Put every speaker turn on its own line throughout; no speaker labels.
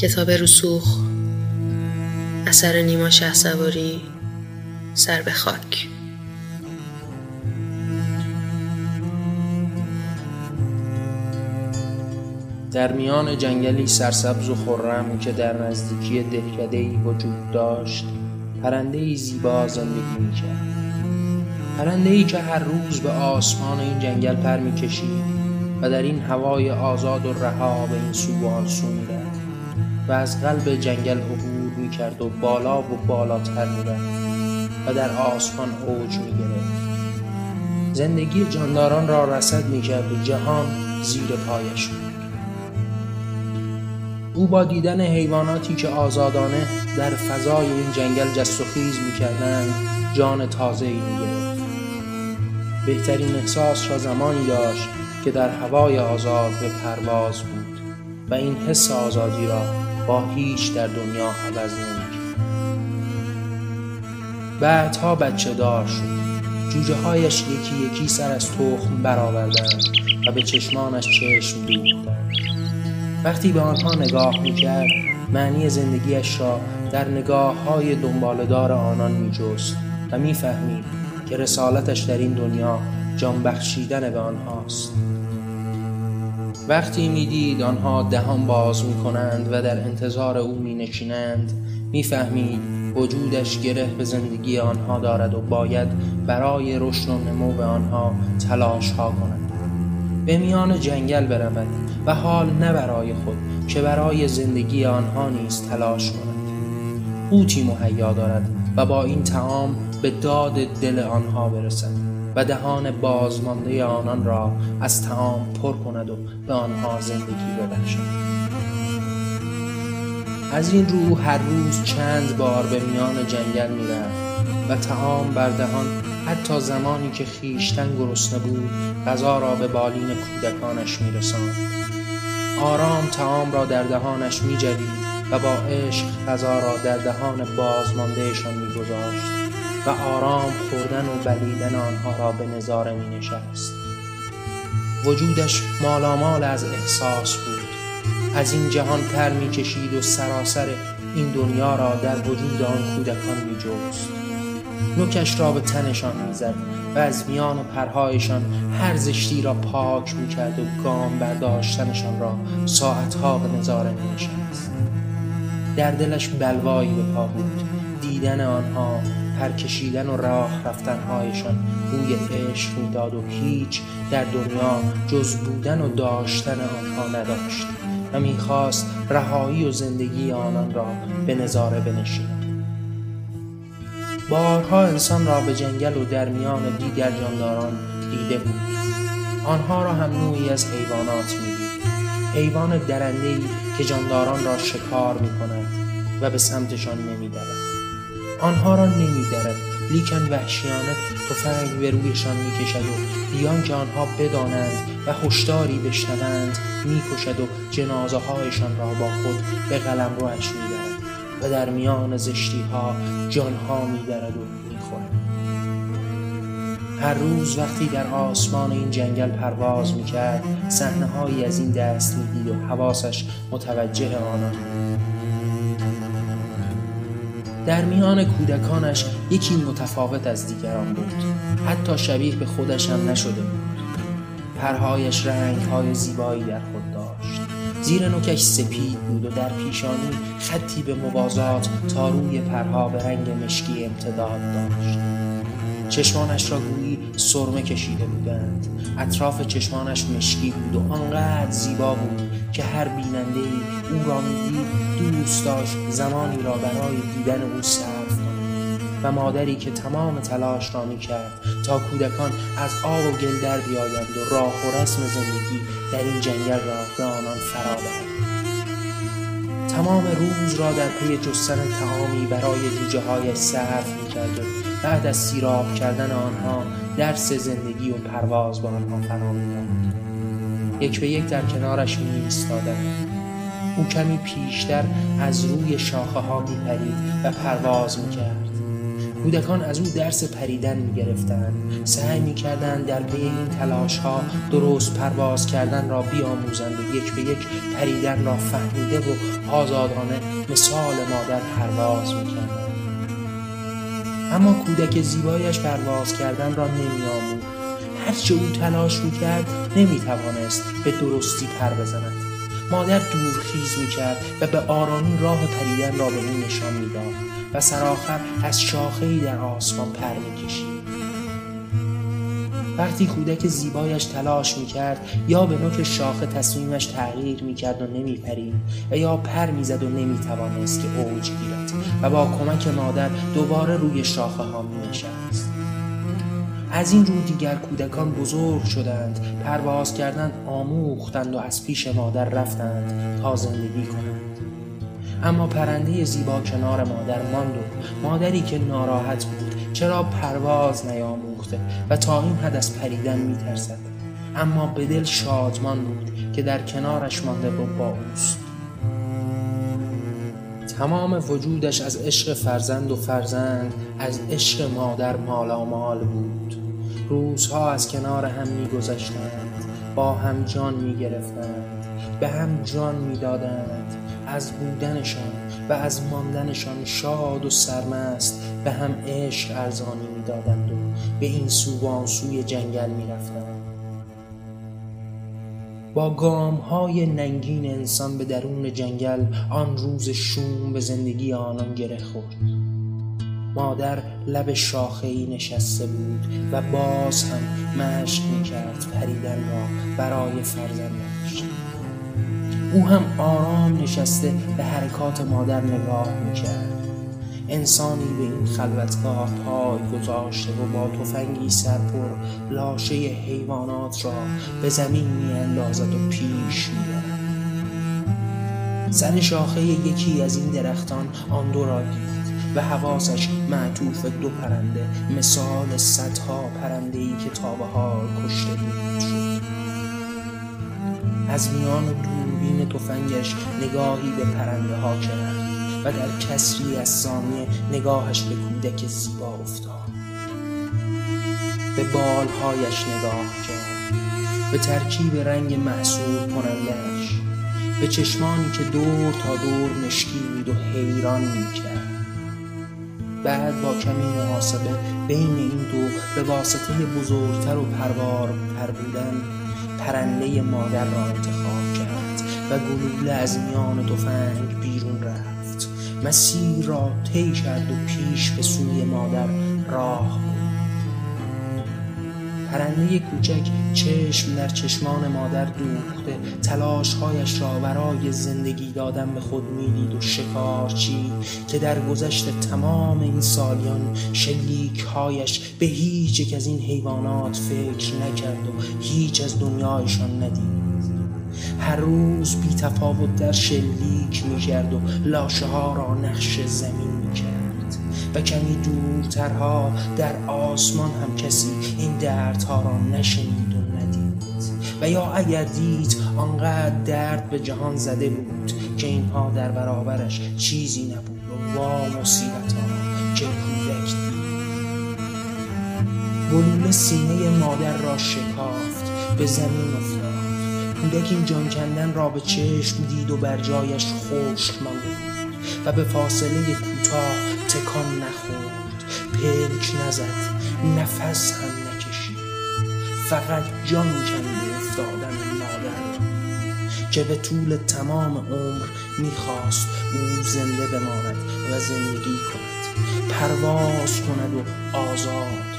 کتاب رسوخ اثر نیما شه سواری سر به خاک.
در میان جنگلی سرسبز و خرم که در نزدیکی دهکدهای وجود داشت پرنده ای زیبا زندگی می‌کرد. پرنده ای که هر روز به آسمان این جنگل پر می‌کشید و در این هوای آزاد و رها به این سو و آن و از قلب جنگل عبور می‌کرد و بالا و بالاتر می‌رفت و در آسمان اوج می‌گرفت. زندگی جانداران را رسد می‌کرد و جهان زیر پایش بود. او با دیدن حیواناتی که آزادانه در فضای این جنگل جست و خیز می‌کردند جان تازه ای می‌گرفت. بهترین احساس را زمانی داشت که در هوای آزاد به پرواز بود و این حس آزادی را با هیچ در دنیا عوض نمی‌کرد. بعدها بچه دار شد. جوجه هایش یکی یکی سر از تخم برآوردند و به چشمانش چشم دوختند. وقتی به آنها نگاه می‌کرد معنی زندگیش را در نگاه های دنبالدار آنان میجست و می‌فهمید که رسالتش در این دنیا جان بخشیدن به آنهاست. وقتی می‌دید آنها دهان باز می‌کنند و در انتظار او مینشینند می‌فهمید وجودش گره به زندگی آنها دارد و باید برای رشد و نمو به آنها تلاش ها کند. به میان جنگل برود و حال نه برای خود که برای زندگی آنها نیز تلاش کند. قوتی مهیا دارد و با این تعام به داد دل آنها برسد. و دهان بازمانده آنان را از تعام پر کند و به آنها زندگی ببخشد. از این رو هر روز چند بار به میان جنگل می‌رفت و تعام بر دهان حتی زمانی که خیشتن گرسنه بود غذا را به بالین کودکانش میرساند. آرام تعام را در دهانش میجوید و با عشق غذا را در دهان بازماندهشان میگذاشت. و آرام خوردن و بلیدن آنها را به نظاره می نشست وجودش مالامال از احساس بود. از این جهان پر می کشید و سراسر این دنیا را در وجود آن کودکان می جوست نوکش را به تنشان می‌زد و از میان پرهایشان هر زشتی را پاک می کرد و گام برداشتنشان را ساعتها به نظاره می نشست در دلش بلوایی به پا بود. دیدن آنها پرکشیدن و راه رفتنهایشان بوی عشق می‌داد و هیچ در دنیا جز بودن و داشتن آنها نداشت. و می‌خواست رهایی و زندگی آنان را به نظاره بنشیند. بارها انسان را به جنگل و در میان دیگر جانداران دیده بود. آنها را هم نوعی از حیوانات می‌دید. حیوان درندهی که جانداران را شکار می و به سمتشان نمی آنها را نمیدرد لیکن وحشیانه تفنگ به رویشان می‌کشد و بیان که آنها بدانند و هشداری بشنوند می‌کشد و جنازه هایشان را با خود به قلم روش می‌برد و در میان زشتی ها جانها میدرد و می‌خورد. هر روز وقتی در آسمان این جنگل پرواز می‌کرد صحنه هایی از این دست می‌دید و حواسش متوجه آنان در میان کودکانش یکی متفاوت از دیگران بود. حتی شبیه به خودش هم نشده بود. پرهایش رنگ های زیبایی در خود داشت. زیر نوکش سپید بود و در پیشانی خطی به موازات تا روی پرها به رنگ مشکی امتداد داشت. چشمانش را گویی سرمه کشیده بودند. اطراف چشمانش مشکی بود و آنقدر زیبا بود که هر بیننده ای او را می‌دید دوست داشت زمانی را برای دیدن او صرف کند و مادری که تمام تلاش را می‌کرد تا کودکان از آب و گل در بیایند و راه و رسم زندگی در این جنگل را به آنان فرا تمام روز را در پی جستن تعامی برای جوجه های صرف می‌کرد و بعد از سیراب کردن آنها درس زندگی و پرواز با آنها فرا یک به یک در کنارش می او کمی پیشتر از روی شاخه ها می پرید و پرواز می کرد کودکان از او درس پریدن می گرفتند سعی می کردند در پی این تلاش ها درست پرواز کردن را بیاموزند و یک به یک پریدن را فهمیده و آزادانه مثال مادر پرواز می کردند. اما کودک زیبایش پرواز کردن را نمی آمود هرچه او تلاش می کرد نمی توانست به درستی پر بزند. مادر دورخیز می کرد و به آرامی راه پریدن را به او نشان می‌داد و سرآخر از شاخهای در آسمان پر می‌کشید. وقتی کودک زیبایش تلاش می‌کرد یا به نوک شاخه تصمیمش تغییر می‌کرد و نمیپرید و یا پر می‌زد و نمی‌توانست که اوج گیرد و با کمک مادر دوباره روی شاخه ها مینشست. از این رو دیگر کودکان بزرگ شدند پرواز کردند آموختند و از پیش مادر رفتند تا زندگی کنند. اما پرنده زیبا کنار مادر ماند و مادری که ناراحت بود چرا پرواز نیاموخته و تا این حد از پریدن میترسد؟ اما به دل شادمان بود که در کنارش مانده و با اوست. تمام وجودش از عشق فرزند و فرزند از عشق مادر مالامال بود. روزها از کنار هم میگذشتند با هم جان می‌گرفتند به هم جان می‌دادند از بودنشان و از ماندنشان شاد و سرمست به هم عشق ارزانی می‌دادند و به این سو و سوی جنگل می‌رفتند. با گام های ننگین انسان به درون جنگل آن روز شوم به زندگی آنان گره خورد. مادر لب شاخه نشسته بود و باز هم مشق می‌کرد پریدن را برای فرزندش او هم آرام نشسته به حرکات مادر نگاه می‌کرد. انسانی به این خلوتگاه پای گذاشته و با تفنگی سرپر لاشه حیوانات را به زمین میاندازد و پیش می‌برد سر شاخه یکی از این درختان آن دو را دید و حواسش معطوف دو پرنده مثال صدها پرنده ای که تا به حال کشته بود. شد از میان دوربین تفنگش نگاهی به پرنده ها کرد و در کسری از ثانیه نگاهش به کودک زیبا افتاد. به بالهایش نگاه کرد. به ترکیب رنگ محصول کنندش به چشمانی که دور تا دور مشکید و حیران می‌کرد. بعد با کمی محاسبه بین این دو به واسطه بزرگتر و پروار تر بودن پرنده مادر را انتخاب کرد و گلوله از میان تفنگ بیرون رفت. مسیر را طی کرد و پیش به سوی مادر راه پرنده کوچک چشم در چشمان مادر دوخته. تلاشهایش را برای زندگی دادن به خود می‌دید و شکارچی که در گذشت تمام این سالیان شلیکهایش به هیچ یک از این حیوانات فکر نکرد و هیچ از دنیایشان ندید. هر روز بی تفاوت در شلیک می کرد و لاشه ها را نقش زمین و کمی دورترها در آسمان هم کسی این دردها را نشنید و ندید. و یا اگر دید آنقدر درد به جهان زده بود که اینها در برابرش چیزی نبود و وا مصیبت ها که کودک گلوله سینه مادر را شکافت به زمین افتاد. کودک این جان کندن را به چشم دید و بر جایش خشک مانده بود به فاصله کوتاه تکان نخورد. پلک نزد نفس هم نکشید. فقط جان کنده افتادن مادر. که به طول تمام عمر می‌خواست او زنده بماند و زندگی کند. پرواز کند و آزاد.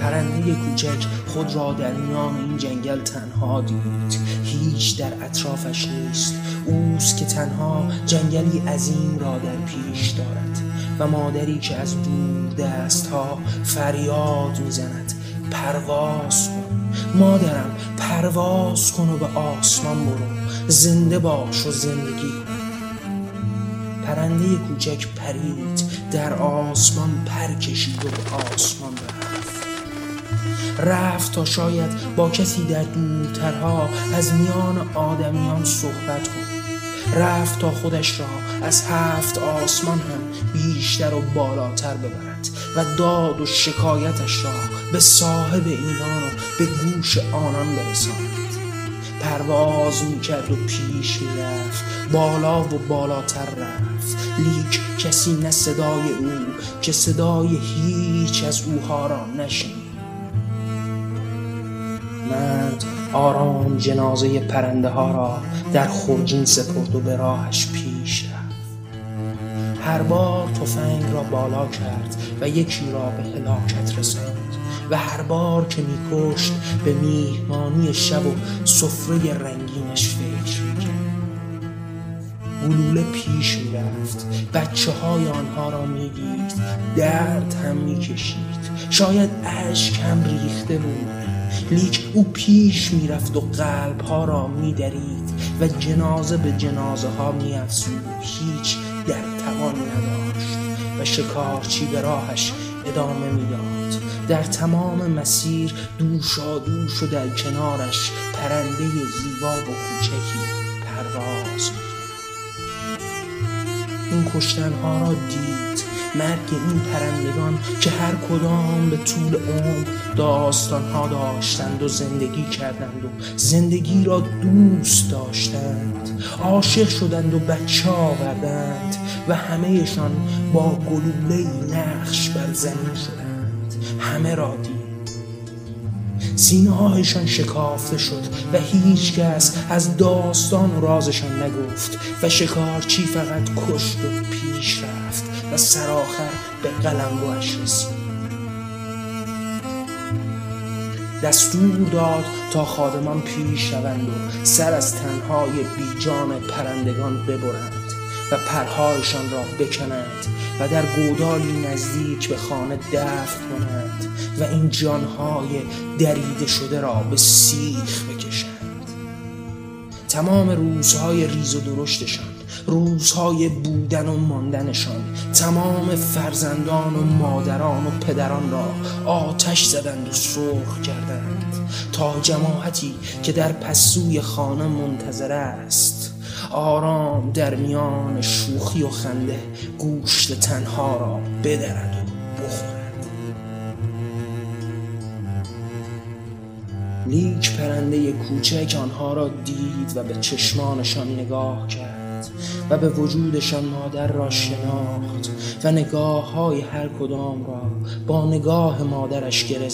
پرنده کوچک خود را در میان این جنگل تنها دید. هیچ در اطرافش نیست. اوست که تنها جنگلی عظیم را در پیش دارد و مادری که از دور دست ها فریاد می‌زند پرواز کن. مادرم پرواز کن و به آسمان برو. زنده باش و زندگی کن. پرنده کوچک پرید در آسمان پر کشید و به آسمان رفت تا شاید با کسی در دورترها از میان آدمیان صحبت کند رفت تا خودش را از هفت آسمان هم بیشتر و بالاتر ببرد و داد و شکایتش را به صاحب اینان و به گوش آنان برساند. پرواز می‌کرد و پیش می‌رفت بالا و بالاتر رفت. لیک کسی نه صدای او که صدای هیچ از اوها را نشنید. مرد آرام جنازه پرنده ها را در خورجین سپرد و به راهش پیش رفت. هر بار تفنگ را بالا کرد و یکی را به هلاکت رساند و هر بار که میکشت به میهمانی شب و سفره رنگینش فکر می‌کرد. گلوله پیش می‌رفت. بچه های آنها را می‌دید. درد هم می‌کشید. شاید اشک هم ریخته بود. لیک او پیش می‌رفت و قلب ها را میدرید و جنازه به جنازه ها میافزود. هیچ در توان نداشت و شکارچی به راهش ادامه می‌داد. در تمام مسیر دوشا دوش و در کنارش پرنده زیبا و کوچکی پرواز این کشتنها را دید. مرگ این پرندگان که هر کدام به طول عمر داستانها داشتند و زندگی کردند و زندگی را دوست داشتند. عاشق شدند و بچه آوردند و همهشان با گلوله نقش بر زمین شدند. همه را دید. سینه هایشان شکافته شد و هیچ کس از داستان و رازشان نگفت و شکارچی فقط کشت و پیش رفت. و سرآخر به قلمروش رسید. دستور داد تا خادمان پیش شوند و سر از تنهای بیجان پرندگان ببرند و پرهایشان را بکنند و در گودالی نزدیک به خانه دفن کنند و این جانهای دریده شده را به سیخ بکشند. تمام روزهای ریز و درشتشان روزهای بودن و ماندنشان تمام فرزندان و مادران و پدران را آتش زدند و سرخ کردند تا جماعتی که در پسوی خانه منتظر است. آرام در میان شوخی و خنده گوشت تنها را بدرد و بخورد. لیک پرنده کوچک آنها را دید و به چشمانشان نگاه کرد. و به وجودشان مادر را شناخت و نگاه های هر کدام را با نگاه مادرش گره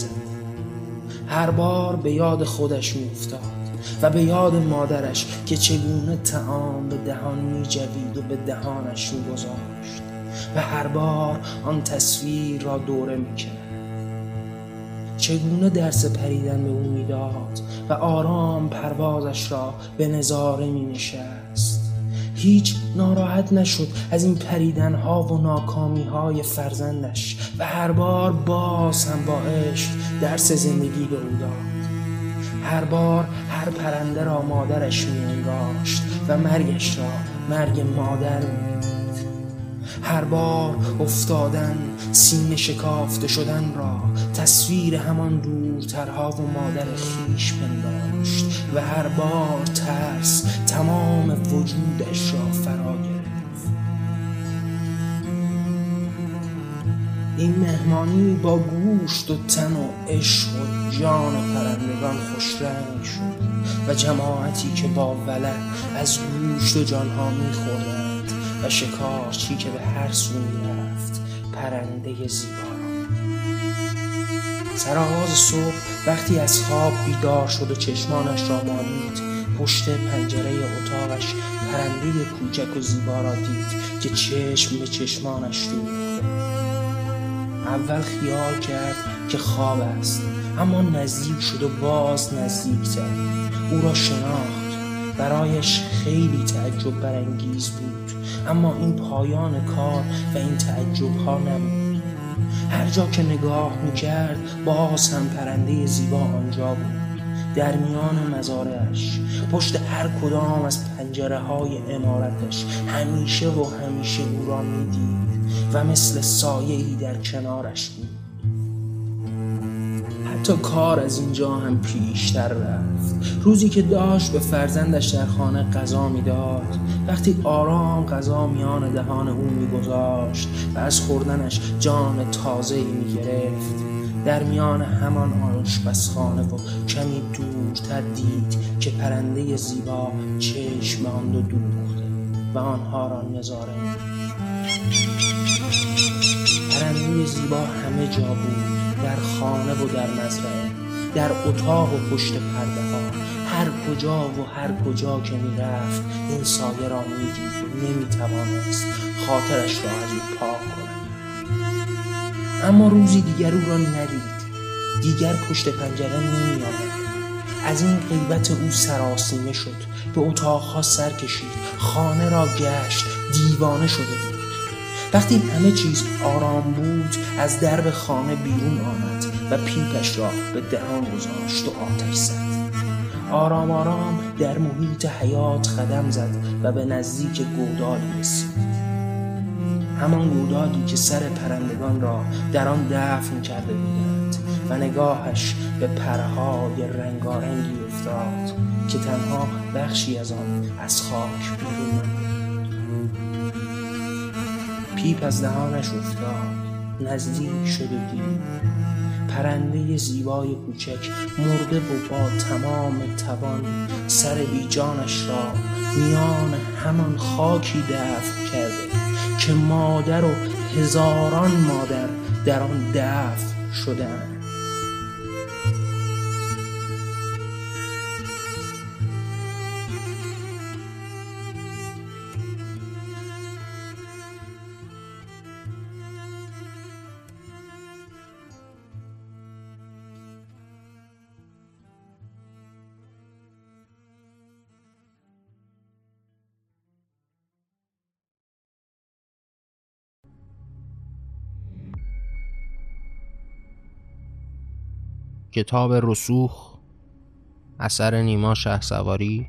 هر بار به یاد خودش میافتاد و به یاد مادرش که چگونه تعام به دهان می جوید و به دهانش می گذاشت و هر بار آن تصویر را دوره می کرد چگونه درس پریدن به او می‌داد و آرام پروازش را به نظاره می نشست هیچ ناراحت نشد از این پریدن ها و ناکامی های فرزندش و هر بار باز هم با عشق درس زندگی به او داد. هر بار هر پرنده را مادرش می و مرگش را مرگ مادر می هر بار افتادن سینه شکافته شدن را تصویر همان دورترها و مادر خیش پنداشت و هر بار ترس تمام وجودش را فرا این مهمانی با گوشت و تن و عشق و جان پرندگان خوشرنگ شد و جماعتی که با ولع از گوشت و جانها میخوردند. و شکارچی که به هر سو می‌رفت پرنده زیبا. سرآغاز صبح وقتی از خواب بیدار شد و چشمانش را مالید پشت پنجره اتاقش پرنده کوچک و زیبا را دید که چشم به چشمانش دوخته اول خیال کرد که خواب است اما نزدیک شد و باز نزدیکتر او را شناخت. برایش خیلی تعجب برانگیز بود. اما این پایان کار و این تعجب ها نبود. هر جا که نگاه می‌کرد باز هم پرنده زیبا آنجا بود. در میان مزارش پشت هر کدام از پنجره های امارتش همیشه و همیشه او را می‌دید و مثل سایه ای در کنارش بود.
تا کار از اینجا هم پیشتر رفت. روزی که داشت به فرزندش در خانه غذا می‌داد. وقتی آرام غذا میان دهان او میگذاشت و از خوردنش جان تازه می‌گرفت. در میان همان آشپزخانه و کمی دورتر دید که پرنده زیبا چشم آن دو دوخته و آنها را نظاره پرنده زیبا همه جا بود. در خانه و در مزرعه در اتاق و پشت پرده ها هر کجا و هر کجا که می‌رفت این سایه را می‌دید. و نمی‌توانست. خاطرش را از او پاک کند. اما روزی دیگر او را ندید. دیگر پشت پنجره نمیآمد. از این غیبت او سراسیمه شد. به اتاقها سر کشید. خانه را گشت. دیوانه شده بود. وقتی همه چیز آرام بود از درب خانه بیرون آمد و پیپش را به دهان گذاشت و آتش زد. آرام آرام در محیط حیات قدم زد و به نزدیک گودالی رسید. همان گودالی که سر پرندگان را در آن دفن کرده بودند و نگاهش به پرهای رنگارنگی افتاد که تنها بخشی از آن از خاک بیرون پیپ از دهانش افتاد. نزدیک شد و دید. پرنده زیبای کوچک مرده و با تمام توان سر بیجانش را میان همان خاکی دفن کرده که مادر و هزاران مادر در آن دفن شدند
کتاب رسوخ اثر نیما شه سواری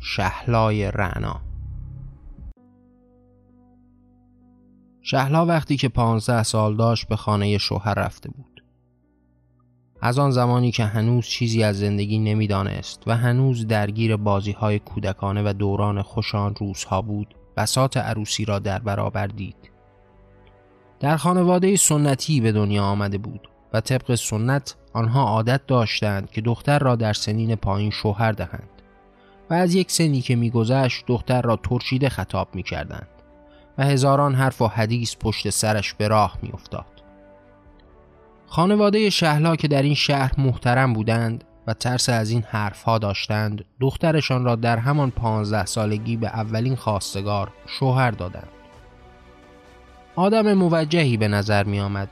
شهلای رعنا. شهلا وقتی که پانزده سال داشت به خانه شوهر رفته بود. از آن زمانی که هنوز چیزی از زندگی نمی‌دانست و هنوز درگیر بازی های کودکانه و دوران خوشان روزها بود بسات عروسی را در برابر دید. در خانواده سنتی به دنیا آمده بود. و طبق سنت آنها عادت داشتند که دختر را در سنین پایین شوهر دهند و از یک سنی که میگذشت دختر را ترشیده خطاب می کردند و هزاران حرف و حدیث پشت سرش به راه می افتاد. خانواده شهلا که در این شهر محترم بودند و ترس از این حرفها داشتند دخترشان را در همان پانزده سالگی به اولین خواستگار شوهر دادند. آدم موجهی به نظر می آمد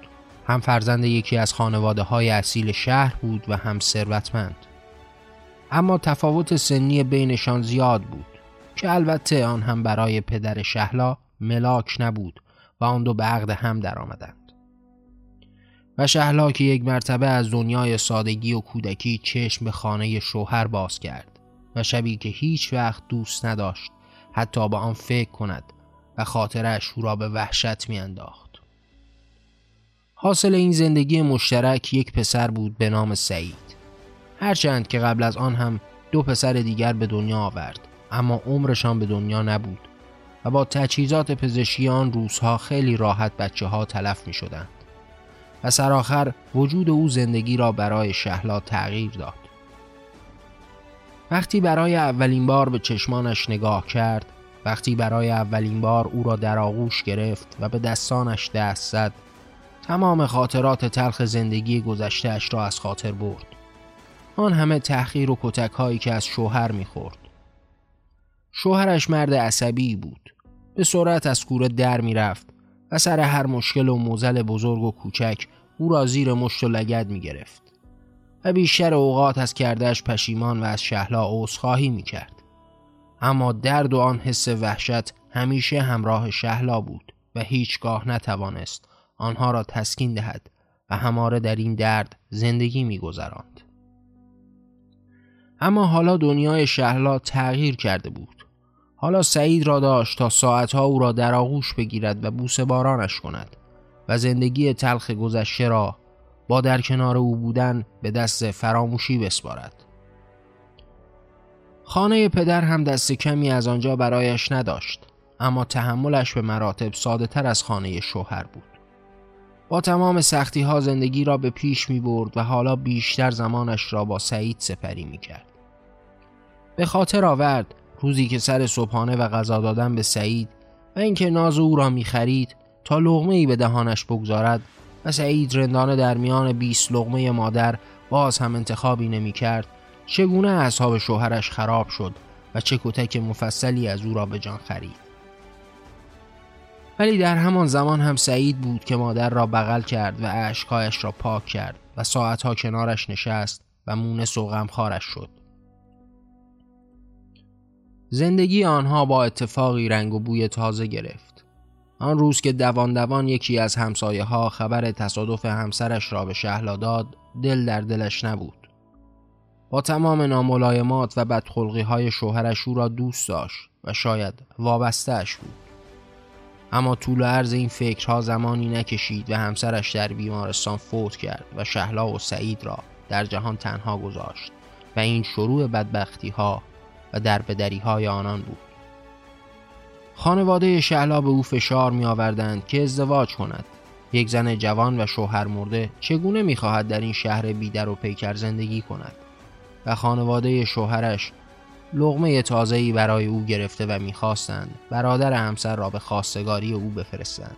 هم فرزند یکی از خانواده های اصیل شهر بود و هم ثروتمند. اما تفاوت سنی بینشان زیاد بود که البته آن هم برای پدر شهلا ملاک نبود و آن دو به عقد هم درآمدند. و شهلا که یک مرتبه از دنیای سادگی و کودکی چشم به خانه شوهر باز کرد و شبی که هیچ وقت دوست نداشت حتی با آن فکر کند و خاطرش او را به وحشت میانداخت. حاصل این زندگی مشترک یک پسر بود به نام سعید. هرچند که قبل از آن هم دو پسر دیگر به دنیا آورد اما عمرشان به دنیا نبود و با تجهیزات پزشکی آن روزها خیلی راحت بچه ها تلف می شدند و سرآخر وجود او زندگی را برای شهلا تغییر داد. وقتی برای اولین بار به چشمانش نگاه کرد وقتی برای اولین بار او را در آغوش گرفت و به دستانش دست زد تمام خاطرات تلخ زندگی گذشتهاش را از خاطر برد. آن همه تحقیر و کتک هایی که از شوهر می‌خورد. شوهرش مرد عصبی بود. به سرعت از کوره در می‌رفت و سر هر مشکل و موزل بزرگ و کوچک او را زیر مشت و لگد می گرفت. و بیشتر اوقات از کردهش پشیمان و از شهلا عذرخواهی می کرد. اما درد و آن حس وحشت همیشه همراه شهلا بود و هیچگاه نتوانست آنها را تسکین دهد و هماره در این درد زندگی میگذراند. اما حالا دنیای شهلا تغییر کرده بود. حالا سعید را داشت تا ساعتها او را در آغوش بگیرد و بوسه بارانش کند و زندگی تلخ گذشته را با در کنار او بودن به دست فراموشی بسپارد خانه پدر هم دست کمی از آنجا برایش نداشت اما تحملش به مراتب ساده تر از خانه شوهر بود با تمام سختی ها زندگی را به پیش می برد و حالا بیشتر زمانش را با سعید سپری می کرد. به خاطر آورد روزی که سر صبحانه و غذا دادن به سعید و اینکه ناز او را می خرید تا لغمه ای به دهانش بگذارد و سعید رندانه در میان 20 لغمه مادر باز هم انتخابی نمی کرد چگونه اصحاب شوهرش خراب شد و چه کتک مفصلی از او را به جان خرید ولی در همان زمان هم سعید بود که مادر را بغل کرد و اشکایش را پاک کرد و ساعتها کنارش نشست و مونس و غمخوارش شد. زندگی آنها با اتفاقی رنگ و بوی تازه گرفت. آن روز که دوان دوان یکی از همسایه ها خبر تصادف همسرش را به شهلا داد دل در دلش نبود. با تمام ناملایمات و بدخلقی های شوهرش او را دوست داشت و شاید وابستهش بود. اما طول عرض این فکرها زمانی نکشید و همسرش در بیمارستان فوت کرد و شهلا و سعید را در جهان تنها گذاشت و این شروع بدبختی ها و دربدری های آنان بود. خانواده شهلا به او فشار می آوردند که ازدواج کند. یک زن جوان و شوهر مرده چگونه می خواهد در این شهر بیدر و پیکر زندگی کند؟ و خانواده شوهرش لغمه تازه‌ای برای او گرفته و می‌خواستند. برادر همسر را به خواستگاری او بفرستند.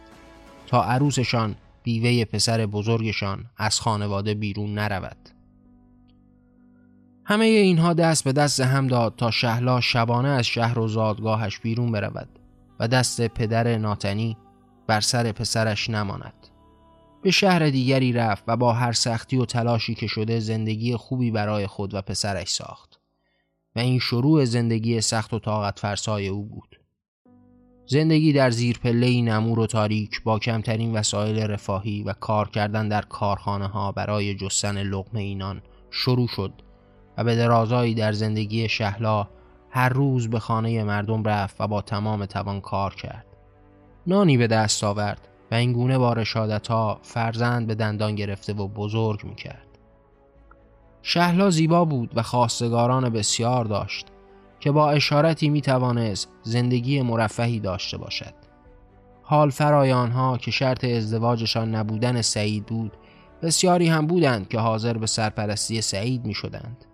تا عروسشان بیوه پسر بزرگشان از خانواده بیرون نرود. همه اینها دست به دست هم داد تا شهلا شبانه از شهر و زادگاهش بیرون برود و دست پدر ناتنی بر سر پسرش نماند. به شهر دیگری رفت و با هر سختی و تلاشی که شده زندگی خوبی برای خود و پسرش ساخت. و این شروع زندگی سخت و طاقت فرسای او بود. زندگی در زیر پله نمور و تاریک با کمترین وسایل رفاهی و کار کردن در کارخانه ها برای جستن لقمه اینان شروع شد و به درازایی در زندگی شهلا هر روز به خانه مردم رفت و با تمام توان کار کرد. نانی به دست آورد و این گونه با رشادت ها فرزند به دندان گرفته و بزرگ می کرد. شهلا زیبا بود و خواستگاران بسیار داشت که با اشارتی می توانست زندگی مرفهی داشته باشد. حال فرای آنها که شرط ازدواجشان نبودن سعید بود بسیاری هم بودند که حاضر به سرپرستی سعید می شدند.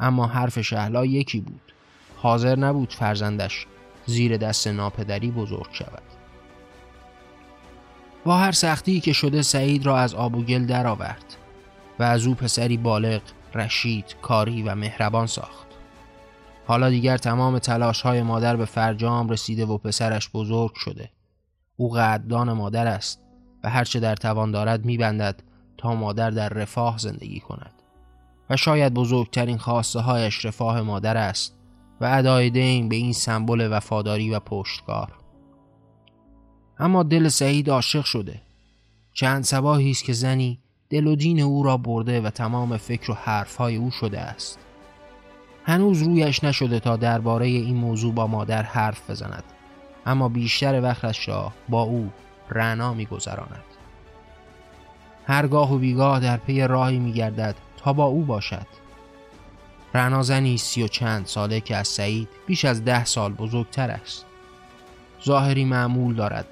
اما حرف شهلا یکی بود حاضر نبود فرزندش زیر دست ناپدری بزرگ شود با هر سختی که شده سعید را از آب و گل درآورد و از او پسری بالغ، رشید، کاری و مهربان ساخت. حالا دیگر تمام تلاش های مادر به فرجام رسیده و پسرش بزرگ شده. او قدردان مادر است و هرچه در توان دارد میبندد تا مادر در رفاه زندگی کند. و شاید بزرگترین خواسته هایش رفاه مادر است و ادای دین به این سمبل وفاداری و پشتکار. اما دل سعید عاشق شده. چند سباهی است که زنی دل و دین او را برده و تمام فکر و حرفهای او شده است. هنوز رویش نشده تا درباره این موضوع با مادر حرف بزند. اما بیشتر وقتش را با او رعنا میگذراند. هرگاه و بیگاه در پی راهی میگردد تا با او باشد. رعنا زنی سی و چند ساله که از سعید بیش از ده سال بزرگتر است. ظاهری معمول دارد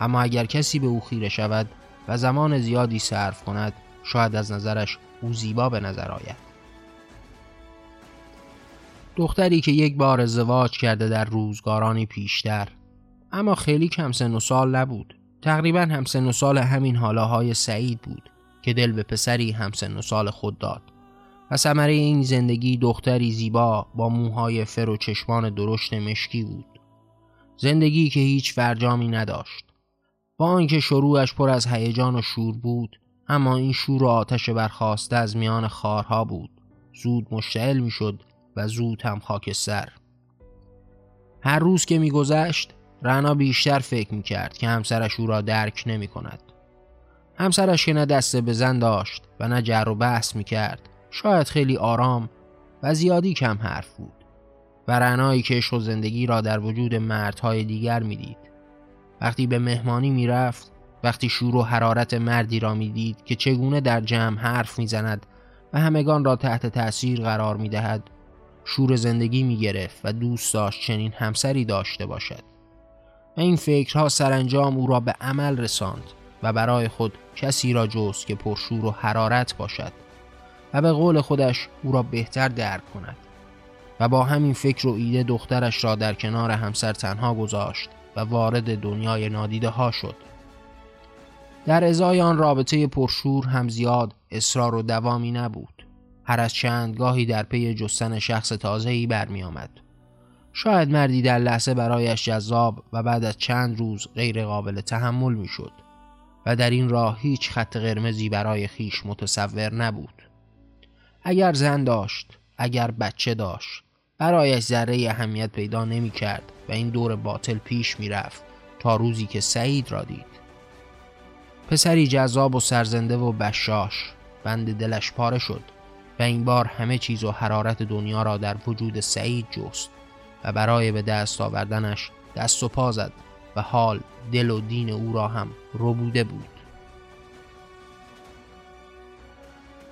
اما اگر کسی به او خیره شود و زمان زیادی صرف کند شاید از نظرش او زیبا به نظر آید. دختری که یک بار ازدواج کرده در روزگارانی پیشتر اما خیلی کم سن و سال نبود. تقریبا هم سن و سال همین حالاهای سعید بود که دل به پسری هم سن و سال خود داد. و ثمره این زندگی دختری زیبا با موهای فر و چشمان درشت مشکی بود. زندگی که هیچ فرجامی نداشت. با آنکه شروعش پر از هیجان و شور بود اما این شور و آتش برخواسته از میان خارها بود. زود مشتعل می‌شد و زود هم خاکستر هر روز که میگذشت رنا بیشتر فکر می‌کرد که همسرش او را درک نمی کند. همسرش که نه دسته به زن داشت و نه جر و بحث می‌کرد شاید خیلی آرام و زیادی کم حرف بود و رنایی که عشق و زندگی را در وجود مردهای دیگر می‌دید. وقتی به مهمانی می‌رفت وقتی شور و حرارت مردی را می‌دید که چگونه در جمع حرف می‌زند و همگان را تحت تأثیر قرار می‌دهد شور زندگی می گرفت و دوست داشت چنین همسری داشته باشد. و این فکرها سرانجام او را به عمل رساند و برای خود کسی را جست که پرشور و حرارت باشد و به قول خودش او را بهتر درک کند. و با همین فکر و ایده دخترش را در کنار همسر تنها گذاشت و وارد دنیای نادیده ها شد. در ازای آن رابطه پرشور هم زیاد اصرار و دوامی نبود هر از چند گاهی در پی جستن شخص تازه‌ای برمی آمد. شاید مردی در لحظه برایش جذاب و بعد از چند روز غیر قابل تحمل می شد و در این راه هیچ خط قرمزی برای خیش متصور نبود. اگر زن داشت، اگر بچه داشت، برایش ذره اهمیت پیدا نمی کرد و این دور باطل پیش می رفت تا روزی که سعید را دید. پسری جذاب و سرزنده و بشاش. بند دلش پاره شد. و این بار همه چیز و حرارت دنیا را در وجود سعید جست و برای به دست آوردنش دست و پا زد و حال دل و دین او را هم ربوده بود.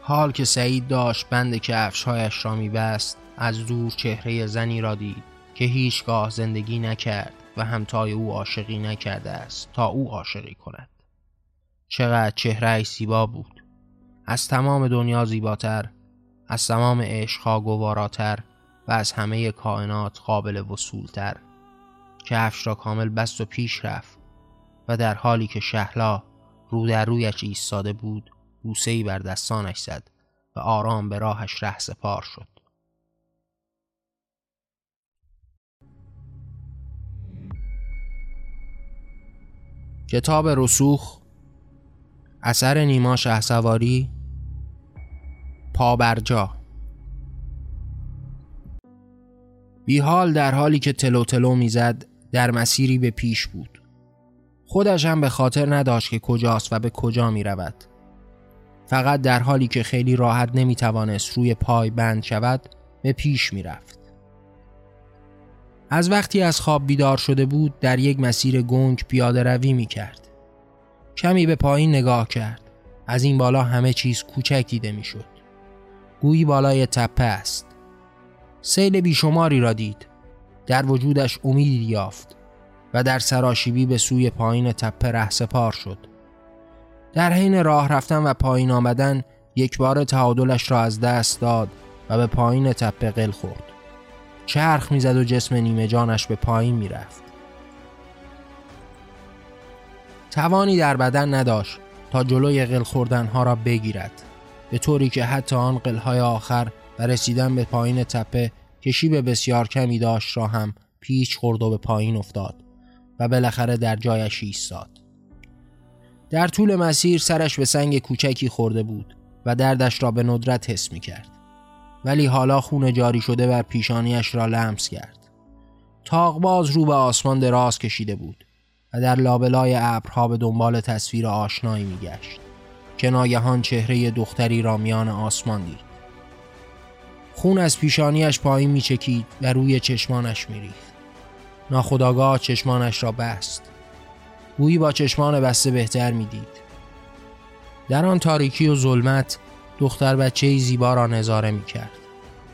حال که سعید داشت بند کفشهایش را میبست از دور چهره زنی را دید که هیچگاه زندگی نکرد و همتای او عاشقی نکرده است تا او عاشقی کند. چقدر چهره زیبا بود. از تمام دنیا زیباتر از تمام عشقها گواراتر و از همه کائنات قابل وصولتر. کفش را کامل بست و پیش رفت و در حالی که شهلا رو در رویش ایستاده بود بوسهای بر دستانش زد و آرام به راهش ره سپار شد. کتاب رسوخ اثر نیما شهسواری پابرجا بیحال در حالی که تلو تلو می‌زد در مسیری به پیش بود خودش هم به خاطر نداشت که کجاست و به کجا می رود. فقط در حالی که خیلی راحت نمی توانست روی پای بند شود به پیش می رفت. از وقتی از خواب بیدار شده بود در یک مسیر گنگ پیاده روی می کرد. کمی به پایین نگاه کرد. از این بالا همه چیز کوچک دیده می شد. گویی بالای تپه است. سیل بیشماری را دید. در وجودش امیدی یافت و در سراشیبی به سوی پایین تپه ره سپار شد. در حین راه رفتن و پایین آمدن یک بار تعادلش را از دست داد و به پایین تپه قل خورد. چرخ می‌زد و جسم نیمه جانش به پایین می‌رفت. توانی در بدن نداشت تا جلوی قل خوردن ها را بگیرد به طوری که حتی آن قلهای آخر و رسیدن به پایین تپه که شیب بسیار کمی داشت را هم پیچ خورد و به پایین افتاد و بالاخره در جایش ایستاد. در طول مسیر سرش به سنگ کوچکی خورده بود و دردش را به ندرت حس می کرد. ولی حالا خون جاری شده بر پیشانیش را لمس کرد. تاقباز رو به آسمان دراز کشیده بود و در لابلای ابرها به دنبال تصویر آشنایی می گشت. که ناگهان چهره دختری را میان آسمان دید. خون از پیشانیش پایین میچکید و روی چشمانش میریخت. ناخداگاه چشمانش را بست. گویی با چشمان بسته بهتر می‌دید. در آن تاریکی و ظلمت دختر بچه زیبا را نظاره می‌کرد.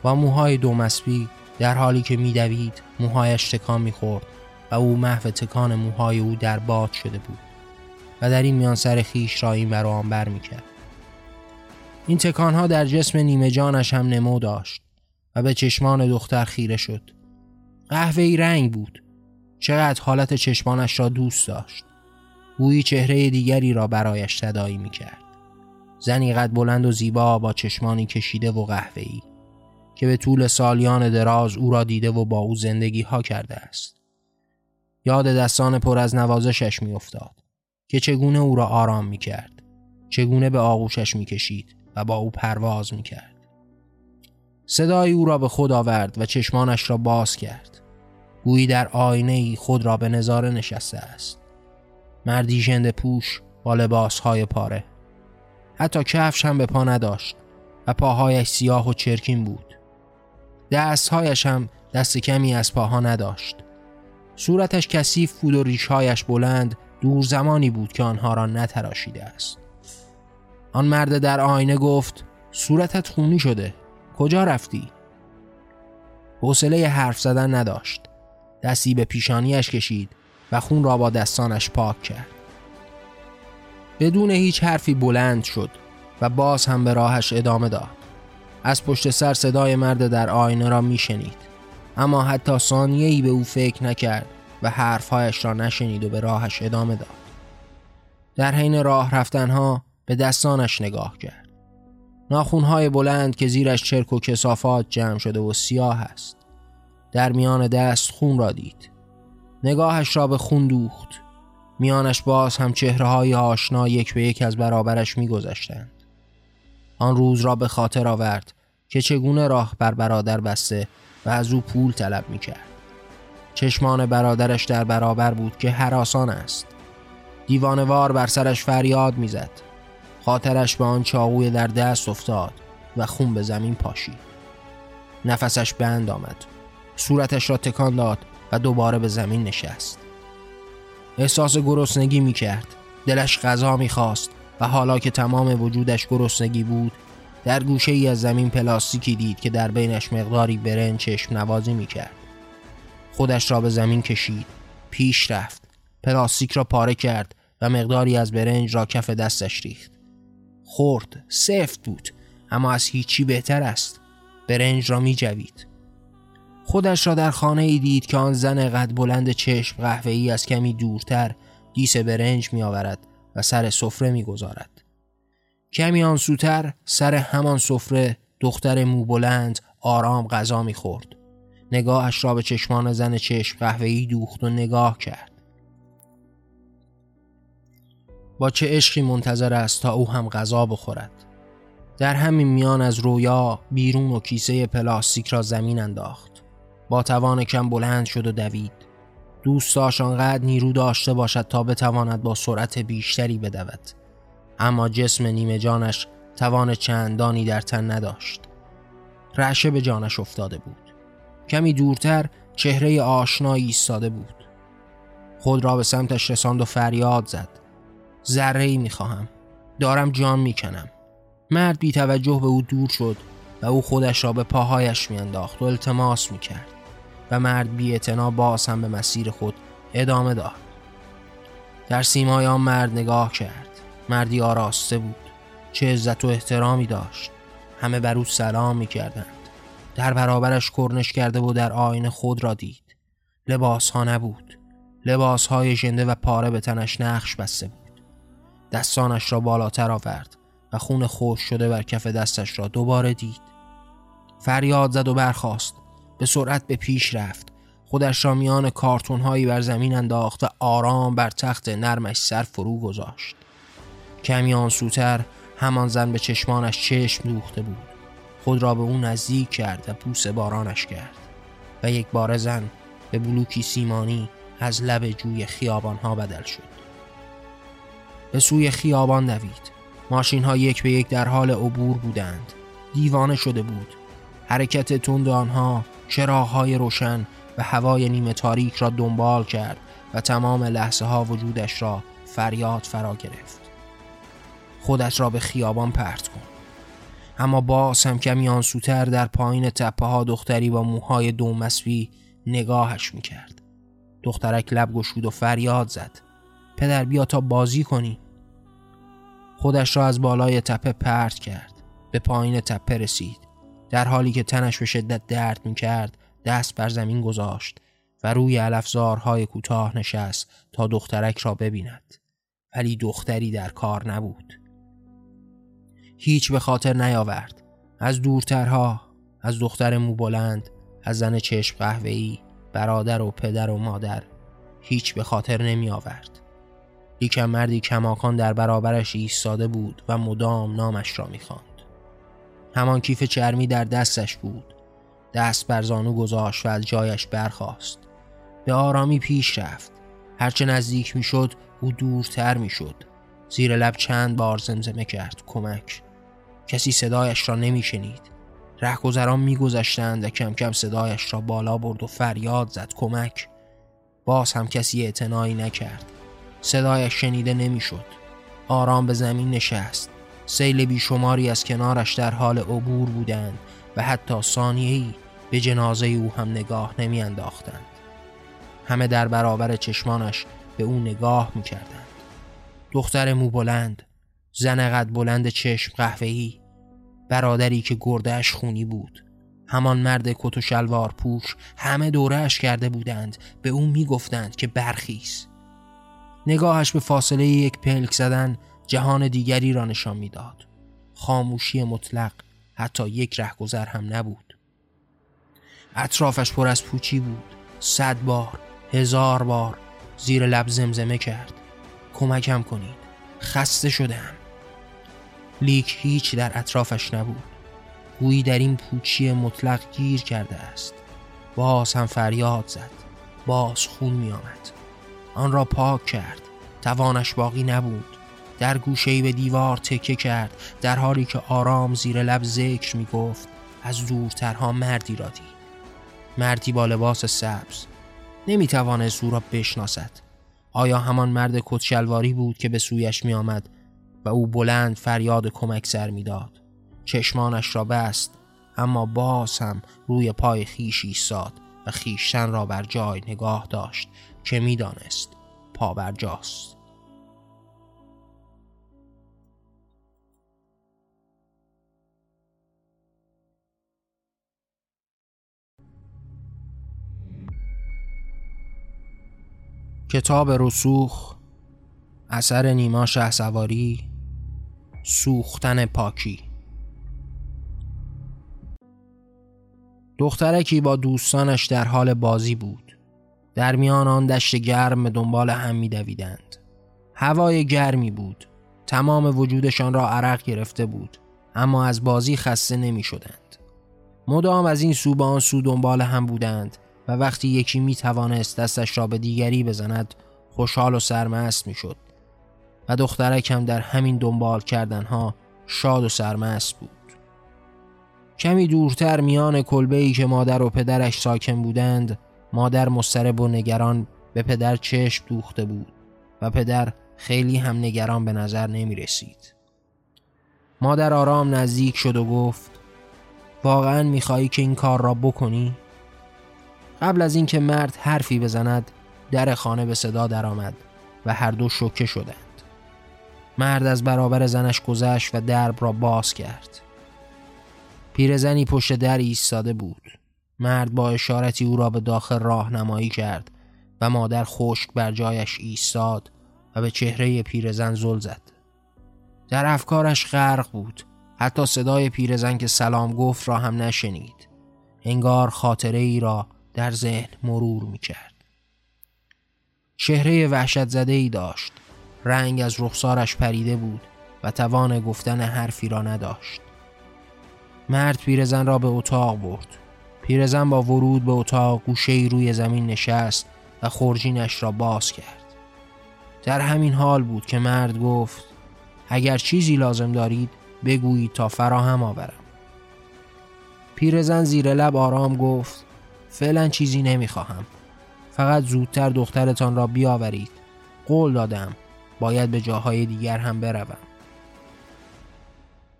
با موهای دومسبی در حالی که میدوید موهایش تکان می‌خورد. و او محو تکان موهای او در باد شده بود و در این میان سر خیش را این بر آن بر می‌کرد. این تکانها در جسم نیمه جانش هم نمو داشت و به چشمان دختر خیره شد. ای رنگ بود. چقدر حالت چشمانش را دوست داشت. گویی چهره دیگری را برایش تدایی می‌کرد. زنی قد بلند و زیبا با چشمانی کشیده و قهوه‌ای که به طول سالیان دراز او را دیده و با او زندگی ها کرده است. یاد دستان پر از نوازشش میافتاد که چگونه او را آرام می کرد چگونه به آغوشش می کشید و با او پرواز می کرد صدای او را به خود آورد و چشمانش را باز کرد. گویی در آینه ای خود را به نظاره نشسته است. مردی ژنده پوش با لباسهای پاره. حتی کفش هم به پا نداشت و پاهایش سیاه و چرکین بود. دستهایش هم دست کمی از پاها نداشت. صورتش کثیف بود و ریشهایش بلند دور زمانی بود که آنها را نتراشیده است. آن مرد در آینه گفت صورتت خونی شده کجا رفتی؟ حوصله حرف زدن نداشت. دستی به پیشانیش کشید و خون را با دستانش پاک کرد. بدون هیچ حرفی بلند شد و باز هم به راهش ادامه داد. از پشت سر صدای مرد در آینه را میشنید. اما حتی ثانیه ای به او فکر نکرد و حرفهایش را نشنید و به راهش ادامه داد. در حین راه رفتنها به دستانش نگاه کرد. ناخونهای بلند که زیرش چرک و کسافات جمع شده و سیاه است. در میان دست خون را دید. نگاهش را به خون دوخت. میانش باز هم چهره های آشنا یک به یک از برابرش میگذشتند. آن روز را به خاطر آورد که چگونه راه بر برادر بسته و از او پول طلب می کرد. چشمان برادرش در برابر بود که حراسان است. دیوانوار بر سرش فریاد می‌زد. خاطرش به آن چاقوی در دست افتاد و خون به زمین پاشید. نفسش بند آمد. صورتش را تکان داد و دوباره به زمین نشست. احساس گرسنگی می کرد. دلش غذا می خواست و حالا که تمام وجودش گرسنگی بود در گوشه ای از زمین پلاستیکی دید که در بینش مقداری برنج چشم نوازی می کرد. خودش را به زمین کشید. پیش رفت. پلاستیک را پاره کرد و مقداری از برنج را کف دستش ریخت. خورد. سفت بود. اما از هیچی بهتر است. برنج را می جوید. خودش را در خانه ای دید که آن زن قد بلند چشم قهوه‌ای از کمی دورتر دیس برنج می آورد و سر سفره می گذارد. کمی آن سوتر سر همان سفره دختر مو بلند آرام غذا می خورد. نگاهش را به چشمان زن چشم قهوه‌ای دوخت و نگاه کرد. با چه عشقی منتظر است تا او هم غذا بخورد. در همین میان از رویا بیرون و کیسه پلاستیک را زمین انداخت. با توان کم بلند شد و دوید. دوست داشت آنقدر نیرو داشته باشد تا بتواند با سرعت بیشتری بدود. اما جسم نیمه جانش توان چندانی در تن نداشت. رعشه به جانش افتاده بود. کمی دورتر چهره آشنایی ایستاده بود. خود را به سمتش رساند و فریاد زد. ذره ای می‌خواهم. دارم جان می‌کنم. مرد بی توجه به او دور شد و او خودش را به پاهایش میانداخت و التماس می‌کرد و مرد بی باز هم به مسیر خود ادامه داد. در سیمای آن مرد نگاه کرد. مردی آراسته بود. چه عزت و احترامی داشت. همه بر او سلام می کردند در برابرش کرنش کرده و در آینه خود را دید. لباس ها نبود. لباس های ژنده و پاره به تنش نقش بسته بود. دستانش را بالاتر آورد و خون خوش شده بر کف دستش را دوباره دید. فریاد زد و برخاست. به سرعت به پیش رفت. خودش را میان کارتون هایی بر زمین انداخت و آرام بر تخت نرمش سر فرو گذاشت. کمی آن سوتر همان زن به چشمانش چشم دوخته بود. خود را به او نزدیک کرد و پوس بارانش کرد و یک بار زن به بلوکی سیمانی از لب جوی خیابان ها بدل شد. به سوی خیابان دوید. ماشین ها یک به یک در حال عبور بودند. دیوانه شده بود. حرکت تند آنها چراغ های روشن و هوای نیمه تاریک را دنبال کرد و تمام لحظه ها وجودش را فریاد فرا گرفت. خودت را به خیابان پرت کن. اما باز هم کمی آنسوتر در پایین تپه ها دختری با موهای دومسوی نگاهش می‌کرد. دخترک لب گشود و فریاد زد. پدر بیا تا بازی کنی. خودش را از بالای تپه پرت کرد. به پایین تپه رسید. در حالی که تنش به شدت درد می‌کرد دست بر زمین گذاشت و روی علفزارهای کوتاه نشست تا دخترک را ببیند. ولی دختری در کار نبود. هیچ به خاطر نیاورد. از دورترها از دختر موبلند از زن چشم قهوه‌ای برادر و پدر و مادر هیچ به خاطر نمی آورد لیکن مردی کماکان در برابرش ایستاده بود و مدام نامش را می‌خواند. همان کیف چرمی در دستش بود. دست بر زانو گذاشت و از جایش برخاست. به آرامی پیش رفت. هرچه نزدیک می‌شد او دورتر می‌شد. زیر لب چند بار زمزمه کرد. کمک کسی صدایش را نمیشنید رهگذران میگذشتند و کم کم صدایش را بالا برد و فریاد زد کمک باز هم کسی اعتنایی نکرد صدایش شنیده نمی‌شد. آرام به زمین نشست سیل بیشماری از کنارش در حال عبور بودند و حتی ثانیه‌ای به جنازه او هم نگاه نمی انداختند. همه در برابر چشمانش به او نگاه می کردند. دختر مو بلند، زن قد بلند چشم قهوه‌ای، برادری که گردهش خونی بود، همان مرد کت و شلوار پوش همه دورهش کرده بودند به او می گفتند که برخیز. نگاهش به فاصله یک پلک زدن جهان دیگری را نشان می‌داد. خاموشی مطلق حتی یک رهگذر هم نبود. اطرافش پر از پوچی بود. صد بار، هزار بار زیر لب زمزمه کرد. کمکم کنید. خسته شدم. لیک هیچ در اطرافش نبود. گویی در این پوچی مطلق گیر کرده است. باز هم فریاد زد. باز خون می آمد. آن را پاک کرد. توانش باقی نبود. در گوشه به دیوار تکه کرد در حالی که آرام زیر لب ذکر می گفت از دورترها مردی را دید مردی با لباس سبز نمی توانست او را بشناسد آیا همان مرد کتشلواری بود که به سویش می آمد و او بلند فریاد کمک سر می داد چشمانش را بست اما باز هم روی پای خیش ایستاد و خیشتن را بر جای نگاه داشت که می‌دانست پا بر جاست. کتاب رسوخ اثر نیما شه سواری سوختن پاکی. دخترکی با دوستانش در حال بازی بود. در میان آن دشت گرم دنبال هم میدویدند. هوای گرمی بود. تمام وجودشان را عرق گرفته بود اما از بازی خسته نمی شدند مدام از این سو به آن سو دنبال هم بودند و وقتی یکی می توانست دستش را به دیگری بزند خوشحال و سرمست می شد و دخترک هم در همین دنبال کردنها شاد و سرمست بود کمی دورتر میان کلبه ای که مادر و پدرش ساکن بودند مادر مسترب و نگران به پدر چشم دوخته بود و پدر خیلی هم نگران به نظر نمی رسید. مادر آرام نزدیک شد و گفت واقعا میخوایی که این کار را بکنی؟ قبل از اینکه مرد حرفی بزند در خانه به صدا درآمد و هر دو شوکه شدند مرد از برابر زنش گذشت و درب را باز کرد. پیرزنی پشت در ایستاده بود. مرد با اشارتی او را به داخل راهنمایی کرد و مادر خشک بر جایش ایستاد و به چهره پیرزن زل زد. در افکارش غرق بود. حتی صدای پیرزن که سلام گفت را هم نشنید. انگار خاطره ای را در ذهن مرور می کرد. چهره وحشت زده ای داشت. رنگ از رخسارش پریده بود و توان گفتن حرفی را نداشت. مرد پیرزن را به اتاق برد. پیرزن با ورود به اتاق گوشه روی زمین نشست و خورجینش را باز کرد. در همین حال بود که مرد گفت اگر چیزی لازم دارید بگویید تا فراهم آورم. پیرزن زیر لب آرام گفت فعلا چیزی نمی‌خواهم فقط زودتر دخترتان را بیاورید قول دادم باید به جاهای دیگر هم بروم.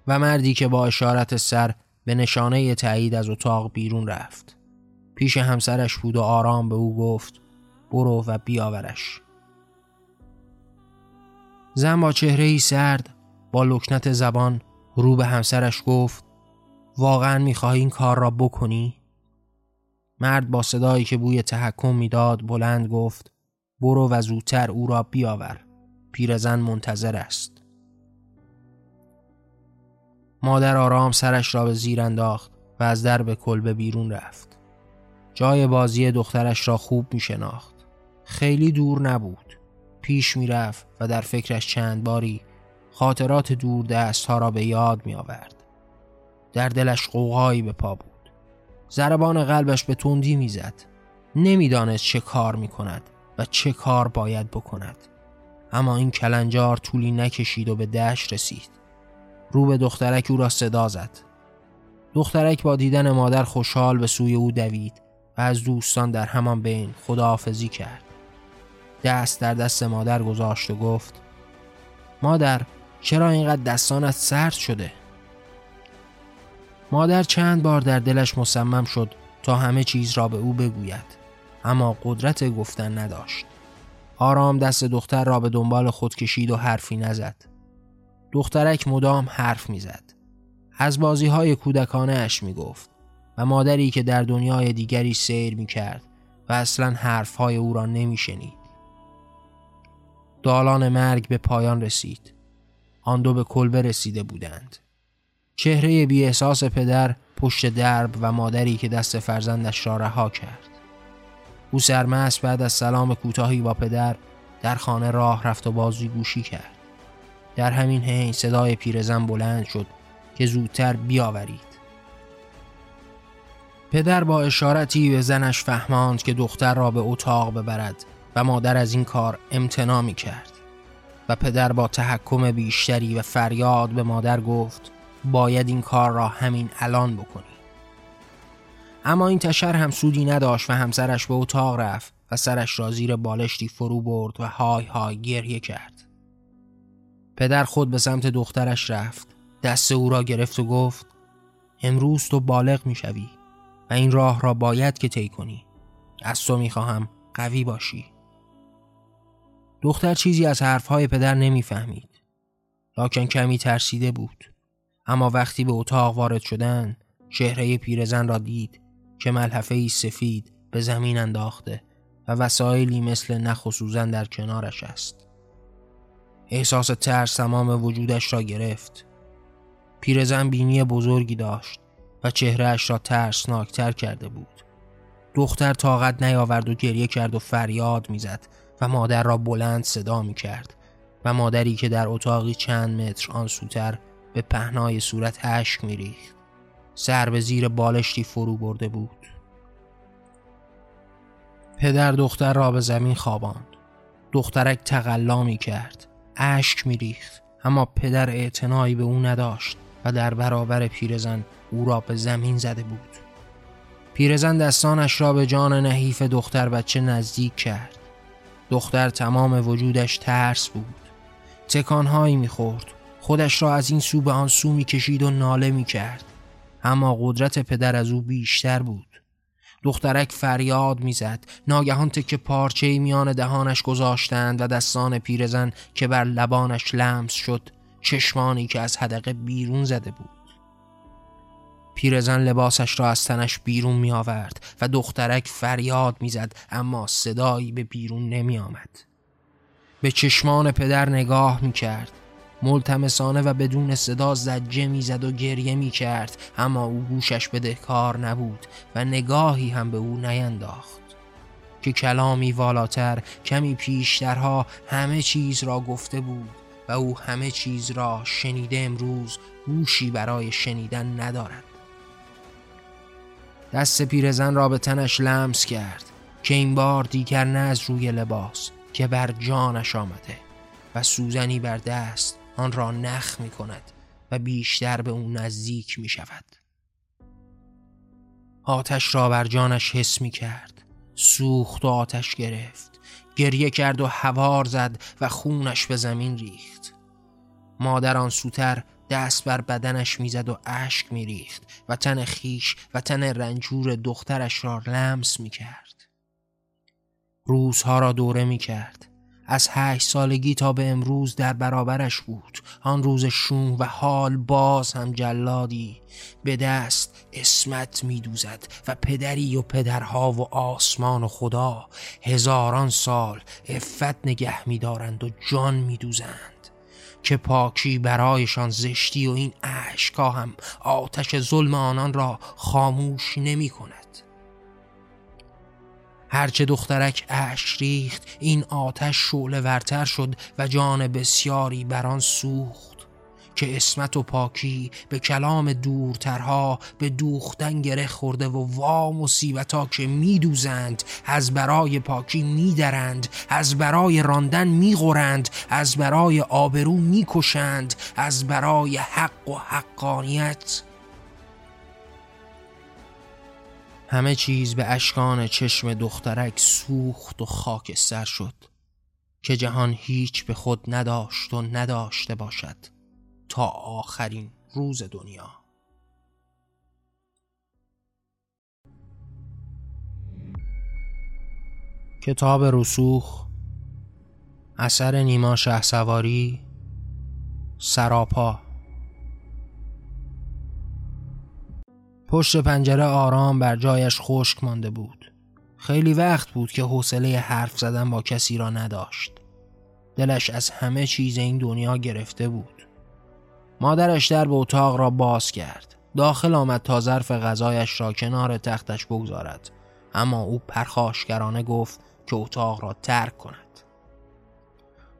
و مردی که با اشارت سر به نشانه تایید از اتاق بیرون رفت. پیش همسرش بود و آرام به او گفت برو و بیاورش. زن با چهره سرد با لکنت زبان رو به همسرش گفت واقعا می‌خواهی این کار را بکنی؟ مرد با صدایی که بوی تحکم می‌داد بلند گفت برو و زودتر او را بیاور. پیرزن منتظر است. مادر آرام سرش را به زیر انداخت و از درب کلبه بیرون رفت. جای بازی دخترش را خوب می شناخت. خیلی دور نبود. پیش می رفت و در فکرش چند باری خاطرات دور دست ها را به یاد می آورد. در دلش قوقایی به پا بود. ضربان قلبش به تندی می‌زد نمی‌دانست چه کار می کند و چه کار باید بکند. اما این کلنجار طولی نکشید و به دشت رسید. رو به دخترک او را صدا زد. دخترک با دیدن مادر خوشحال به سوی او دوید و از دوستان در همان بین خداحافظی کرد. دست در دست مادر گذاشت و گفت مادر چرا اینقدر دستانت سرد شده؟ مادر چند بار در دلش مصمم شد تا همه چیز را به او بگوید اما قدرت گفتن نداشت. آرام دست دختر را به دنبال خود کشید و حرفی نزد دخترک مدام حرف می‌زد از بازی های کودکانه اش می گفت و مادری که در دنیای دیگری سیر می کرد و اصلا حرف های او را نمی شنید. دالان مرگ به پایان رسید. آن دو به کلبه رسیده بودند. چهره بی احساس پدر پشت درب و مادری که دست فرزندش را رها کرد. او سرمست بعد از سلام کوتاهی با پدر در خانه راه رفت و بازوی گوشی کرد. در همین حین صدای پیرزن بلند شد که زودتر بیاورید. پدر با اشارتی به زنش فهماند که دختر را به اتاق ببرد و مادر از این کار امتنا می کرد و پدر با تحکم بیشتری و فریاد به مادر گفت باید این کار را همین الان بکنی اما این تشر هم سودی نداشت و همسرش به اتاق رفت و سرش را زیر بالشتی فرو برد و های های گریه کرد. پدر خود به سمت دخترش رفت. دست او را گرفت و گفت امروز تو بالغ می شوی و این راه را باید که طی کنی. از تو می خواهم قوی باشی. دختر چیزی از حرفهای پدر نمی‌فهمید. لاکن کمی ترسیده بود. اما وقتی به اتاق وارد شدن چهره پیرزن را دید. که ملحفه ای سفید به زمین انداخته و وسایلی مثل نخ و سوزن در کنارش است. احساس ترس تمام وجودش را گرفت. پیرزن بینی بزرگی داشت و چهرهش را ترسناکتر کرده بود. دختر طاقت نیاورد و گریه کرد و فریاد می‌زد و مادر را بلند صدا می کرد و مادری که در اتاقی چند متر آن سوتر به پهنای صورت اشک می ریخت. سر به زیر بالشتی فرو برده بود. پدر دختر را به زمین خواباند. دخترک تقلا می کرد. اشک می ریخت. اما پدر اعتنایی به او نداشت و در برابر پیرزن او را به زمین زده بود. پیرزن دستانش را به جان نحیف دختر بچه نزدیک کرد. دختر تمام وجودش ترس بود تکانهایی می‌خورد خودش را از این سو به آن سو می‌کشید و ناله می‌کرد اما قدرت پدر از او بیشتر بود. دخترک فریاد می‌زد. ناگهان تکه پارچه میان دهانش گذاشتند و دستان پیرزن که بر لبانش لمس شد چشمانی که از حدقه بیرون زده بود. پیرزن لباسش را از تنش بیرون می آورد و دخترک فریاد می‌زد اما صدایی به بیرون نمی آمد. به چشمان پدر نگاه می کرد ملتمسانه و بدون صدا زجه می‌زد و گریه می کرد اما او گوشش بدهکار نبود و نگاهی هم به او نینداخت. که کلامی والاتر کمی پیشترها همه چیز را گفته بود و او همه چیز را شنیده امروز گوشی برای شنیدن ندارد. دست پیرزن را به تنش لمس کرد که این بار دیگر نه از روی لباس که بر جانش آمده و سوزنی بر دست آن را نخ می کند و بیشتر به اون نزدیک می شود آتش را بر جانش حس می کرد سوخت و آتش گرفت. گریه کرد و هوار زد و خونش به زمین ریخت. مادران سوتر دست بر بدنش می‌زد و اشک میریخت و تن خیش و تن رنجور دخترش را لمس می‌کرد. روزها را دوره می‌کرد. از هشت سالگی تا به امروز در برابرش بود. آن روز شوم و حال باز هم جلادی به دست اسمت میدوزد و پدری و پدرها و آسمان و خدا هزاران سال افت نگه میدارند و جان میدوزند. که پاکی برایشان زشتی و این اشکا هم آتش ظلم آنان را خاموش نمی کند هرچه دخترک اش ریخت این آتش شعله ورتر شد و جان بسیاری بر آن سوخت. که اسمت و پاکی به کلام دورترها به دوختن گره خورده و وا مصیبتا که میدوزند از برای پاکی میدرند از برای راندن میغورند از برای آبرو می‌کشند از برای حق و حقانیت همه چیز به اشکان چشم دخترک سوخت و خاکستر شد که جهان هیچ به خود نداشت و نداشته باشد تا آخرین روز دنیا. کتاب رسوخ اثر نیما شه سواری سراپا. پشت پنجره آرام بر جایش خشک مانده بود. خیلی وقت بود که حوصله حرف زدن با کسی را نداشت. دلش از همه چیز این دنیا گرفته بود. مادرش در به اتاق را باز کرد. داخل آمد تا ظرف غذایش را کنار تختش بگذارد. اما او پرخاشگرانه گفت که اتاق را ترک کند.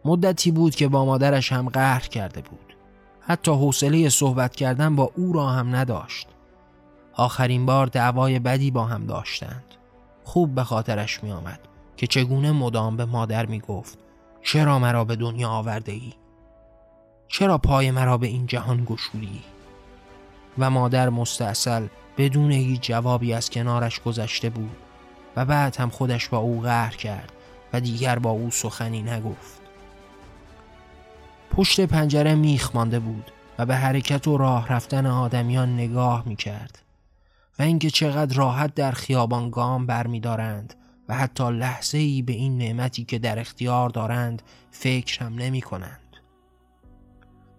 مدتی بود که با مادرش هم قهر کرده بود. حتی حوصله صحبت کردن با او را هم نداشت. آخرین بار دعوای بدی با هم داشتند خوب به خاطرش می آمد که چگونه مدام به مادر می گفت چرا مرا به دنیا آورده ای؟ چرا پای مرا به این جهان گشودی؟ و مادر مستاصل بدون هیچ جوابی از کنارش گذشته بود و بعد هم خودش با او قهر کرد و دیگر با او سخنی نگفت پشت پنجره میخ مانده بود و به حرکت و راه رفتن آدمیان نگاه می کرد و اینکه چقدر راحت در خیابان گام برمیدارند و حتی لحظه ای به این نعمتی که در اختیار دارند فکر هم نمی کنند.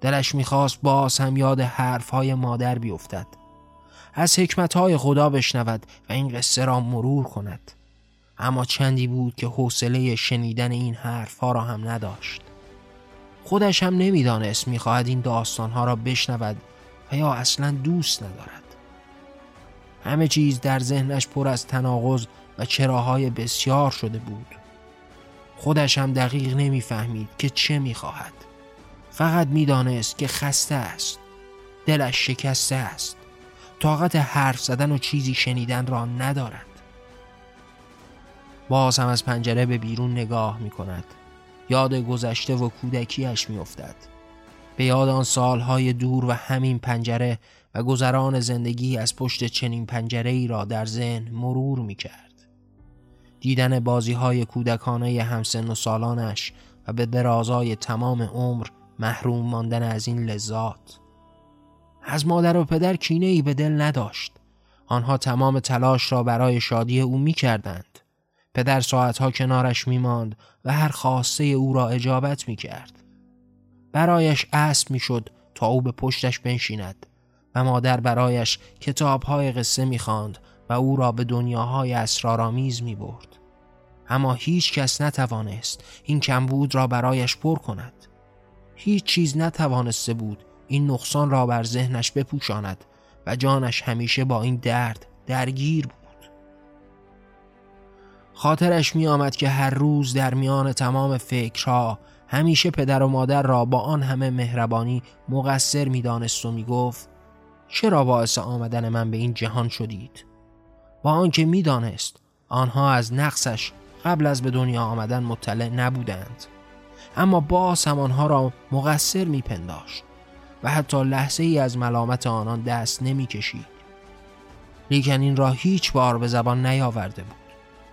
دلش می‌خواست باز هم یاد حرفهای مادر بیفتد. از حکمتهای خدا بشنود و این قصه را مرور کند. اما چندی بود که حوصله شنیدن این حرفها را هم نداشت. خودش هم نمی‌دانست می‌خواهد این داستانها را بشنود و یا اصلا دوست ندارد. همه چیز در ذهنش پر از تناقض و چراهای بسیار شده بود. خودش هم دقیق نمی‌فهمید که چه می‌خواهد. فقط می‌دانست که خسته است. دلش شکسته است. طاقت حرف زدن و چیزی شنیدن را ندارد. باز هم از پنجره به بیرون نگاه می کند یاد گذشته و کودکیش می افتد. به یاد آن سالهای دور و همین پنجره و گذران زندگی از پشت چنین پنجره ای را در ذهن مرور می کرد. دیدن بازی های کودکانه همسن و سالانش و به درازای تمام عمر محروم ماندن از این لذات. از مادر و پدر کینه ای به دل نداشت. آنها تمام تلاش را برای شادی او می کردند پدر ساعتها کنارش می ماند و هر خواسته او را اجابت می کرد برایش اسب می شد تا او به پشتش بنشیند. مادر برایش کتابهای قصه می خاند و او را به دنیاهای اسرارآمیز می برد. اما هیچ کس نتوانست این کمبود را برایش پر کند. هیچ چیز نتوانسته بود این نقصان را بر ذهنش بپوشاند و جانش همیشه با این درد درگیر بود. خاطرش می آمد که هر روز در میان تمام فکرها همیشه پدر و مادر را با آن همه مهربانی مقصر می دانست و می گفت چرا باعث آمدن من به این جهان شدید؟ با آنکه می‌دانست آنها از نقصش قبل از به دنیا آمدن مطلع نبودند اما باز هم آنها را مقصر میپنداشت و حتی لحظه ای از ملامت آنان دست نمی‌کشید لیکن این را هیچ بار به زبان نیاورده بود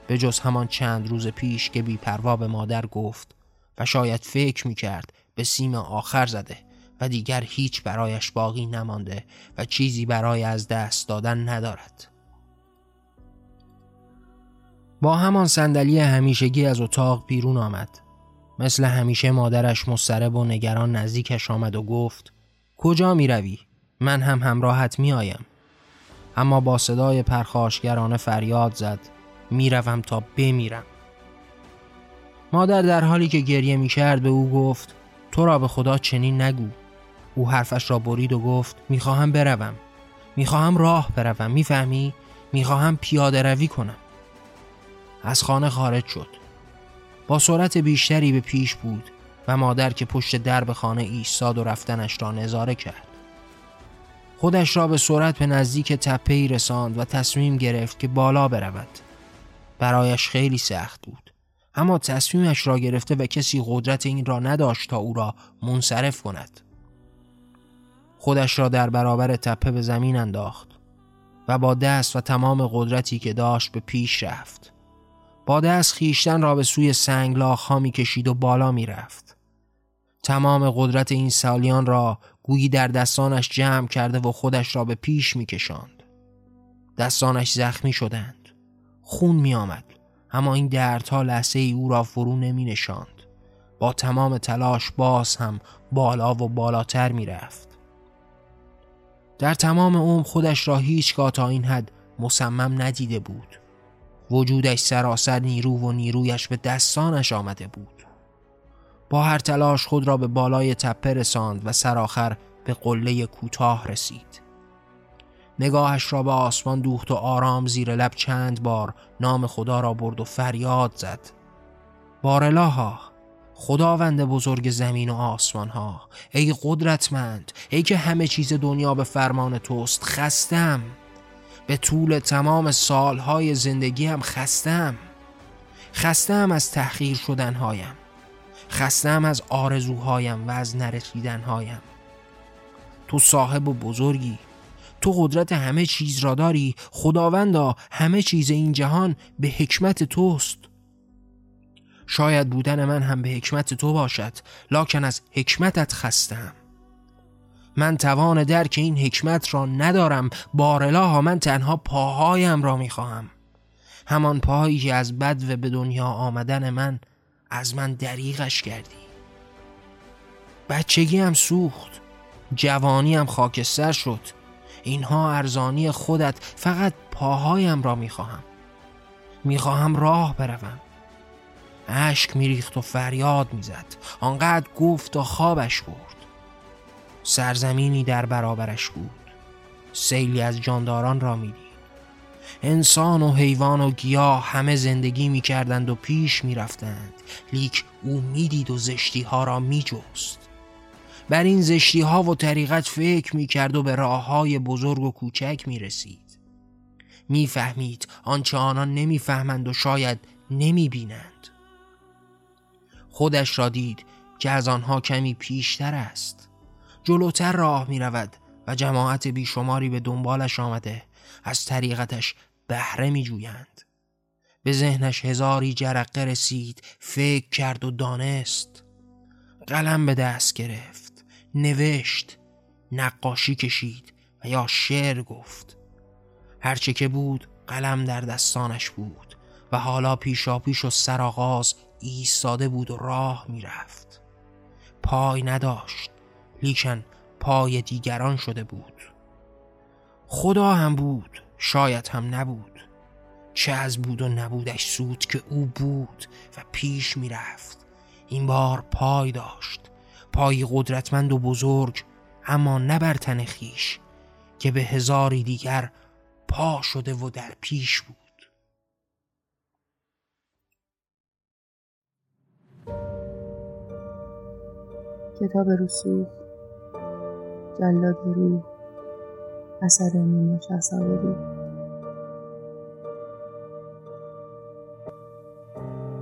به جز همان چند روز پیش که بیپروا به مادر گفت و شاید فکر می‌کرد به سیم آخر زده و دیگر هیچ برایش باقی نمانده و چیزی برای از دست دادن ندارد با همان صندلی همیشگی از اتاق بیرون آمد مثل همیشه مادرش مسترب و نگران نزدیکش آمد و گفت کجا می روی؟ من هم همراحت می آیم. اما با صدای پرخاشگرانه فریاد زد می‌روم تا بمیرم مادر در حالی که گریه می کرد به او گفت تو را به خدا چنین نگو او حرفش را برید و گفت می‌خواهم بروم. می‌خواهم راه بروم می‌فهمی؟ می‌خواهم پیاده روی کنم. از خانه خارج شد. با سرعت بیشتری به پیش بود و مادر که پشت درب خانه ایستاد و رفتنش را نظاره کرد. خودش را به سرعت به نزدیک تپهی رساند و تصمیم گرفت که بالا برود. برایش خیلی سخت بود. اما تصمیمش را گرفته و کسی قدرت این را نداشت تا او را منصرف کند. خودش را در برابر تپه به زمین انداخت و با دست و تمام قدرتی که داشت به پیش رفت با دست خیشتن را به سوی سنگلاخ ها کشید و بالا می رفت. تمام قدرت این سالیان را گویی در دستانش جمع کرده و خودش را به پیش می کشاند. دستانش زخمی شدند. خون می آمد. اما این دردها لحظه ای او را فرو نمی نشاند. با تمام تلاش باز هم بالا و بالاتر می رفت. در تمام عمر خودش را هیچگاه تا این حد مصمم ندیده بود. وجودش سراسر نیرو و نیرویش به دستانش آمده بود. با هر تلاش خود را به بالای تپه رساند و سرآخر به قله کوتاه رسید. نگاهش را به آسمان دوخت و آرام زیر لب چند بار نام خدا را برد و فریاد زد. بارلاها خداوند بزرگ زمین و آسمان ها ای قدرتمند ای که همه چیز دنیا به فرمان توست خستم. به طول تمام سالهای زندگیم خستم. خستم از تحقیر شدنهایم. خستم از آرزوهایم و از نرسیدنهایم. تو صاحب و بزرگی. تو قدرت همه چیز را داری. خداوندا همه چیز این جهان به حکمت توست. شاید بودن من هم به حکمت تو باشد لاکن از حکمتت خستم. من توان درک این حکمت را ندارم بارلاها من تنها پاهایم را می‌خواهم. همان پاهایی که از بد و به دنیا آمدن من از من دریغش کردی. بچگی هم سوخت جوانی هم خاکستر شد. اینها ارزانی خودت فقط پاهایم را می‌خواهم. می‌خواهم راه بروم. اشک میریخت و فریاد می‌زد. آنقدر گفت و خوابش برد سرزمینی در برابرش بود. سیلی از جانداران را می‌دید. انسان و حیوان و گیاه همه زندگی می‌کردند و پیش می‌رفتند. لیک او می‌دید و زشتی ها را میجست. بر این زشتی ها و طریقت فکر می‌کرد و به راه های بزرگ و کوچک می‌رسید. می‌فهمید آنچه آنان نمی‌فهمند و شاید نمی‌بینند. خودش را دید که از آنها کمی پیشتر است. جلوتر راه می رود و جماعت بیشماری به دنبالش آمده از طریقتش بهره می جویند. به ذهنش هزاری جرقه رسید فکر کرد و دانست. قلم به دست گرفت نوشت نقاشی کشید و یا شعر گفت. هرچه که بود قلم در دستانش بود و حالا پیشا پیش و سرآغاز ایستاده بود و راه می‌رفت. پای نداشت. لیکن پای دیگران شده بود. خدا هم بود. شاید هم نبود. چه از بود و نبودش سود که او بود و پیش می‌رفت. این بار پای داشت. پای قدرتمند و بزرگ اما نه بر تن خیش که به هزاری دیگر پا شده و در پیش بود.
کتاب رسوخ جلاد روح اثر نیما شهسواری.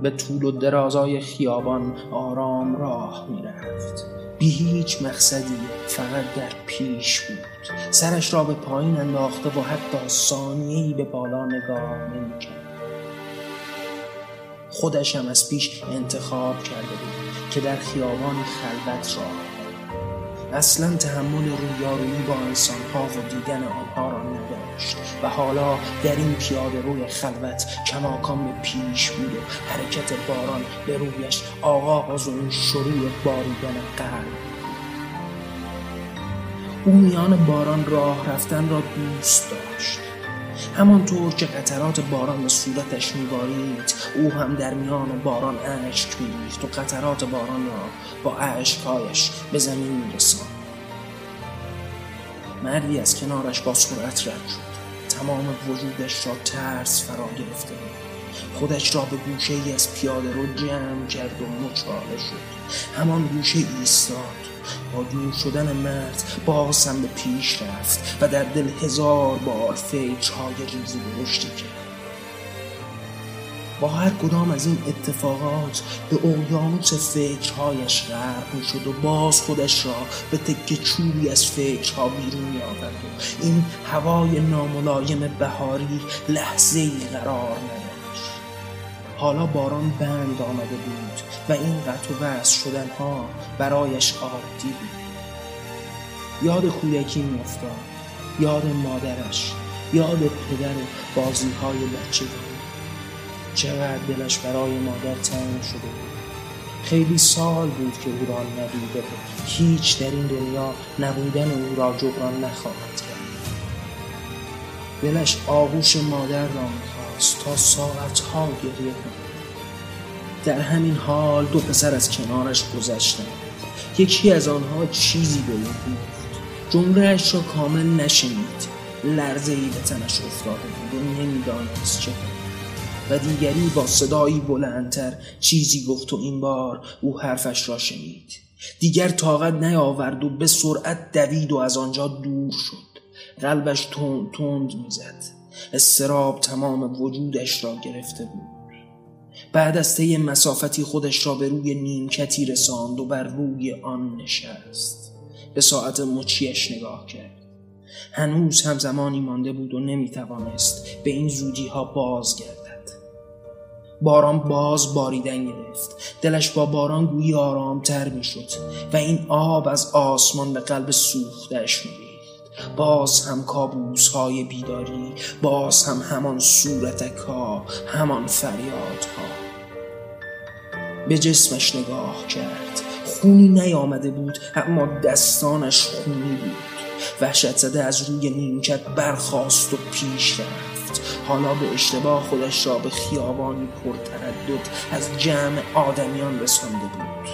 به طول و درازای خیابان آرام راه می‌رفت. بی هیچ مقصدی فقط در پیش بود. سرش را به پایین انداخته و حتی ثانیه‌ای به بالا نگاه نمی‌کرد. خودش هم از پیش انتخاب کرده بود که در خیابان خلوت راه اصلا تحمل رویارویی با انسانها و دیدن آنها را نداشت و حالا در این پیاده روی خلوت کماکان به پیش بود و حرکت باران به رویش آغاز و اون شروع باریدن قلب او میان باران راه رفتن را دوست داشت. همانطور که قطرات باران به صورتش میبارید او هم در میان باران اشک میریخت و قطرات باران را با اشکهایش به زمین میرساند. مردی از کنارش با سرعت رد شد. تمام وجودش را ترس فرا گرفته بود. خودش را به گوشه ای از پیاده رو جمع کرد و مچاله شد. همان گوشه ایستاد. با دور شدن مرد باز به پیش رفت و در دل هزار بار فکرهای ریزی درشتی کرد. با هر کدام از این اتفاقات به اقیانوس فکرهایش غرق می شد و باز خودش را به تکه چوبی از فکرها بیرون می آورد و این هوای ناملایم بهاری لحظه ای قرار نداشت.
حالا باران بند آمده بود. و این قطع و شدن ها برایش عادی بود. یاد کودکی میافتاد یاد مادرش یاد پدر بازی های بچه چقدر دلش برای مادر تنگ شده بود. خیلی سال بود که او را ندیده بود. هیچ در این دنیا نبودن او را جبران نخواهد کرد. دلش آغوش مادر را می‌خواست تا ساعتها گریه کند. در همین حال دو پسر از کنارش گذشتند. یکی از آنها چیزی به او گفت جملهاش را کامل نشنید. لرزه ای به تنش افتاده بود و نمی‌دانست چه و دیگری با صدایی بلندتر چیزی گفت و این بار او حرفش را شنید. دیگر طاقت نیاورد و به سرعت دوید و از آنجا دور شد. قلبش تند تند می‌زد. استراب تمام وجودش را گرفته بود. بعد از طی مسافتی خودش را به روی نیمکتی رساند و بر روی آن نشست. به ساعت مچیش نگاه کرد. هنوز هم زمانی مانده بود و نمی‌توانست به این زودی ها بازگردد. باران باز باریدن گرفت. دلش با باران گویی آرامتر می‌شد و این آب از آسمان به قلب سوختش میریخت. باز هم کابوس های بیداری باز هم همان صورتک ها همان فریاد ها به جسمش نگاه کرد. خونی نیامده بود اما دستانش خونی بود. وحشت زده از روی نیمکت برخاست و پیش رفت. حالا به اشتباه خودش را به خیابانی پرتردد از جمع آدمیان رسانده بود.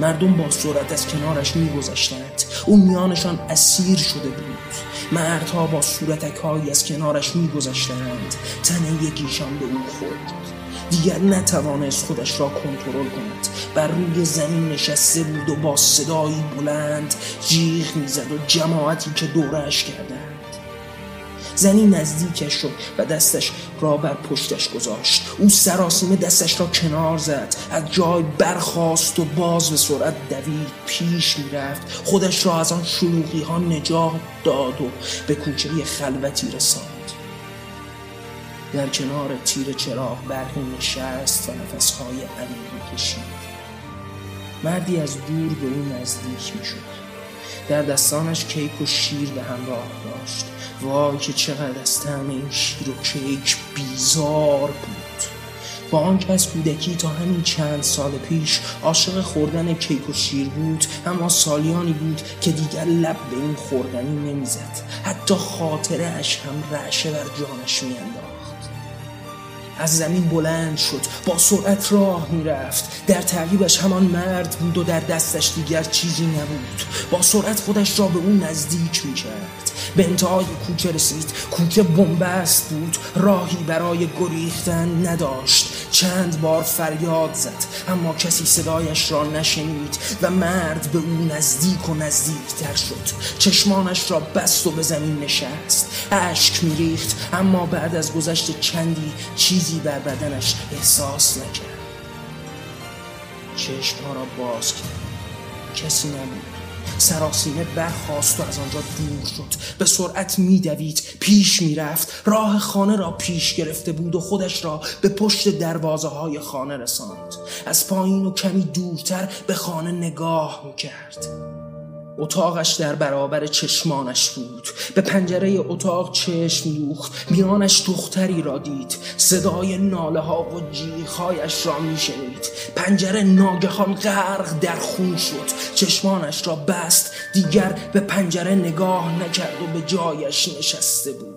مردم با سرعت از کنارش میگذشتند. او میانشان اسیر شده بود. مردها با صورتکهایی از کنارش میگذشتند. تن یکیشان به او خورد. دیگر نتوانست خودش را کنترل کند. بر روی زمین نشسته بود و با صدایی بلند جیغ می‌زد و جماعتی که دورش کردند. زنی نزدیکش شد و دستش را بر پشتش گذاشت. او سراسیمه دستش را کنار زد. از جای برخاست و باز به سرعت دوید. پیش می‌رفت. خودش را از آن شلوغی ها نجات داد و به کوچه خلوتی رساند. در کنار تیر چراغ برقی نشست و نفسهای عمیقی کشید مردی از دور به او نزدیک می‌شد. در دستانش کیک و شیر به همراه داشت. وای که چقدر از طعم این شیر و کیک بیزار بود. با آنکه از کودکی تا همین چند سال پیش عاشق خوردن کیک و شیر بود اما سالیانی بود که دیگر لب به این خوردنی نمی‌زد. حتی خاطره اش هم رعشه بر جانش میانداخت. از زمین بلند شد با سرعت راه می‌رفت. در تعقیبش همان مرد بود و در دستش دیگر چیزی نبود. با سرعت خودش را به او نزدیک می‌کرد. به انتهای کوچه رسید. کوچه بنبست بود. راهی برای گریختن نداشت. چند بار فریاد زد اما کسی صدایش را نشنید و مرد به او نزدیک و نزدیکتر شد. چشمانش را بست و به زمین نشست. اشک میریخت اما بعد از گذشت چندی چیزی بر بدنش احساس نکرد. چشمها را باز کرد. کسی نبود. سراسیمه برخواست و از آنجا دور شد. به سرعت میدوید پیش می‌رفت. راه خانه را پیش گرفته بود و خودش را به پشت دروازه های خانه رساند. از پایین و کمی دورتر به خانه نگاه می‌کرد. اتاقش در برابر چشمانش بود. به پنجره اتاق چشم دوخت. میانش دختری را دید. صدای ناله ها و جیخهایش را میشنید. پنجره ناگهان غرق در خون شد. چشمانش را بست. دیگر به پنجره نگاه نکرد و به جایش نشسته بود.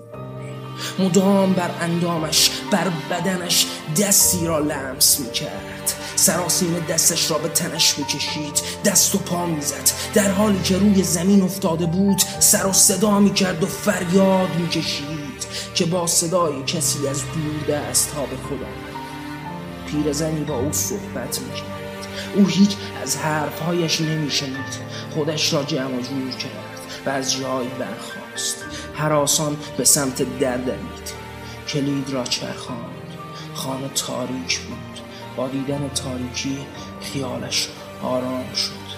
مدام بر اندامش بر بدنش دستی را لمس می‌کرد. سراسیمه دستش را به تنش می‌کشید. دست و پا می‌زد. در حالی که روی زمین افتاده بود سر و صدا می‌کرد و فریاد می‌کشید که با صدای کسی از دور دست ها به آمد پیرزنی با او صحبت می‌کرد. او هیچ از حرفهایش نمیشنید. خودش را جمع جور کرد و از جای برخاست. حراسان به سمت در دوید. کلید را چرخاند. خانه تاریک بود. با دیدن تاریکی خیالش آرام شد.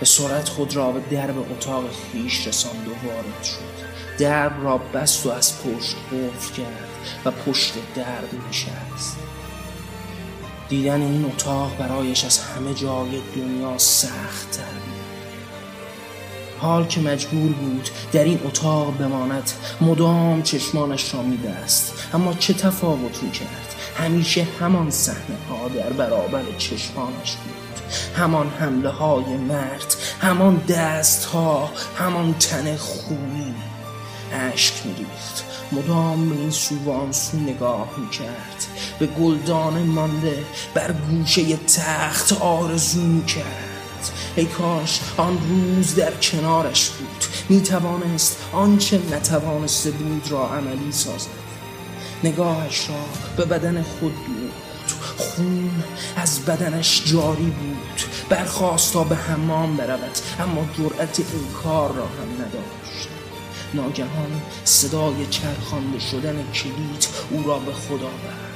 به سرعت خود را به درب اتاق خیش رساند و وارد شد. درب را بست و از پشت قفل کرد و پشت درب نشست. دیدن این اتاق برایش از همه جای دنیا سخت تر حال که مجبور بود در این اتاق بماند مدام چشمانش را میبست اما چه تفاوت می‌کرد؟ همیشه همان صحنه ها در برابر چشمانش بود. همان حمله های مرد همان دست ها همان تن خونی. اشک میریخت. مدام به این سو و آن سو نگاه می‌کرد. به گلدانه مانده بر گوشه تخت آرزو می‌کرد. ای کاش آن روز در کنارش بود. می توانست آنچه نتوانسته بود را عملی سازد. نگاهش را به بدن خود دوخت خون از بدنش جاری بود. برخواست تا به حمام برود اما جرأت این کار را هم نداشت. ناگهان صدای چرخانده شدن کلید او را به خدا برد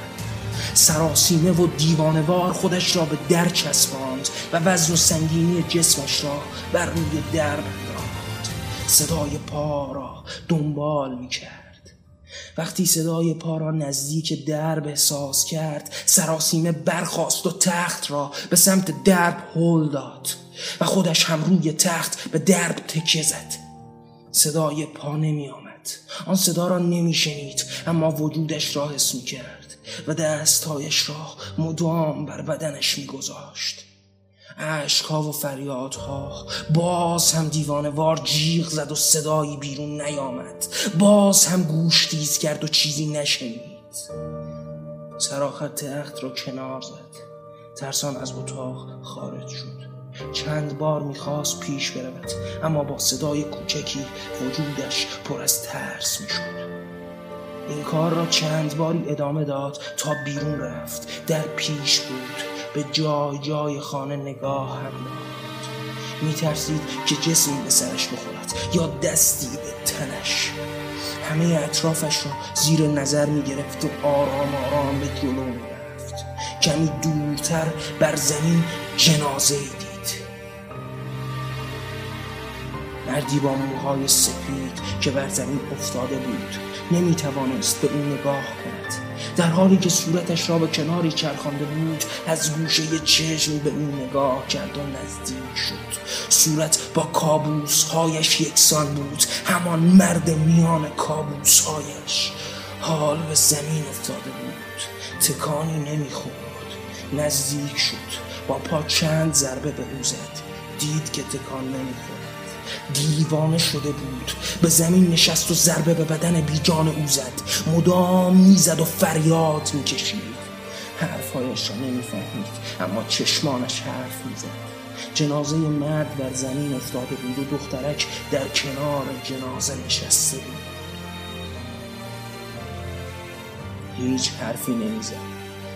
سراسیمه و دیوانوار خودش را به در چسباند و وزن و سنگینی جسمش را بر روی در انداخت. صدای پا را دنبال می کرد وقتی صدای پا را نزدیک درب احساس کرد سراسیمه برخاست و تخت را به سمت درب هل داد و خودش هم روی تخت به درب تکیه زد. صدای پا نمی آمد. آن صدا را نمی شنید اما وجودش را حس می کرد و دستهایش را مدام بر بدنش میگذاشت عشقها و فریادها. باز هم دیوانه وار جیغ زد و صدایی بیرون نیامد. باز هم گوش تیز کرد و چیزی نشنید. سراخت تخت را کنار زد. ترسان از اتاق خارج شد. چند بار می‌خواست پیش برود اما با صدای کوچکی وجودش پر از ترس می‌شد. این کار را چند باری ادامه داد تا بیرون رفت. در پیش بود. به جای جای خانه نگاه هم داد میترسید که جسمی به سرش بخورد یا دستی به تنش. همه اطرافش را زیر نظر می‌گرفت و آرام آرام به جلو می‌رفت کمی دورتر بر زمین جنازه دید. مردی با موهای سپید که بر زمین افتاده بود نمی توانست به اون نگاه کند. در حالی که صورتش را به کناری چرخانده بود از گوشه چشم به اون نگاه کرد و نزدیک شد. صورت با کابوس هایش یکسان بود همان مرد میان کابوس هایش حال به زمین افتاده بود تکانی نمی‌خورد نزدیک شد با پا چند ضربه به او زد. دید که تکان نمی‌خورد. دیوانه شده بود. به زمین نشست و ضربه به بدن بیجان او زد. مدام می‌زد و فریاد می‌کشید. حرفهایش را نمی‌فهمید اما چشمانش حرف می‌زد. جنازه مرد بر زمین افتاده بود و دخترک در کنار جنازه نشسته بود. هیچ حرفی نمی‌زد.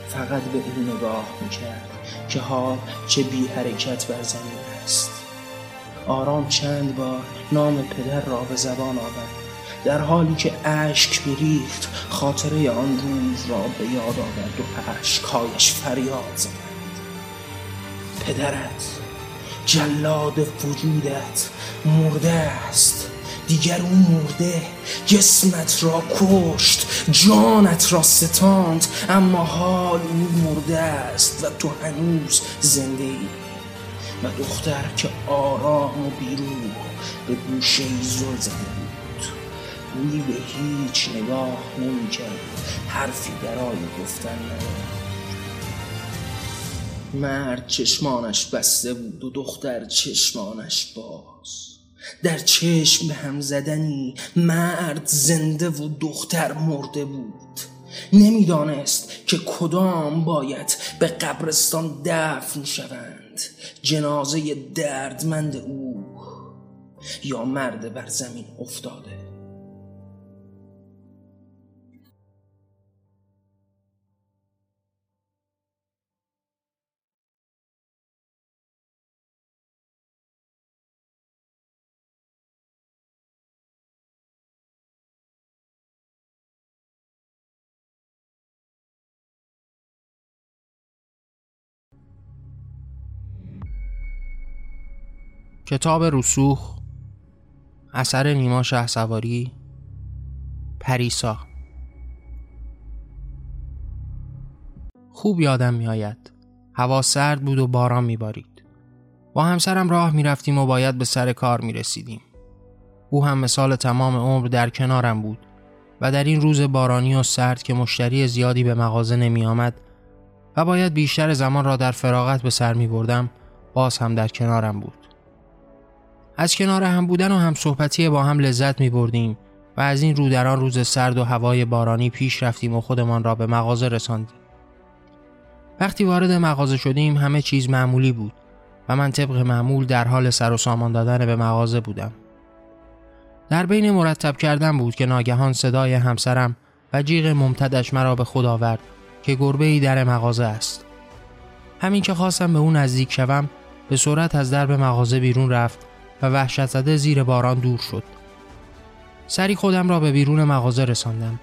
فقط به او نگاه می‌کرد که حال چه بی حرکت بر زمین است. آرام چند بار نام پدر را به زبان آورد. در حالی که اشک میریخت خاطره آن روز را به یاد آورد و اشکهایش فریاد زد پدرت جلاد وجودت مرده است. دیگر او مرده جسمت را کشت جانت را ستاند اما حال او مرده است و تو هنوز زنده ای و دختر که آرام و بیرون به گوشه زل زده بود. گویی به هیچ نگاه نمی‌کرد حرفی برای گفتن مرد چشمانش بسته بود و دختر چشمانش باز. در چشم به هم زدنی مرد زنده و دختر مرده بود. نمی‌دانست که کدام باید به قبرستان دفن شوند. جنازه دردمند او. یا مرد بر زمین افتاده.
کتاب رسوخ اثر نیما شه سواری پریسا
خوب یادم میآید هوا سرد بود و باران میبارید با همسرم راه می‌رفتیم و باید به سر کار می رسیدیم. او هم مثال تمام عمر در کنارم بود و در این روز بارانی و سرد که مشتری زیادی به مغازه نمی آمد و باید بیشتر زمان را در فراغت به سر می بردم باز هم در کنارم بود. از کنار هم بودن و هم صحبتی با هم لذت می بردیم و از این رو در آن روز سرد و هوای بارانی پیش رفتیم و خودمان را به مغازه رساندیم. وقتی وارد مغازه شدیم همه چیز معمولی بود و من طبق معمول در حال سر و سامان دادن به مغازه بودم. در بین مرتب کردن بود که ناگهان صدای همسرم و جیغ ممتدش مرا به خود آورد که گربه ای در مغازه است. همین که خواستم به اون نزدیک شوم به سرعت از درب مغازه بیرون رفت و وحشت زده زیر باران دور شد. سری خودم را به بیرون مغازه رساندم.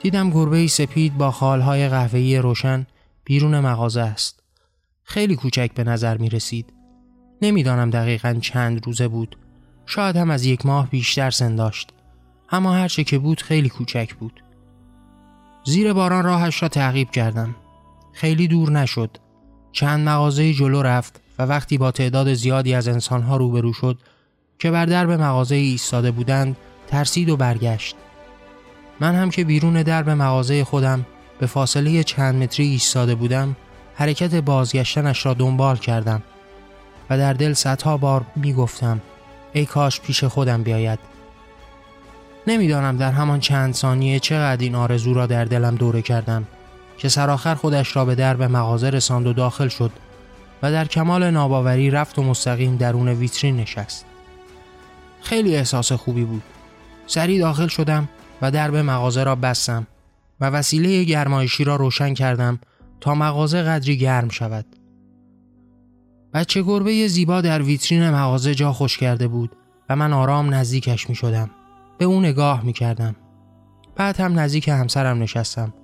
دیدم گربه سپید با خالهای قهوه‌ای روشن بیرون مغازه است. خیلی کوچک به نظر می رسید. نمی‌دانم دقیقا چند روزه بود. شاید هم از یک ماه بیشتر سن داشت. اما هرچه که بود خیلی کوچک بود. زیر باران راهش را تعقیب کردم. خیلی دور نشد. چند مغازه جلو رفت و وقتی با تعداد زیادی از انسانها روبرو شد که بر درب مغازه ایستاده بودند ترسید و برگشت. من هم که بیرون درب مغازه خودم به فاصله چند متری ایستاده بودم حرکت بازگشتنش را دنبال کردم و در دل صدها بار می گفتم ای کاش پیش خودم بیاید نمی‌دانم در همان چند ثانیه چقدر این آرزو را در دلم دوره کردم که سرآخر خودش را به درب مغازه رساند و داخل شد و در کمال ناباوری رفت و مستقیم درون ویترین نشست خیلی احساس خوبی بود سریع داخل شدم و درب مغازه را بستم و وسیله گرمایشی را روشن کردم تا مغازه قدری گرم شود. بچه گربه زیبا در ویترین مغازه جا خوش کرده بود و من آرام نزدیکش می شدم. به او نگاه می کردم. بعد هم نزدیک همسرم نشستم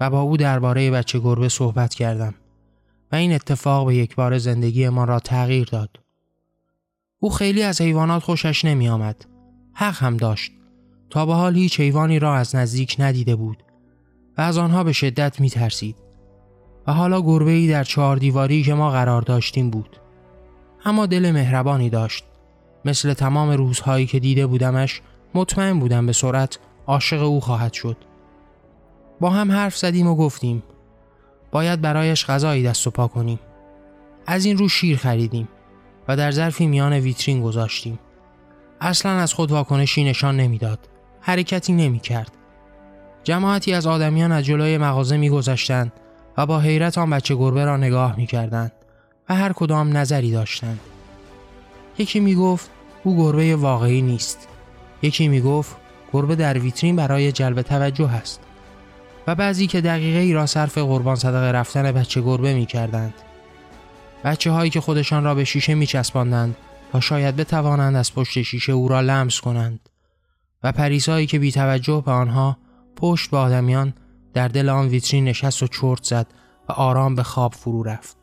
و با او درباره بچه گربه صحبت کردم و این اتفاق به یک بار زندگی ما را تغییر داد. او خیلی از حیوانات خوشش نمی آمد. حق هم داشت. تا به حال هیچ حیوانی را از نزدیک ندیده بود و از آنها به شدت می ترسید. و حالا گربه ای در چهار دیواری که ما قرار داشتیم بود. اما دل مهربانی داشت. مثل تمام روزهایی که دیده بودمش مطمئن بودم به سرعت عاشق او خواهد شد. با هم حرف زدیم و گفتیم باید برایش غذایی دست و پا کنیم. از این رو شیر خریدیم و در ظرفی میان ویترین گذاشتیم. اصلا از خود واکنشی نشان نمی‌داد. حرکتی نمی کرد. جماعتی از آدمیان از جلوی مغازه میگذشتند و با حیرت آن بچه گربه را نگاه می‌کردند و هر کدام نظری داشتند. یکی می‌گفت او گربه واقعی نیست. یکی می‌گفت گربه در ویترین برای جلب توجه است. و بعضی که دقیقه ای را صرف قربان صدقه رفتن بچه گربه می کردند. بچه هایی که خودشان را به شیشه می چسباندند تا شاید بتوانند از پشت شیشه او را لمس کنند و پریسایی که بی توجه به آنها پشت به آدمیان در دل آن ویترین نشست و چرت زد و آرام به خواب فرو رفت.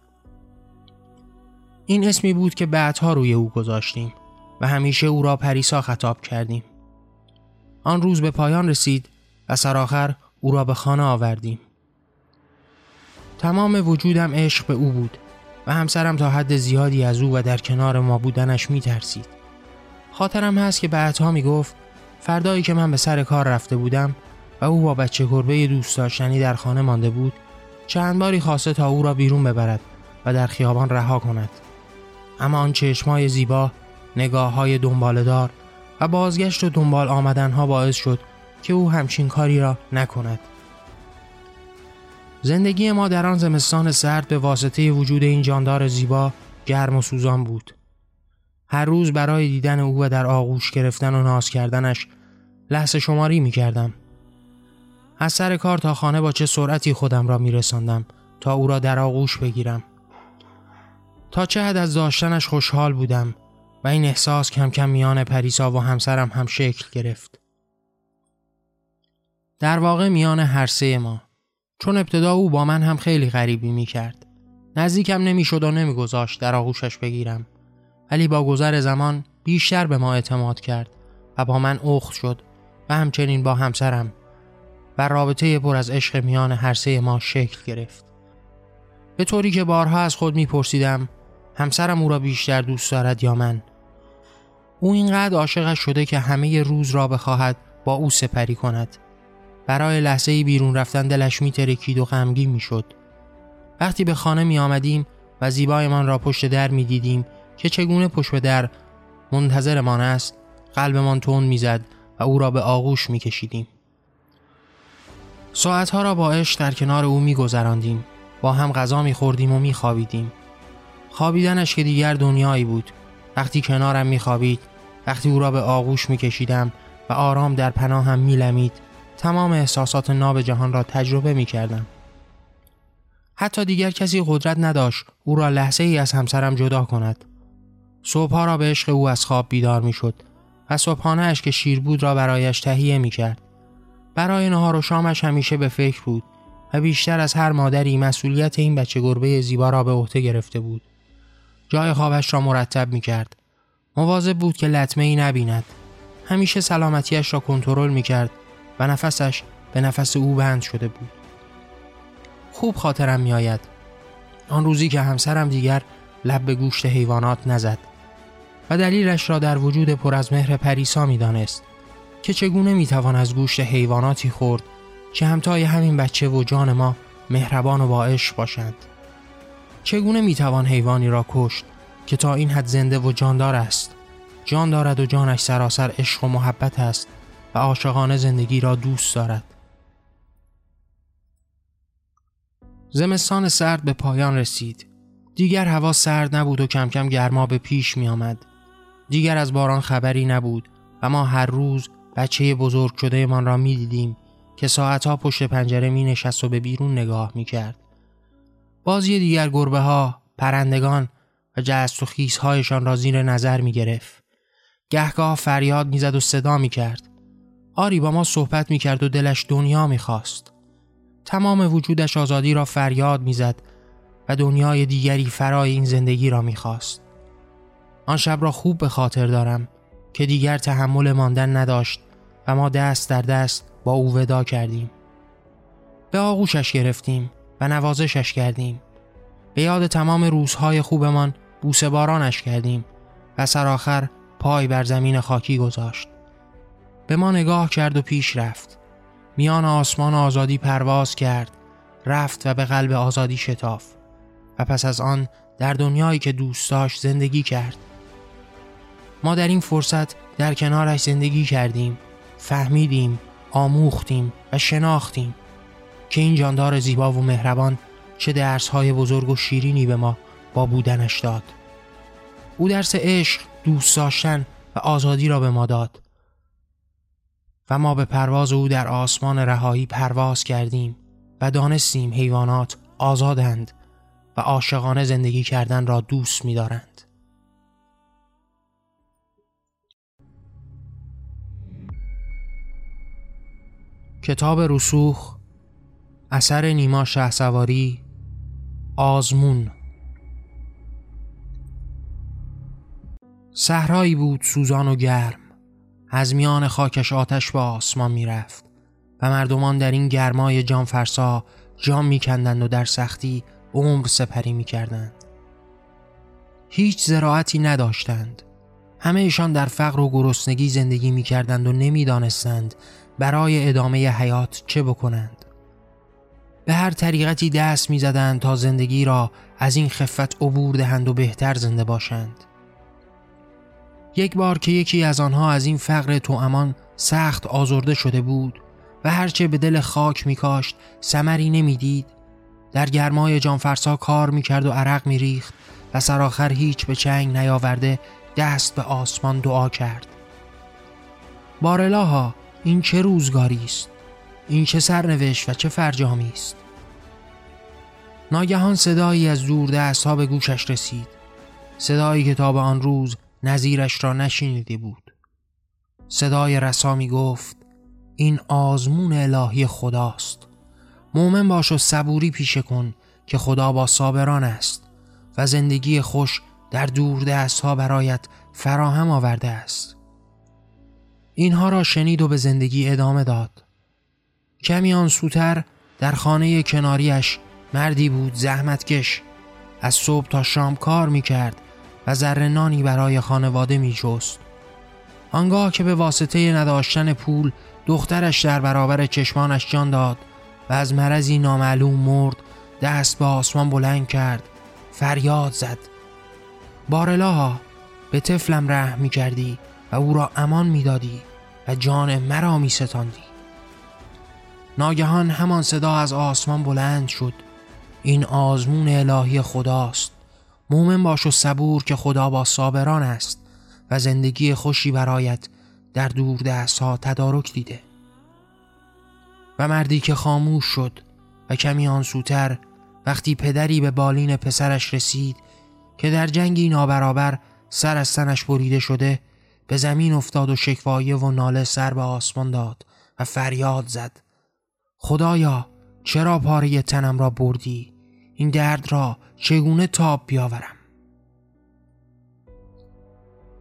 این اسمی بود که بعدها روی او گذاشتیم و همیشه او را پریسا خطاب کردیم. آن روز به پایان رسید و سرآخر او را به خانه آوردیم. تمام وجودم عشق به او بود و همسرم تا حد زیادی از او و در کنار ما بودنش می ترسید. خاطرم هست که بعدها می گفت فردایی که من به سر کار رفته بودم و او با بچه گربه دوست داشتنی در خانه مانده بود چند باری خواسته تا او را بیرون ببرد و در خیابان رها کند اما آن چشمای زیبا نگاه های دنبالدار و بازگشت و دنبال آمدنها باعث شد که او همچین کاری را نکند. زندگی ما در آن زمستان سرد به واسطه وجود این جاندار زیبا گرم و سوزان بود. هر روز برای دیدن او و در آغوش گرفتن و ناز کردنش لحظه شماری می کردم از سر کار تا خانه با چه سرعتی خودم را میرساندم تا او را در آغوش بگیرم. تا چه حد از داشتنش خوشحال بودم و این احساس کم کم میان پریسا و همسرم هم شکل گرفت. در واقع میان هر سه ما. چون ابتدا او با من هم خیلی غریبی می کرد نزدیکم نمی‌شد و نمیگذاشت در آغوشش بگیرم. ولی با گذر زمان بیشتر به ما اعتماد کرد و با من اخت شد و همچنین با همسرم و رابطه پر از عشق میان هر سه ما شکل گرفت. به طوری که بارها از خود میپرسیدم همسرم او را بیشتر دوست دارد یا من؟ او اینقدر عاشقش شده که همه روز را بخواهد با او سپری کند. برای لحظه ای بیرون رفتن دلش میترکید و غمگین می‌شد وقتی به خانه می آمدیم و زیبایمان را پشت در می دیدیم که چگونه پشت به در منتظرمان است قلبمان تون می‌زد و او را به آغوش می کشیدیم. ساعتها را با عشق در کنار او می گذراندیم. با هم غذا می خوردیم و می خوابیدیم. خوابیدنش که دیگر دنیایی بود. وقتی کنارم می خوابید، وقتی او را به آغوش می کشیدم و آرام در پناهم می لمید، تمام احساسات ناب جهان را تجربه می کردم. حتی دیگر کسی قدرت نداشت او را لحظه ای از همسرم جدا کند. صبحها را به عشق او از خواب بیدار می شد و صبحانهش که شیر بود را برایش تهیه می کرد. برای نهار و شامش همیشه به فکر بود و بیشتر از هر مادری مسئولیت این بچه گربه زیبا را به عهده گرفته بود. جای خوابش را مرتب می کرد. مواظب بود که لطمه ای نبیند. همیشه سلامتیش را کنترل می کرد و نفسش به نفس او بند شده بود. خوب خاطرم می آید. آن روزی که همسرم دیگر لب به گوشت حیوانات نزد و دلیلش را در وجود پر از مهر پریسا می دانست که چگونه می توان از گوشت حیواناتی خورد که همتای همین بچه و جان ما مهربان و با باشند چگونه می توان حیوانی را کشت که تا این حد زنده و جاندار است جان دارد و جانش سراسر عشق و محبت است عاشقانه زندگی را دوست دارد زمستان سرد به پایان رسید دیگر هوا سرد نبود و کم کم گرما به پیش می آمد. دیگر از باران خبری نبود و ما هر روز بچه بزرگ شده من را می دیدیم که ساعتها پشت پنجره می نشست و به بیرون نگاه می کرد. بازی دیگر گربه ها، پرندگان و جست و خیس هایشان را زیر نظر می گرفت. گهگاه فریاد می‌زد و صدا می کرد. آری با ما صحبت می کرد و دلش دنیا می خواست. تمام وجودش آزادی را فریاد می‌زد و دنیای دیگری فرای این زندگی را می‌خواست. آن شب را خوب به خاطر دارم که دیگر تحمل ماندن نداشت و ما دست در دست با او ودا کردیم. به آغوشش گرفتیم و نوازشش کردیم. به یاد تمام روزهای خوبمان بوسه بارانش کردیم و سرآخر پای بر زمین خاکی گذاشت. به ما نگاه کرد و پیش رفت. میان آسمان آزادی پرواز کرد رفت و به قلب آزادی شتاف و پس از آن در دنیایی که دوست داشت زندگی کرد. ما در این فرصت در کنارش زندگی کردیم فهمیدیم آموختیم و شناختیم که این جاندار زیبا و مهربان چه درسهای بزرگ و شیرینی به ما با بودنش داد. او درس عشق دوست داشتن و آزادی را به ما داد. و ما به پرواز او در آسمان رهایی پرواز کردیم و دانستیم حیوانات آزادند و عاشقانه زندگی کردن را دوست می‌دارند. کتاب رسوخ اثر نیما شهسواری آزمون صحرایی بود سوزان و گرم از میان خاکش آتش به آسمان می‌رفت و مردمان در این گرمای جانفرسا جام میکندند و در سختی عمر سپری می‌کردند. هیچ زراعتی نداشتند. همه ایشان در فقر و گرسنگی زندگی می‌کردند و نمی‌دانستند برای ادامه حیات چه بکنند. به هر طریقتی دست می‌زدند تا زندگی را از این خفت عبور دهند و بهتر زنده باشند. یک بار که یکی از آنها از این فقر امان سخت آزرده شده بود و هرچه به دل خاک میکاشت سمری نمی‌دید. در گرمای جانفرسا کار می‌کرد و عرق میریخت و سرآخر هیچ به چنگ نیاورده دست به آسمان دعا کرد. بارلاها این چه روزگاری است؟ این چه سرنوشت و چه فرجامی است؟ ناگهان صدایی از دور دست ها به گوشش رسید. صدایی که تا به آن روز نظیرش را نشینیده بود. صدای رسا می گفت این آزمون الهی خداست. مؤمن باش و صبوری پیشه کن که خدا با صابران است و زندگی خوش در دور ها برایت فراهم آورده است. اینها را شنید و به زندگی ادامه داد. کمی آن سوتر در خانه کناریش مردی بود زحمتکش. از صبح تا شام کار می کرد و ذره نانی برای خانواده می جست. آنگاه که به واسطه نداشتن پول دخترش در برابر چشمانش جان داد و از مرضی نامعلوم مرد دست به آسمان بلند کرد فریاد زد. بارلاها به طفلم رحم می کردی و او را امان می دادی و جان مرا می ستاندی ناگهان همان صدا از آسمان بلند شد. این آزمون الهی خداست. مومن باش و صبور که خدا با صابران است و زندگی خوشی برایت در دور دست ها تدارک دیده. و مردی که خاموش شد و کمی آنسوتر وقتی پدری به بالین پسرش رسید که در جنگی نابرابر سر از تنش بریده شده به زمین افتاد و شکوایه و ناله سر به آسمان داد و فریاد زد. خدایا چرا پاره تنم را بردی؟ این درد را چگونه تاب بیاورم؟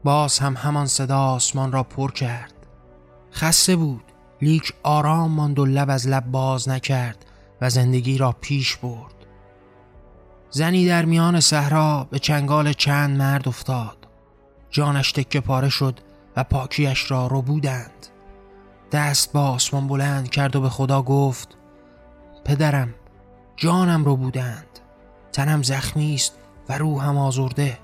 باز هم همان صدا آسمان را پر کرد. خسته بود. لیک آرام ماند و لب از لب باز نکرد و زندگی را پیش برد. زنی در میان صحرا به چنگال چند مرد افتاد. جانش تکه پاره شد و پاکیش را رو بودند. دست با آسمان بلند کرد و به خدا گفت پدرم جانم رو بودند. تنم زخمی است و روحم آزرده.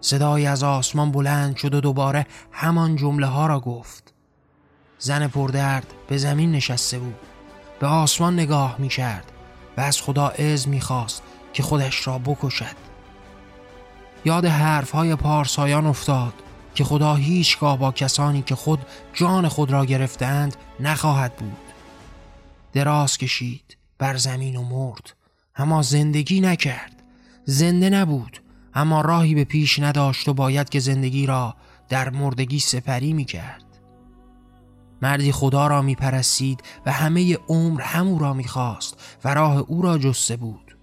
صدای از آسمان بلند شد و دوباره همان جمله ها را گفت. زن پردرد به زمین نشسته بود. به آسمان نگاه می کرد و از خدا از می خواست که خودش را بکشد. یاد حرف های پارسایان افتاد که خدا هیچگاه با کسانی که خود جان خود را گرفتند نخواهد بود. دراز کشید بر زمین و مرد. اما زندگی نکرد. زنده نبود. اما راهی به پیش نداشت و باید که زندگی را در مردگی سپری می کرد مردی خدا را می پرستید و همه عمر همو را می خواست و راه او را جسته بود.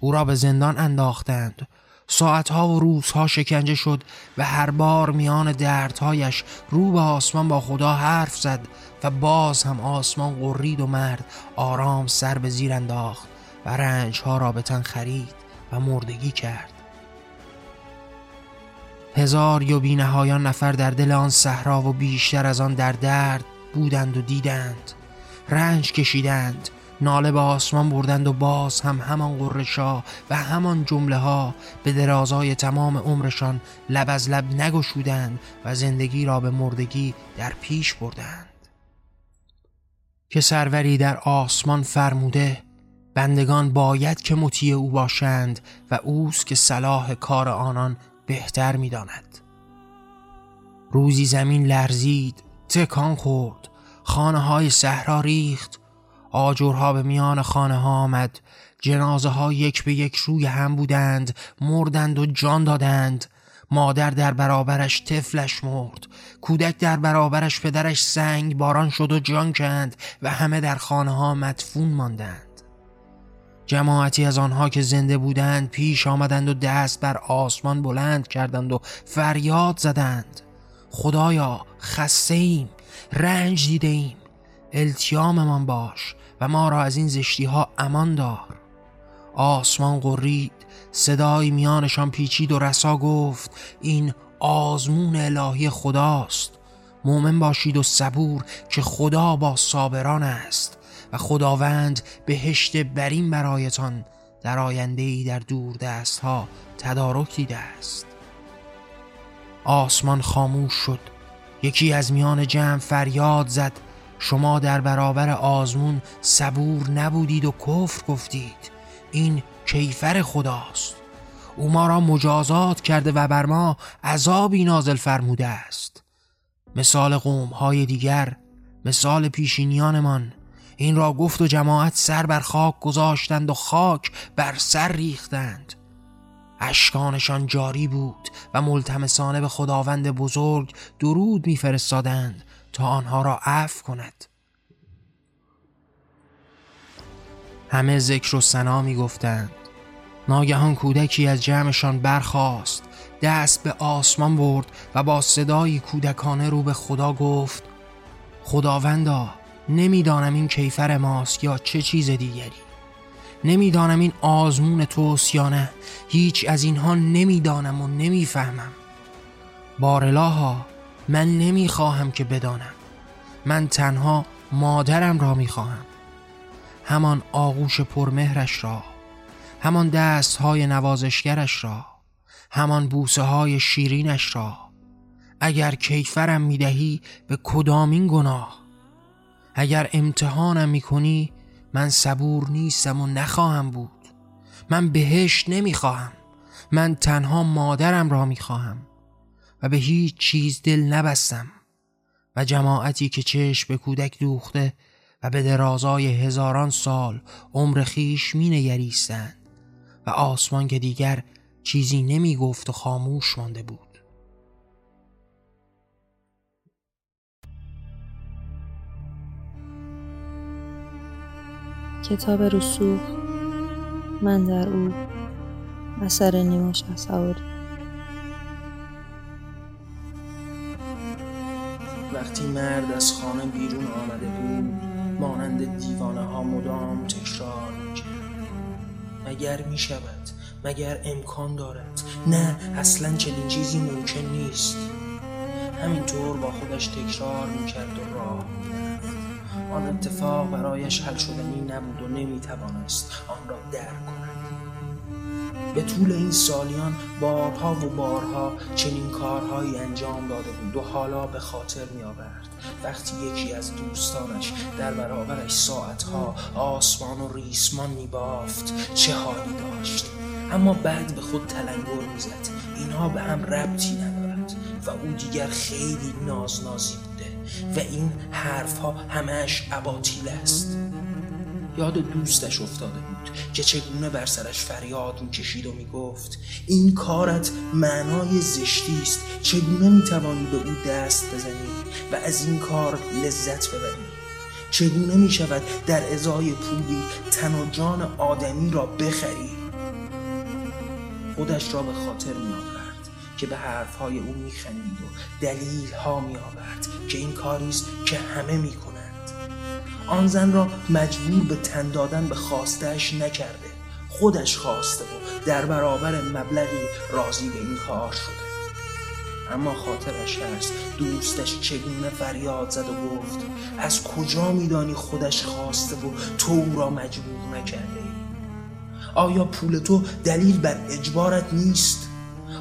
او را به زندان انداختند. ساعتها و روزها شکنجه شد و هر بار میان دردهایش رو به آسمان با خدا حرف زد و باز هم آسمان قرید و مرد آرام سر به زیر انداخت. و رنجها را به تن خرید و مردگی کرد. هزار یا بی نهایان نفر در دل آن صحرا و بیشتر از آن در درد بودند و دیدند. رنج کشیدند ناله به آسمان بردند و باز هم همان قرشا و همان جمله ها به درازای تمام عمرشان لب از لب نگشودند و زندگی را به مردگی در پیش بردند. که سروری در آسمان فرموده بندگان باید که مطیع او باشند و اوست که صلاح کار آنان بهتر می‌داند. روزی زمین لرزید تکان خورد خانه های صحرا ریخت آجرها به میان خانه ها آمد جنازه ها یک به یک روی هم بودند مردند و جان دادند. مادر در برابرش طفلش مرد کودک در برابرش پدرش سنگ باران شد و جان کند و همه در خانه ها مدفون ماندند. جماعتی از آنها که زنده بودند پیش آمدند و دست بر آسمان بلند کردند و فریاد زدند. خدایا خسته ایم رنج دیده ایم. التیاممان باش و ما را از این زشتی ها امان دار. آسمان قرید صدای میانشان پیچید و رسا گفت این آزمون الهی خداست. مؤمن باشید و صبور که خدا با صابران است. و خداوند بهشت برین برایتان در آینده ای در دور دست ها تدارک دیده است. آسمان خاموش شد. یکی از میان جمع فریاد زد. شما در برابر آزمون صبور نبودید و کفر گفتید. این کیفر خداست. او ما را مجازات کرده و بر ما عذابی نازل فرموده است. مثال قوم های دیگر مثال پیشینیانمان این را گفت و جماعت سر بر خاک گذاشتند و خاک بر سر ریختند. اشکانشان جاری بود و ملتمسانه به خداوند بزرگ درود میفرستادند تا آنها را عفو کند. همه ذکر و سنا می گفتند ناگهان کودکی از جمعشان برخاست دست به آسمان برد و با صدایی کودکانه رو به خدا گفت خداوندا نمی‌دانم این کیفر ماست یا چه چیز دیگری.
نمی‌دانم این آزمون توست یا نه. هیچ از اینها نمی‌دانم و نمی‌فهمم. بارلاها من نمی‌خواهم که بدانم. من تنها مادرم را می‌خواهم. همان آغوش پرمهرش را. همان دست های نوازشگرش را. همان بوسه های شیرینش را. اگر کیفرم می‌دهی به کدامین گناه؟ اگر امتحانم می‌کنی من صبور نیستم و نخواهم بود. من بهش نمی‌خواهم. من تنها مادرم را می‌خواهم. و به هیچ چیز دل نبستم. و جماعتی که چشم به کودک دوخته و به درازای هزاران سال عمر خیش می و آسمان که دیگر چیزی نمی گفت و خاموش مانده بود.
کتاب رسوخ. من در او اثر نیما شهسواری
وقتی مرد از خانه بیرون آمده بود مانند دیوانه ها مدام تکرار می‌کرد. مگر می شود مگر امکان دارد؟ نه اصلا چنین چیزی ممکن نیست. همینطور با خودش تکرار می‌کرد و راه آن اتفاق برایش حل شدنی نبود و نمی‌توانست آن را درک کند. به طول این سالیان بارها و بارها چنین کارهایی انجام داده بود و حالا به خاطر می آورد وقتی یکی از دوستانش در برابرش ساعتها آسمان و ریسمان می بافت چه حالی داشت؟ اما بعد به خود تلنگر می‌زد. اینها به هم ربطی ندارد و او دیگر خیلی نازنازی و این حرفها همش اباطیل است. یاد دوستش افتاده بود که چگونه بر سرش فریاد می‌کشید و می‌گفت این کارت معنای زشتی است. چگونه می‌توانی به او دست بزنی و از این کار لذت ببری؟ چگونه می‌شود در ازای پولی تن و جان آدمی را بخری؟ خودش را به خاطر می آورد که به حرفهای او میخندید و دلیل ها می آورد که این کاری است که همه می کنند آن زن را مجبور به تن دادن به خواستش نکرده. خودش خواسته و در برابر مبلغی راضی به این کار شده. اما خاطرش هست دوستش چگونه فریاد زد و گفت از کجا میدانی خودش خواسته و تو او را مجبور نکرده آیا پول تو دلیل بر اجبارت نیست؟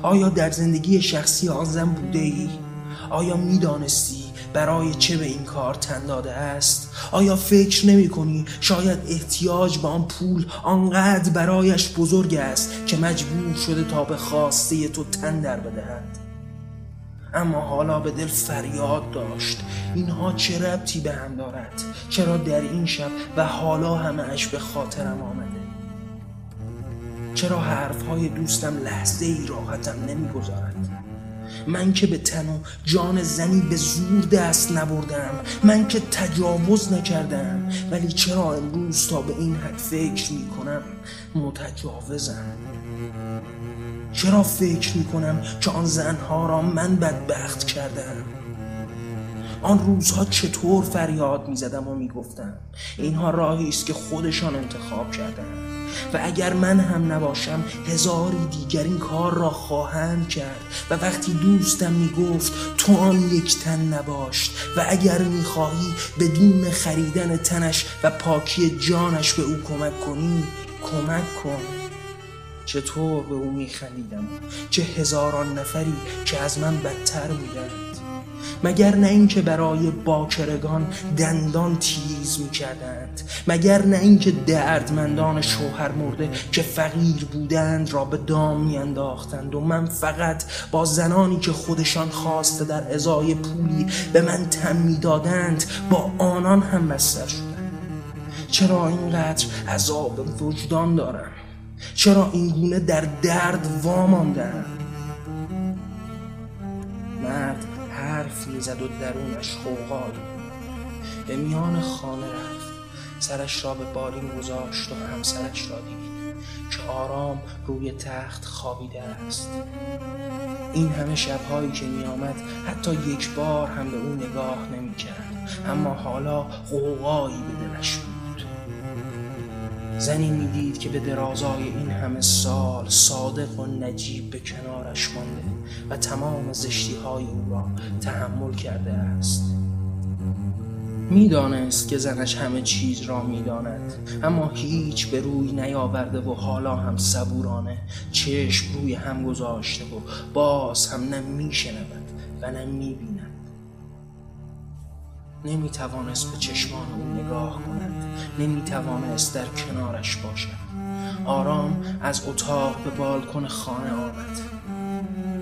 آیا در زندگی شخصی آن زن بوده ای؟ آیا می‌دانستی برای چه به این کار تن داده است؟ آیا فکر نمی کنی شاید احتیاج به آن پول آنقدر برایش بزرگ است که مجبور شده تا به خواسته تو تن در بدهد؟ اما حالا به دل فریاد داشت اینها چه ربطی به هم دارد چرا در این شب و حالا همه اش به خاطرم آمده چرا حرفهای دوستم لحظه ای راحتم نمی‌گذارد؟ من که به تن و جان زنی به زور دست نبردم من که تجاوز نکردم ولی چرا امروز تا به این حد فکر می کنم متجاوزم؟ چرا فکر می کنم که آن زنها را من بدبخت کردم؟ آن روزها چطور فریاد می زدم و می گفتم اینها راهی است که خودشان انتخاب کردند. و اگر من هم نباشم هزاری دیگر این کار را خواهند کرد. و وقتی دوستم می‌گفت تو آن یک تن نباش. و اگر می‌خواهی بدون خریدن تنش و پاکی جانش به او کمک کنی کمک کن. چطور به او میخندیدم؟ چه هزاران نفری که از من بدتر بودند. مگر نه اینکه برای باکرگان دندان تیز می‌کردند مگر نه اینکه دردمندان شوهر مرده که فقیر بودند را به دام میانداختند و من فقط با زنانی که خودشان خواسته در ازای پولی به من تم می‌دادند با آنان هم بستر شدم. چرا اینقدر عذاب وجدان دارم؟ چرا این گونه در درد واماندم؟ مرد حرف می‌زد و درونش خوغایی به میان خانه رفت. سرش را به بالین گذاشت و همسرش را دید که آرام روی تخت خوابیده است. این همه شبهایی که میآمد حتی یک بار هم به او نگاه نمی‌کرد. اما حالا قوقایی به دلش بود. زنی می‌دید که به درازای این همه سال صادق و نجیب به کنارش مانده و تمام زشتی های او را تحمل کرده است. می‌دانست که زنش همه چیز را می‌داند اما هیچ به روی نیاورده و حالا هم صبورانه چشم روی هم گذاشته و باز هم نه میشنود و نه می‌بیند. نمی‌توانست به چشمان او نگاه کند. نمی‌توانست در کنارش باشد. آرام از اتاق به بالکن خانه آمد.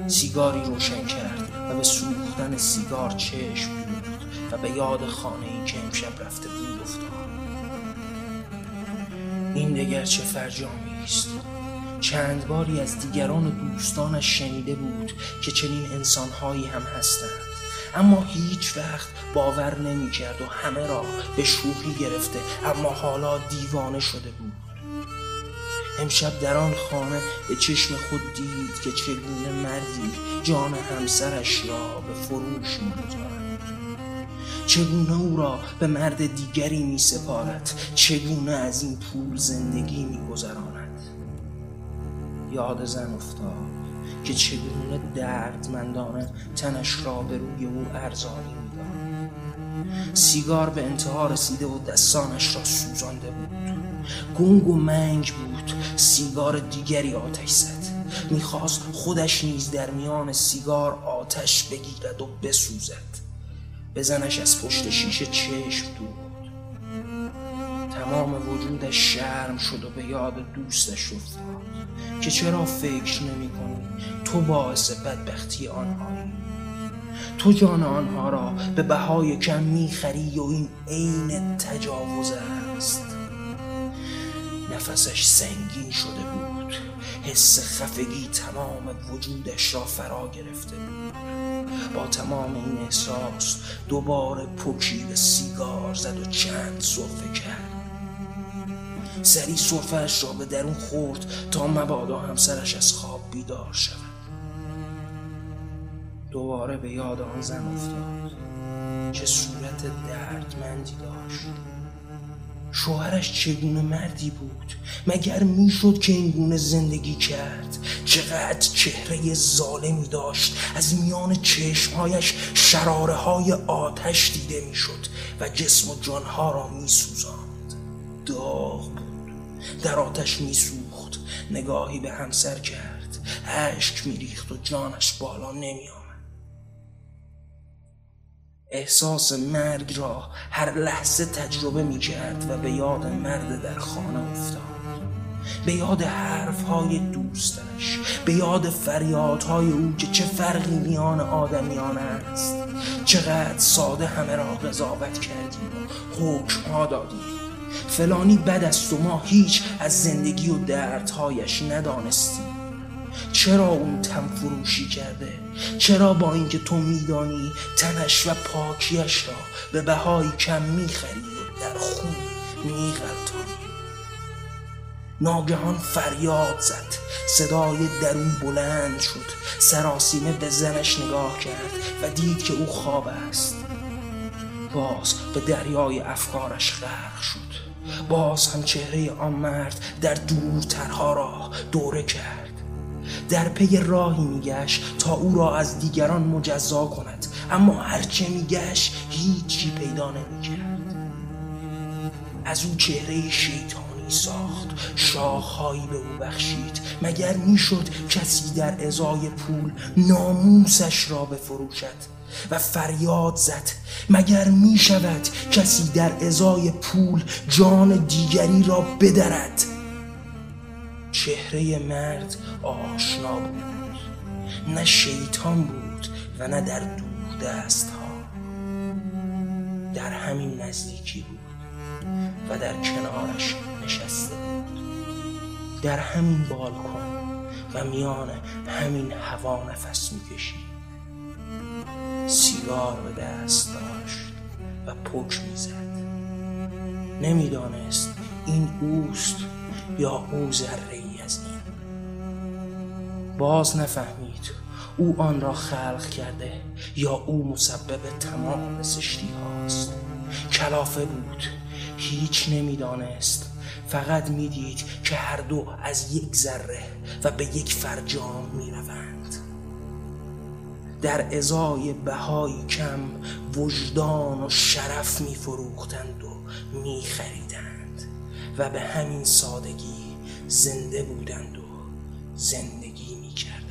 سیگاری روشن کرد و به سوختن سیگار چشم دوخت و به یاد خانه ای که امشب رفته بود افتاد. این دگر چه فرجامی است؟ چند باری از دیگران و دوستانش شنیده بود که چنین انسانهایی هم هستند. اما هیچ وقت باور نمی کرد و همه را به شوخی گرفته اما حالا دیوانه شده بود. امشب در آن خانه به چشم خود دید که چگونه مردی جان همسرش را به فروش می‌گذارد. چگونه او را به مرد دیگری می سپارد چگونه از این پول زندگی می گذراند یاد زن افتاد. که چگونه دردمندانه تنش را به روی او ارزانی می‌داد. سیگار به انتها رسیده و دستانش را سوزانده بود. گنگ و منگ بود. سیگار دیگری آتش زد. می‌خواست خودش نیز در میان سیگار آتش بگیرد و بسوزد. بزنش از پشت شیشه چشم دود تمام وجودش شرم شد و به یاد دوستش افتاد که چرا فکر نمی کنی تو باعث بدبختی آنهایی تو جان آنها را به بهای کم می‌خری و این عین تجاوز است. نفسش سنگین شده بود. حس خفگی تمام وجودش را فرا گرفته بود. با تمام این احساس دوباره پوکی به سیگار زد و چند صرفه کرد. سری صرفش را به درون خورد تا مبادا همسرش از خواب بیدار شود. دوباره به یاد آن زن افتاد که صورت دردمندی داشت. شوهرش چگونه مردی بود؟ مگر می‌شد که این گونه زندگی کرد؟ چقدر چهره ظالمی داشت؟ از میان چشمهایش شراره های آتش دیده می‌شد و جسم و جانها را میسوزاند. داغ بود. در آتش میسوخت. نگاهی به همسر کرد. اشک میریخت و جانش بالا نمیآمد. احساس مرگ را هر لحظه تجربه می کرد و به یاد مرد در خانه افتاد. به یاد حرف های دوستش به یاد فریادهای او که چه فرقی میان آدمیان است. چقدر ساده همه را قضاوت کردیم و حکم ها دادیم. فلانی بد است و ما هیچ از زندگی و دردهایش ندانستیم چرا اون تم فروشی کرده؟ چرا با اینکه تو میدانی تنش و پاکیش را به بهایی کم می‌خری و در خون میغلطانی ناگهان فریاد زد. صدای درون بلند شد. سراسیمه به زنش نگاه کرد و دید که او خواب است. باز به دریای افکارش غرق شد. باز هم چهره آن مرد در دورترها را دوره کرد. در پی راهی میگشت تا او را از دیگران مجزا کند اما هرچه میگشت هیچی پیدا نمی‌کرد. از او چهره شیطانی ساخت شاخهایی به او بخشید مگر می‌شد کسی در ازای پول ناموسش را بفروشد؟ و فریاد زد. مگر می شود کسی در ازای پول جان دیگری را بدرد؟ چهره مرد آشنا بود. نه شیطان بود و نه در دور دست ها در همین نزدیکی بود و در کنارش نشسته بود. در همین بالکن و میان همین هوا نفس می‌کشید. سیگار به دست داشت و پک می‌زد. نمی‌دانست این اوست یا او ذره از این. باز نفهمید او آن را خلق کرده یا او مسبب تمام زشتی هاست. کلافه بود. هیچ نمی‌دانست.
فقط می‌دید که هر دو از یک ذره و به یک فرجام می‌روند. در ازای بهایی کم وجدان و شرف میفروختند و میخریدند و به همین سادگی زنده بودند و زندگی می‌کردند.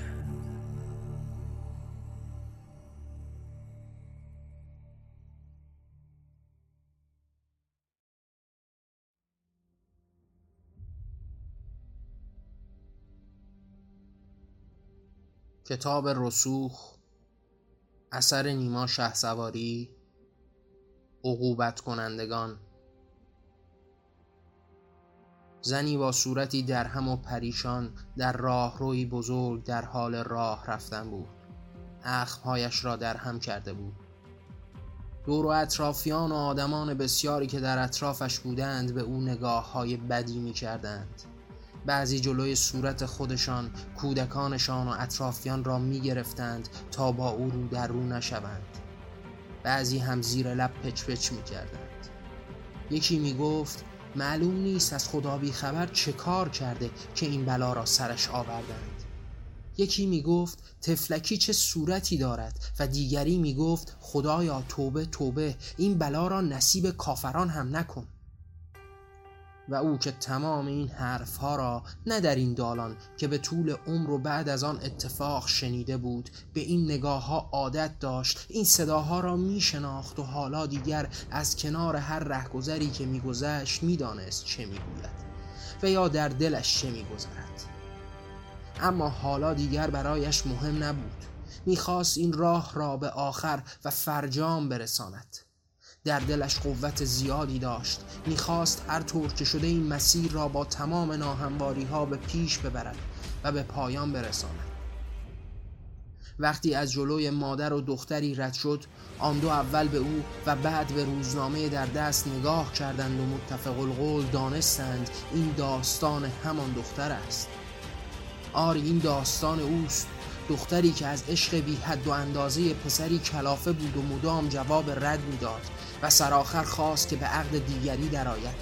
کتاب رسوخ اثر نیما شه سواری عقوبت کنندگان. زنی با صورتی درهم و پریشان در راهروی بزرگ در حال راه رفتن بود. اخمهایش را درهم کرده بود. دور و اطرافیان و آدمان بسیاری که در اطرافش بودند به او نگاه های بدی می کردند بعضی جلوی صورت خودشان کودکانشان و اطرافیان را می گرفتند تا با او رو در رو نشوند. بعضی هم زیر لب پچ پچ می کردند یکی می گفت معلوم نیست از خدا بی خبر چه کار کرده که این بلا را سرش آوردند. یکی می گفت تفلکی چه صورتی دارد؟ و دیگری می گفت خدایا توبه توبه این بلا را نصیب کافران هم نکن. و او که تمام این حرفها را نه در این دالان که به طول عمر و بعد از آن اتفاق شنیده بود به این نگاه ها عادت داشت این صداها را می شناخت و حالا دیگر از کنار هر رهگذری که میگذشت می‌دانست چه می‌گوید و یا در دلش چه میگذرد. اما حالا دیگر برایش مهم نبود. می‌خواست این راه را به آخر و فرجام برساند. در دلش قوت زیادی داشت. می‌خواست هر طور که شده این مسیر را با تمام ناهمواری ها به پیش ببرد و به پایان برساند. وقتی از جلوی مادر و دختری رد شد آن دو اول به او و بعد به روزنامه در دست نگاه کردند و متفق القول دانستند این داستان همان دختر است. آری این داستان اوست. دختری که از عشق بی حد و اندازه پسری کلافه بود و مدام جواب رد می‌داد. و سرآخر خواست که به عقد دیگری درآید.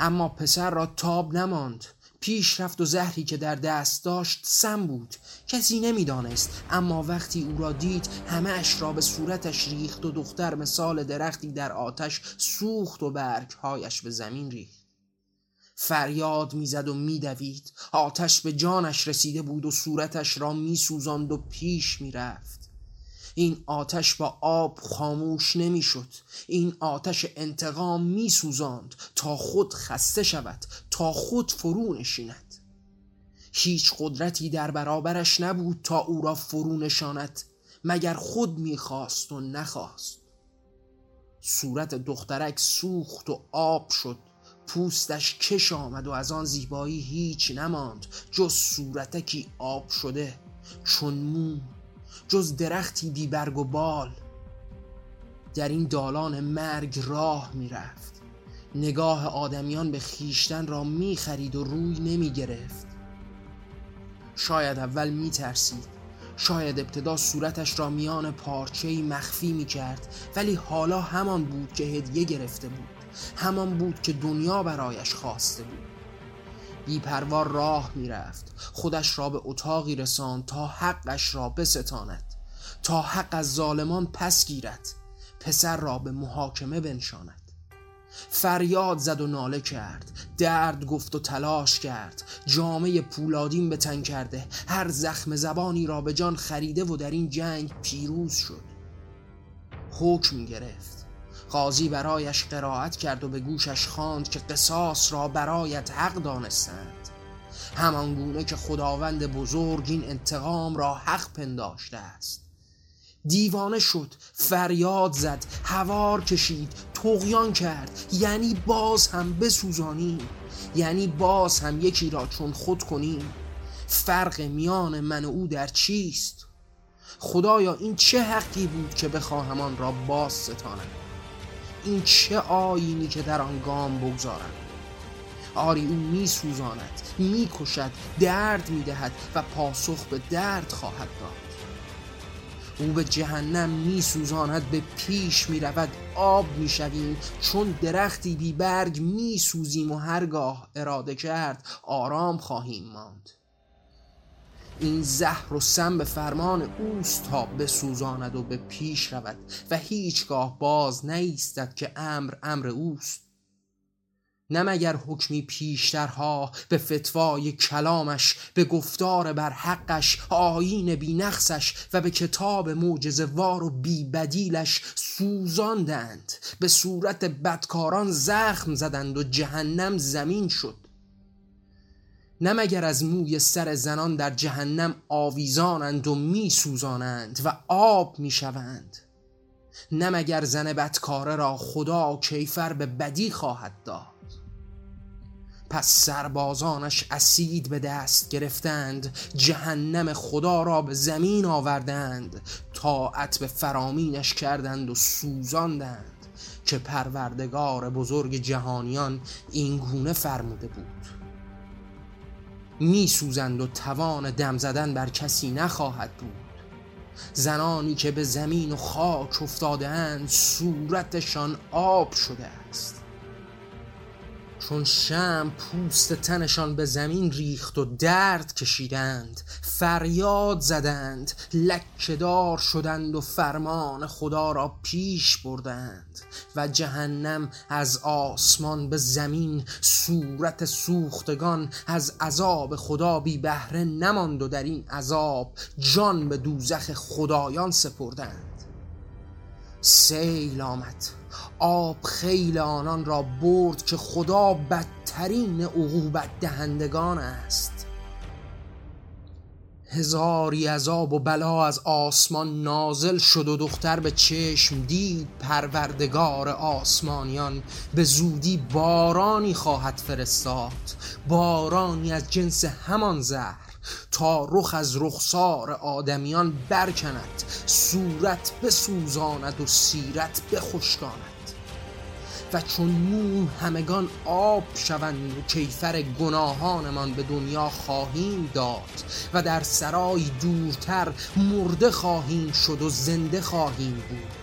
اما پسر را تاب نماند. پیش رفت و زهری که در دست داشت سم بود. کسی نمی‌دانست. اما وقتی او را دید همه اش را به صورتش ریخت و دختر مثال درختی در آتش سوخت و برگهایش به زمین ریخت. فریاد می‌زد و میدوید. آتش به جانش رسیده بود و صورتش را میسوزاند و پیش می‌رفت. این آتش با آب خاموش نمی‌شد. این آتش انتقام میسوزاند تا خود خسته شود تا خود فرو نشیند. هیچ قدرتی در برابرش نبود تا او را فرو نشاند مگر خود می‌خواست و نخواست. صورت دخترک سوخت و آب شد. پوستش کش آمد و از آن زیبایی هیچ نماند جز صورتکی آب شده. چون مو جز درختی بی برگ و بال. در این دالان مرگ راه می‌رفت نگاه آدمیان به خیشتن را می‌خرید و روی نمی گرفت. شاید اول می ترسید. شاید ابتدا صورتش را میان پارچه مخفی می کرد. ولی حالا همان بود که هدیه گرفته بود. همان بود که دنیا برایش خواسته بود. بیپروار راه می‌رفت. خودش را به اتاقی رساند تا حقش را بستاند. تا حق از ظالمان پس گیرد. پسر را به محاکمه بنشاند. فریاد زد و ناله کرد. درد گفت و تلاش کرد. جامعه پولادین به تن کرده. هر زخم زبانی را به جان خریده و در این جنگ پیروز شد. حکم گرفت. قاضی برایش قرائت کرد و به گوشش خواند که قصاص را برایت حق دانستند. همان گونه که خداوند بزرگ این انتقام را حق پنداشته است. دیوانه شد فریاد زد هوار کشید تغیان کرد یعنی باز هم بسوزانیم یعنی باز هم یکی را چون خود کنیم. فرق میان من و او در چیست؟ خدایا این چه حقی بود که بخواهمان را باز ستانم؟ این چه آینی که در آن گام بگذارم آری او می سوزاند می کشد درد می دهد و پاسخ به درد خواهد داد. او به جهنم می سوزاند به پیش می رود آب می شویم چون درختی بی برگ می سوزیم و هرگاه اراده کرد آرام خواهیم ماند. این زهر و سم به فرمان اوست تا بسوزاند و به پیش رود و هیچگاه باز نیستد که امر امر اوست. نه مگر حکمی پیشترها به فتوای کلامش به گفتار بر حقش آیین بینقصش و به کتاب معجزه وار و بی بدیلش سوزاندند؟ به صورت بدکاران زخم زدند و جهنم زمین شد. نه از موی سر زنان در جهنم آویزانند و می سوزانند و آب می شوند نه مگر زن بدکاره را خدا کیفر به بدی خواهد داد؟ پس سربازانش اسید به دست گرفتند جهنم خدا را به زمین آوردند طاعت به فرامینش کردند و سوزاندند که پروردگار بزرگ جهانیان این گونه فرموده بود. می سوزند و توان دم زدن بر کسی نخواهد بود. زنانی که به زمین و خاک افتادهاند صورتشان آب شده است. چون شم پوست تنشان به زمین ریخت و درد کشیدند. فریاد زدند. لکهدار شدند و فرمان خدا را پیش بردند. و جهنم از آسمان به زمین صورت سوختگان از عذاب خدا بی بهره نماند و در این عذاب جان به دوزخ خدایان سپردند. سیل آمد. آب خیل آنان را برد که خدا بدترین عقوبت دهندگان است. هزاری عذاب و بلا از آسمان نازل شد و دختر به چشم دید پروردگار آسمانیان. به زودی بارانی خواهد فرستاد بارانی از جنس همان زهر. تا رخ از رخسار آدمیان برکند صورت بسوزاند و سیرت بخشکاند. و چون نون همگان آب شوند و کیفر گناهانمان به دنیا خواهیم داد و در سرای دورتر مرده خواهیم شد و زنده خواهیم بود.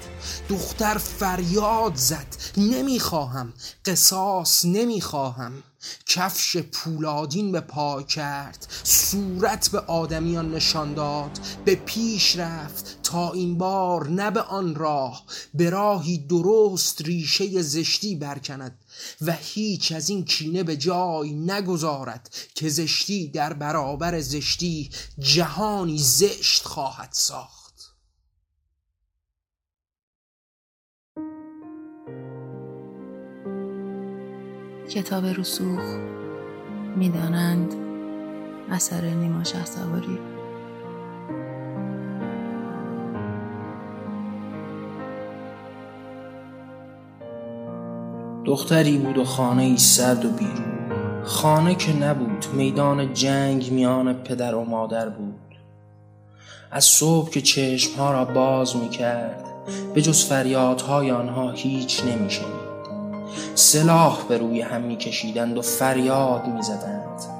دختر فریاد زد نمی‌خواهم قصاص نمی‌خواهم. کفش پولادین به پا کرد صورت به آدمیان نشان داد به پیش رفت تا این بار نه به آن راه به راهی درست ریشه زشتی برکند و هیچ از این کینه به جای نگذارد که زشتی در برابر زشتی جهانی زشت خواهد ساخت.
کتاب رسوخ می‌دانند اثر نیما شهسواری.
دختری بود و خانه ای سرد و بیرون. خانه که نبود میدان جنگ میان پدر و مادر بود. از صبح که چشمها را باز می کرد به جز فریادهای آنها هیچ نمی شنید سلاح به روی هم می کشیدند و فریاد می زدند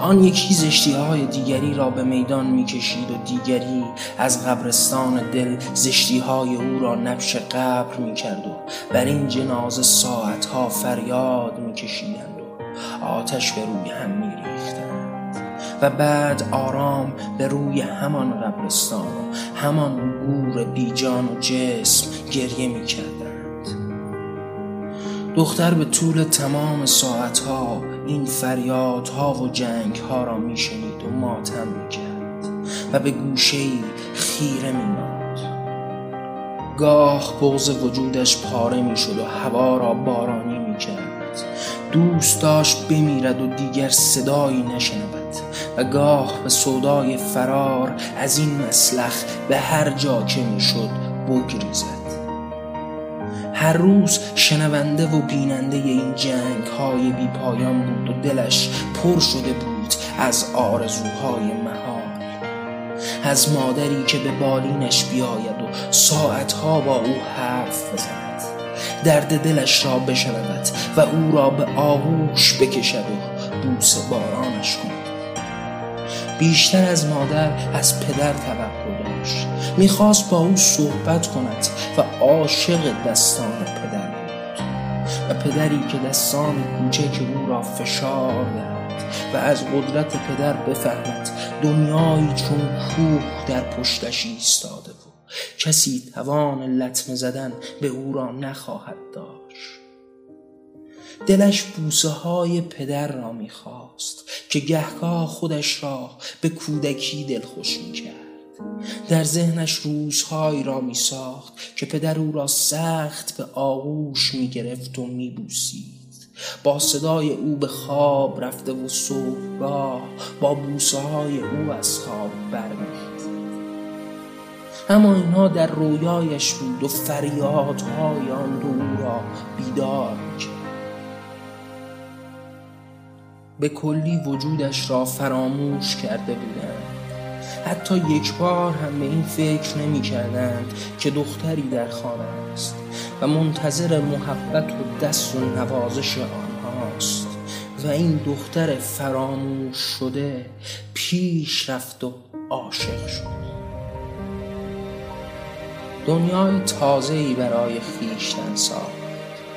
آن یکی زشتی های دیگری را به میدان می کشید و دیگری از قبرستان دل زشتی های او را نبش قبر می کرد و بر این جنازه ساعت ها فریاد می کشیدند و آتش به روی هم می ریختند و بعد آرام به روی همان قبرستان و همان گور بیجان و جسم گریه می کردند دختر به طول تمام ساعتها این فریادها و جنگها را میشنید و ماتم می‌کرد و به گوشه خیره میماند. گاه بغز وجودش پاره می‌شد و هوا را بارانی می‌کرد. دوست داشت بمیرد و دیگر صدایی نشنود و گاه به صدای فرار از این مسلخ به هر جا که می‌شد بگریزد. هر روز شنونده و بیننده این جنگ های بی پایان بود و دلش پر شده بود از آرزوهای محال از مادری که به بالینش بیاید و ساعتها با او حرف بزند. درد دلش را بشنود و او را به آغوش بکشد و بوس بارانش کند. بیشتر از مادر از پدر توقع داشت. می‌خواست با او صحبت کند و عاشق دستان پدر بود. و پدری که دستان کوچک او را فشار دهد و از قدرت پدر بفهمد دنیایی چون کوه در پشتش ایستاده بود کسی توان لطمه زدن به او را نخواهد داشت. دلش بوسه های پدر را می‌خواست. که گهگاه خودش را به کودکی دلخوش می‌کرد در ذهنش روزهایی را میساخت که پدر او را سخت به آغوش می‌گرفت و میبوسید. با صدای او به خواب رفته و صبحگاه با بوسه های او از خواب برمیخیزد اما اینها در رویایش بود و فریادهای آن دو او را بیدار می‌کرد. به کلی وجودش را فراموش کرده بودند. حتی یک بار هم به این فکر نمی کردند که دختری در خانه است و منتظر محبت و دست و نوازش آنهاست. و این دختر فراموش شده پیش رفت و عاشق شد. دنیای تازه‌ای برای خیشتن ساخت.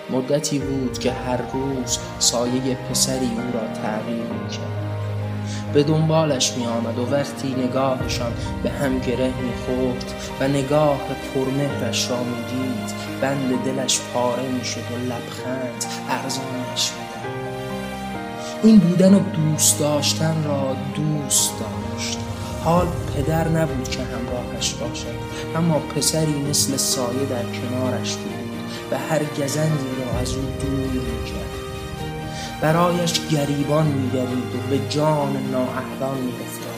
مدتی بود که هر روز سایه پسری او را تغییر می‌کرد. به دنبالش می آمد و وقتی نگاهشان به هم گره می خورد و نگاه پرمهرش را می دید بند دلش پاره می شد و لبخند ارزانش می این بودن و دوست داشتن را دوست داشت. حال پدر نبود که همراهش باشد اما پسری مثل سایه در کنارش بود. و هر گزندی را از او دور می‌کرد. برایش گریبان میدوید و به جان نااهلان میافتاد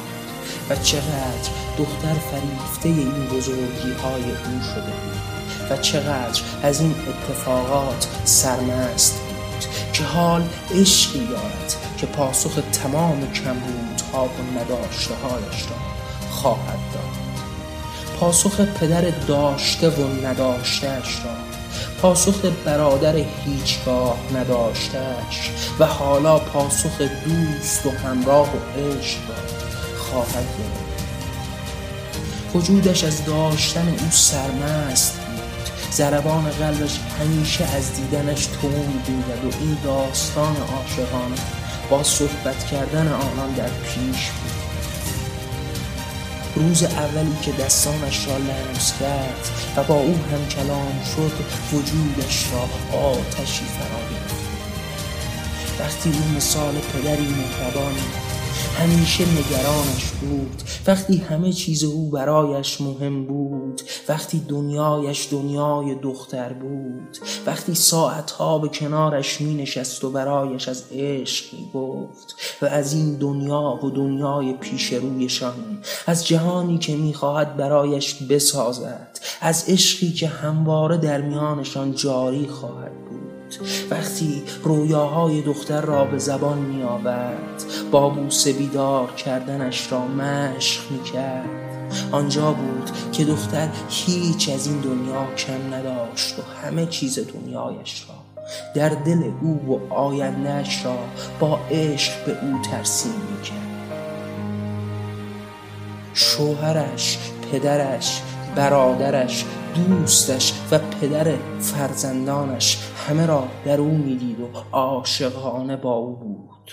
و چقدر دختر فریفته این بزرگی های او شده بود و چقدر از این اتفاقات سرمست بود که حال عشقی دارد که پاسخ تمام کمبودها و نداشته هایش را خواهد داد. پاسخ پدر داشته و نداشتهش را پاسخ برادر هیچگاه نداشتش و حالا پاسخ دوست و همراه و عشق را خواهد گرفت. وجودش از داشتن او سرمست بود. زربان قلبش همیشه از دیدنش تون بود و این داستان عاشقانه با صحبت کردن آنان در پیش بود. روز اولی که دستانش را لمس کرد و با او هم کلام شد وجودش را آتشی فرا وقتی او مثال پدری مهربان همیشه نگرانش بود. وقتی همه چیز او برایش مهم بود. وقتی دنیایش دنیای دختر بود. وقتی ساعتها به کنارش می نشست و برایش از عشق می گفت و از این دنیا و دنیای پیش رویشان. از جهانی که می خواهد برایش بسازد. از عشقی که همواره در میانشان جاری خواهد وقتی رویاهای دختر را به زبان می آورد با بوسه بیدار کردنش را مشق می کرد آنجا بود که دختر هیچ از این دنیا کم نداشت و همه چیز دنیایش را در دل او و آیندهش را با عشق به او ترسیم می‌کرد. شوهرش پدرش برادرش دوستش و پدر فرزندانش همه را در او می‌دید و عاشقانه با او بود.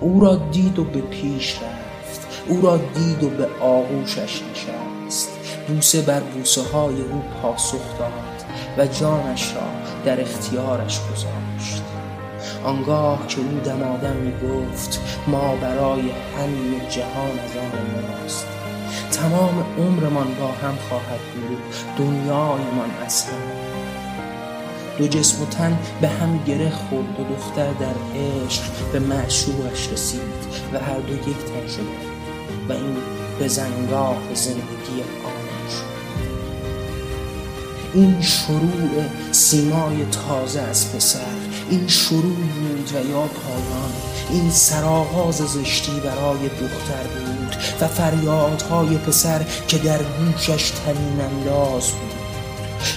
او را دید و به پیش رفت. او را دید و به آغوشش نشست. بوسه بر بوسه های او پاسخ داد و جانش را در اختیارش گذاشت. آنگاه که او دمادم می گفت ما برای همین جهان از آن ماست. تمام عمرمان با هم خواهد بود. دنیایمان از هم دو جسم و تن به هم گره خورد و دختر در عشق به معشوقش رسید و هر دو یک تن شد و این به زنگاه زندگی آن شد. این شروع سیمای تازه از پسر این شروع بود و یا پایان این سرآغاز زشتی برای دختر بود. و فریادهای پسر که در گوشش تنین انداز بود.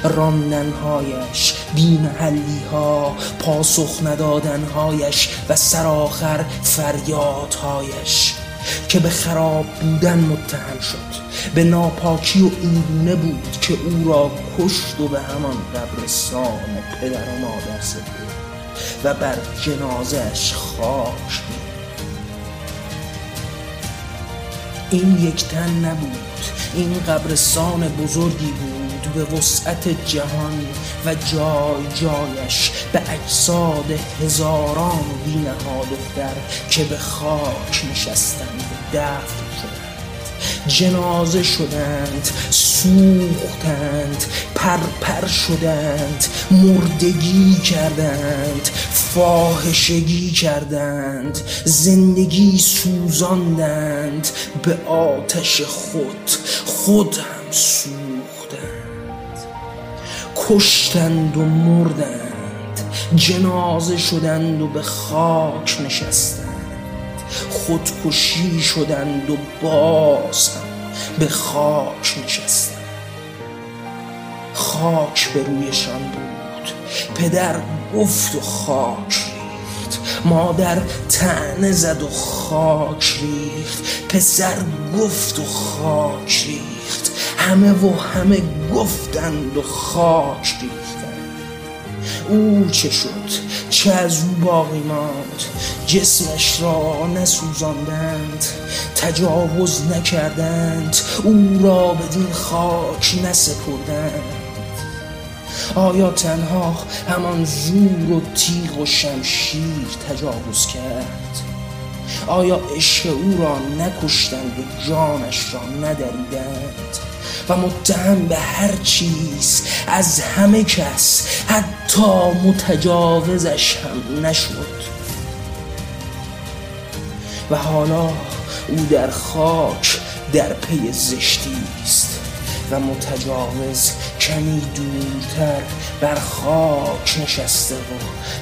راندنهایش بیمحلی ها پاسخ ندادنهایش و سرآخر فریادهایش که به خراب بودن متهم شد. به ناپاکی و اینگونه بود که او را کشت و به همان قبرستان پدر و مادر سپرد و بر جنازش خاک این یک تن نبود. این قبرستان بزرگی بود به وسعت جهان و جای جایش به اجساد هزاران بینه ها دختر که به خاک نشستند دفن جنازه شدند سوختند پرپر شدند مردگی کردند فاحشگی کردند زندگی سوزاندند به آتش خود خود هم سوختند. کشتند و مردند جنازه شدند و به خاک نشستند. خودکشی شدند و باز به خاک نشستند. خاک به رویشان بود. پدر گفت و خاک ریخت. مادر تنه زد و خاک ریخت. پسر گفت و خاک ریخت. همه و همه گفتند و خاک ریختند. او چه شد؟ چه از او باقی ماند؟ جسمش را نسوزاندند تجاوز نکردند او را بدین خاک نسپردند. آیا تنها همان زور و تیغ و شمشیر تجاوز کرد؟ آیا عشق او را نکشتند و جانش را ندریدند؟ و متهم به هر چیز از همه کس حتی متجاوزش هم نشد. و حالا او در خاک در پی زشتی است و متجاوز کمی دورتر بر خاک نشسته و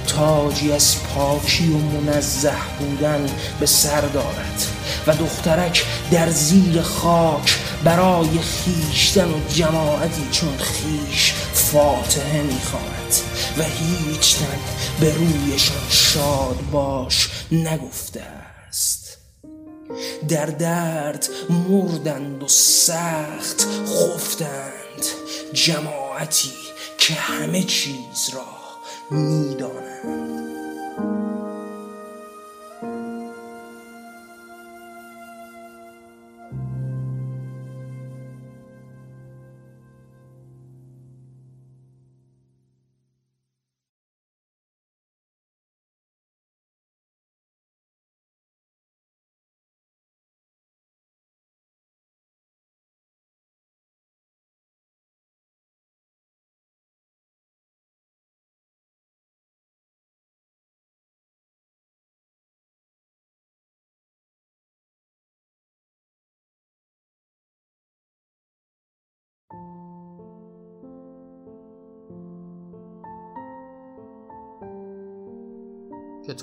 تاجی از پاکی و منزه بودن به سر دارد و دخترک در زیر خاک برای خیشتن و جماعتی چون خیش فاتحه می‌خواند و هیچ تن به رویشان شاد باش نگفته در درد مردند و سخت خفتند جماعتی که همه چیز را می‌دانند.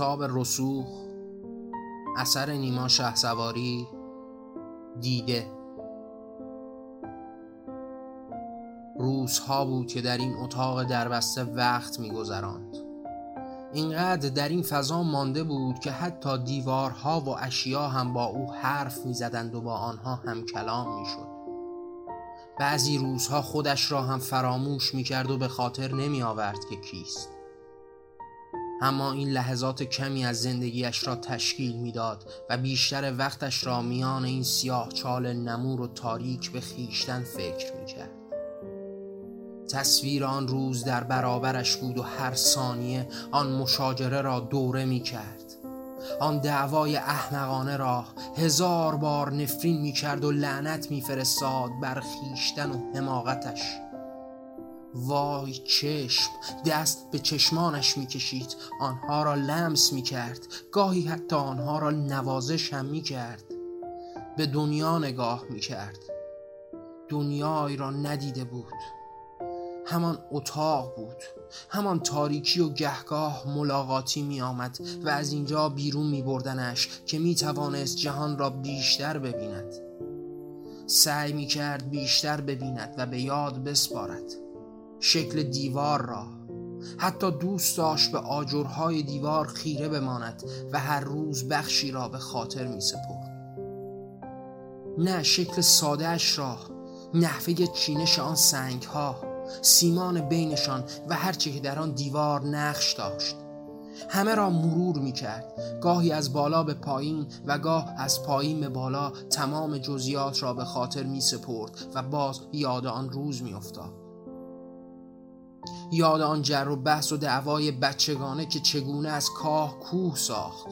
کتاب رسوخ اثر نیما شه سواری دیده. روزها بود که در این اتاق دربسته وقت میگذراند. اینقدر در این فضا مانده بود که حتی دیوارها و اشیا هم با او حرف می‌زدند و با آنها هم کلام می‌شد. بعضی روزها خودش را هم فراموش می‌کرد و به خاطر نمی آورد که کیست. اما این لحظات کمی از زندگیش را تشکیل می‌داد و بیشتر وقتش را میان این سیاه چال نمور و تاریک به خیشتن فکر می‌کرد. تصویر آن روز در برابرش بود و هر ثانیه آن مشاجره را دوره می‌کرد. آن دعوای احمقانه را هزار بار نفرین می‌کرد و لعنت میفرستاد بر خیشتن و حماقتش. وای چشم دست به چشمانش می‌کشید آنها را لمس می‌کرد گاهی حتی آنها را نوازش هم می‌کرد. به دنیا نگاه می‌کرد. دنیایی را ندیده بود. همان اتاق بود. همان تاریکی و گهگاه ملاقاتی می آمد و از اینجا بیرون می بردنش که می توانست جهان را بیشتر ببیند. سعی می کرد بیشتر ببیند و به یاد بسپارد. شکل دیوار را. حتی دوست داشت به آجرهای دیوار خیره بماند و هر روز بخشی را به خاطر می سپرد.
نه شکل سادهش را نحوه چینش آن سنگ ها سیمان بینشان و هرچه که در آن دیوار نقش داشت. همه را مرور می کرد. گاهی از بالا به پایین و گاه از پایین به بالا تمام جزیات را به خاطر می سپرد و باز یاد آن روز می افتاد. یاد آن جر و بحث و دعوای بچگانه که چگونه از کاه کوه ساخت.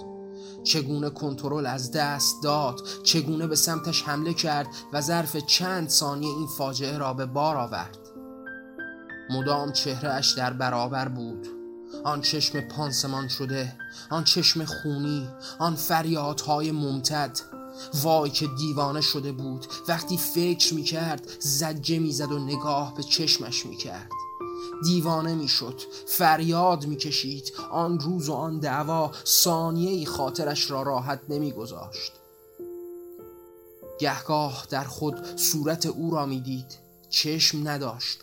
چگونه کنترل از دست داد. چگونه به سمتش حمله کرد و ظرف چند ثانیه این فاجعه را به بار آورد. مدام چهرهش در برابر بود. آن چشم پانسمان شده آن چشم خونی آن فریادهای ممتد. وای که دیوانه شده بود. وقتی فکر می‌کرد زجه می‌زد و نگاه به چشمش می‌کرد. دیوانه می‌شد. فریاد می‌کشید. آن روز و آن دعوا ثانیه خاطرش را راحت نمیگذاشت. گهگاه در خود صورت او را می‌دید. چشم نداشت.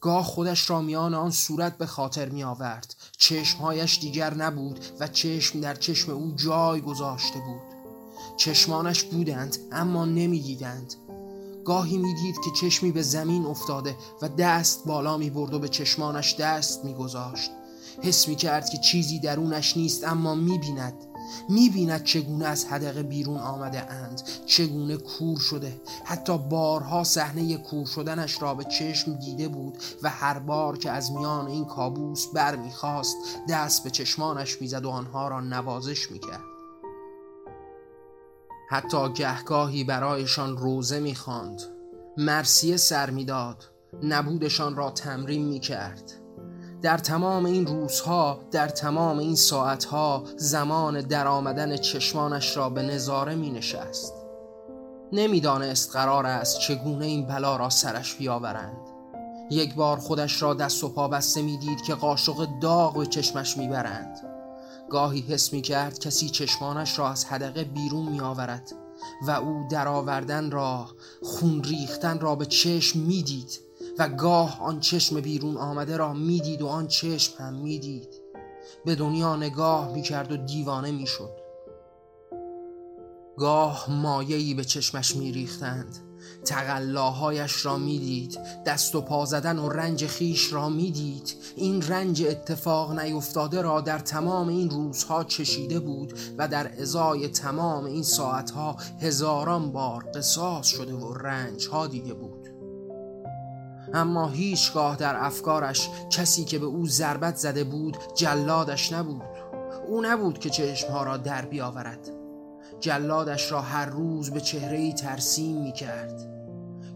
گاه خودش را میان آن صورت به خاطر می آورد چشمهایش دیگر نبود و چشم در چشم او جای گذاشته بود. چشمانش بودند اما نمی‌دیدند. گاهی می‌دید که چشمی به زمین افتاده و دست بالا می برد و به چشمانش دست میگذاشت. حس می کرد که چیزی درونش نیست اما می بیند می‌بیند چگونه از حدقه بیرون آمده اند چگونه کور شده. حتی بارها صحنه کور شدنش را به چشم دیده بود و هر بار که از میان این کابوس بر می‌خواست دست به چشمانش می‌زد و آنها را نوازش می‌کرد. حتی گهگاهی برایشان روزه می‌خواند. مرسیه سر می‌داد. نبودشان را تمرین می‌کرد. در تمام این روزها در تمام این ساعتها زمان درآمدن چشمانش را به نظاره می نشست نمی‌دانست قرار است چگونه این بلا را سرش بیاورند. یک بار خودش را دست و پا بسته می‌دید که قاشق داغ به چشمش می‌برند. گاهی حس می کرد کسی چشمانش را از حدقه بیرون می آورد و او درآوردن را خون ریختن را به چشم می‌دید و گاه آن چشم بیرون آمده را می‌دید و آن چشم هم می‌دید. به دنیا نگاه می‌کرد و دیوانه می‌شد. گاه مایهی به چشمش میریختند. تقلاهایش را می‌دید دست و پا زدن و رنج خیش را می‌دید. این رنج اتفاق نیفتاده را در تمام این روزها چشیده بود و در ازای تمام این ساعتها هزاران بار قصاص شده و رنج ها دیده بود. اما هیچگاه در افکارش کسی که به او ضربت زده بود جلادش نبود. او نبود که چشمها را در بیاورد. جلادش را هر روز به چهره ترسیم می کرد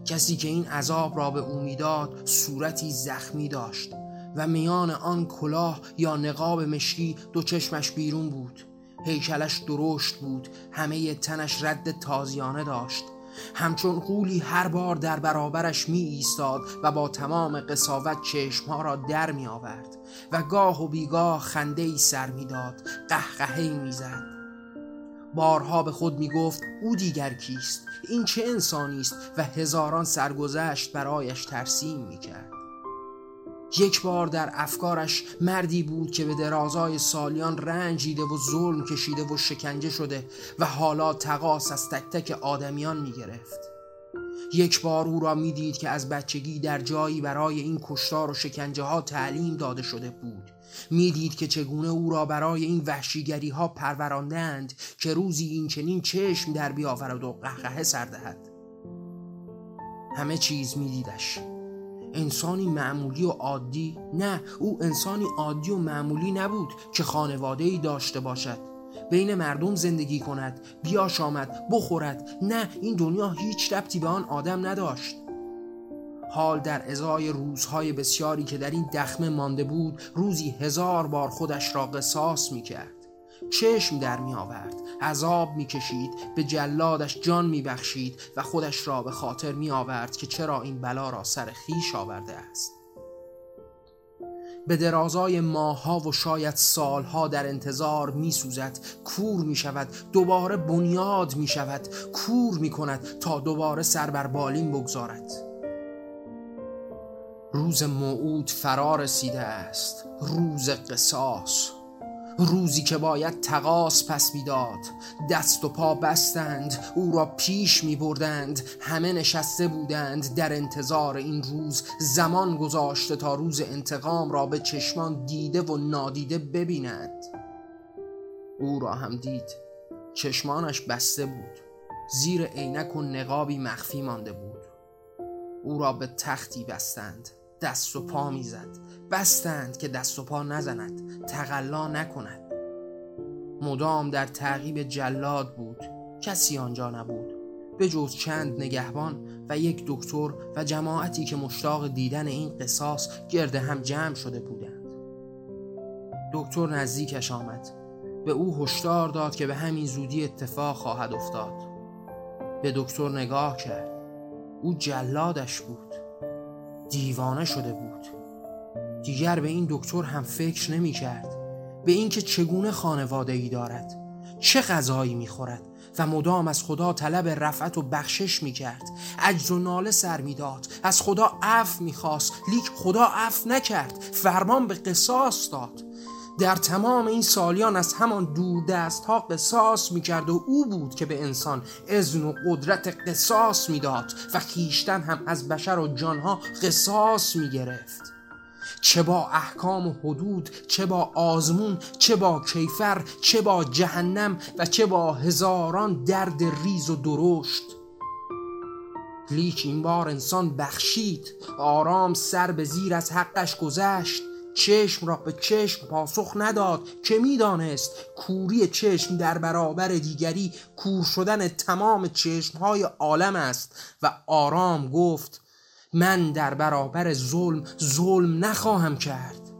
کسی که این عذاب را به او می‌داد صورتی زخمی داشت و میان آن کلاه یا نقاب مشکی دو چشمش بیرون بود. هیکلش درشت بود همه تنش رد تازیانه داشت. همچون قولی هر بار در برابرش می ایستاد و با تمام قصاوت چشمها را در می آورد و گاه و بیگاه خنده ای سر می داد قهقهی می زد بارها به خود می گفت او دیگر کیست؟ این چه انسانی است؟ و هزاران سرگذشت برایش ترسیم می کرد یک بار در افکارش مردی بود که به درازای سالیان رنجیده و ظلم کشیده و شکنجه شده و حالا تقاس از تک تک آدمیان می گرفت. یک بار او را می‌دید که از بچگی در جایی برای این کشتار و شکنجه ها تعلیم داده شده بود. می‌دید که چگونه او را برای این وحشیگری ها پروراندند که روزی این چنین چشم در بیاورد و قهقه سردهد همه چیز میدیدش. انسانی معمولی و عادی نه او انسانی عادی و معمولی نبود که خانواده ای داشته باشد. بین مردم زندگی کند بیاش آمد بخورد. نه این دنیا هیچ ربطی به آن آدم نداشت. حال در ازای روزهای بسیاری که در این دخمه مانده بود روزی هزار بار خودش را قصاص می کرد چشم در می آورد عذاب می کشید به جلادش جان می بخشید و خودش را به خاطر می آورد که چرا این بلا را سر خیش آورده است. به درازای ماهها و شاید سالها در انتظار می سوزد کور می شود دوباره بنیاد می شود کور می کند تا دوباره سر بر بالین بگذارد. روز موعود فرا رسیده است روز قصاص.
روزی که باید تقاس پس می‌داد. دست و پا بستند او را پیش می بردند همه نشسته بودند در انتظار این روز. زمان گذاشته تا روز انتقام را به چشمان دیده و نادیده ببینند او را هم دید. چشمانش بسته بود. زیر عینک و نقابی مخفی مانده بود. او را به تختی بستند. دست و پا می‌زد. بستند که دست و پا نزند. تقلا نکند. مدام در تعقیب جلاد بود. کسی آنجا نبود. به جز چند نگهبان و یک دکتر و جماعتی که مشتاق دیدن این قصاص گرد هم جمع شده بودند. دکتر نزدیکش آمد. به او هشدار داد که به همین زودی اتفاق خواهد افتاد. به دکتر نگاه کرد. او جلادش بود. دیوانه شده بود. دیگر به این دکتر هم فکر نمی کرد به اینکه چگونه خانواده ای دارد. چه غذایی می خورد و مدام از خدا طلب رفعت و بخشش می کرد عجز و ناله سر می داد از خدا عفو می خواست لیک خدا عفو نکرد. فرمان به قصاص داد. در تمام این سالیان از همان دور دست ها قصاص می کرد و او بود که به انسان اذن و قدرت قصاص می‌داد و خیشتن هم از بشر و جانها قصاص می گرفت چه با احکام و حدود چه با آزمون چه با کیفر چه با جهنم و چه با هزاران درد ریز و درشت. لیک این بار انسان بخشید آرام سر به زیر از حقش گذشت. چشم را به چشم پاسخ نداد. که می‌دانست؟ کوری چشم در برابر دیگری کور شدن تمام چشمهای عالم است. و آرام گفت من در برابر ظلم ظلم نخواهم کرد.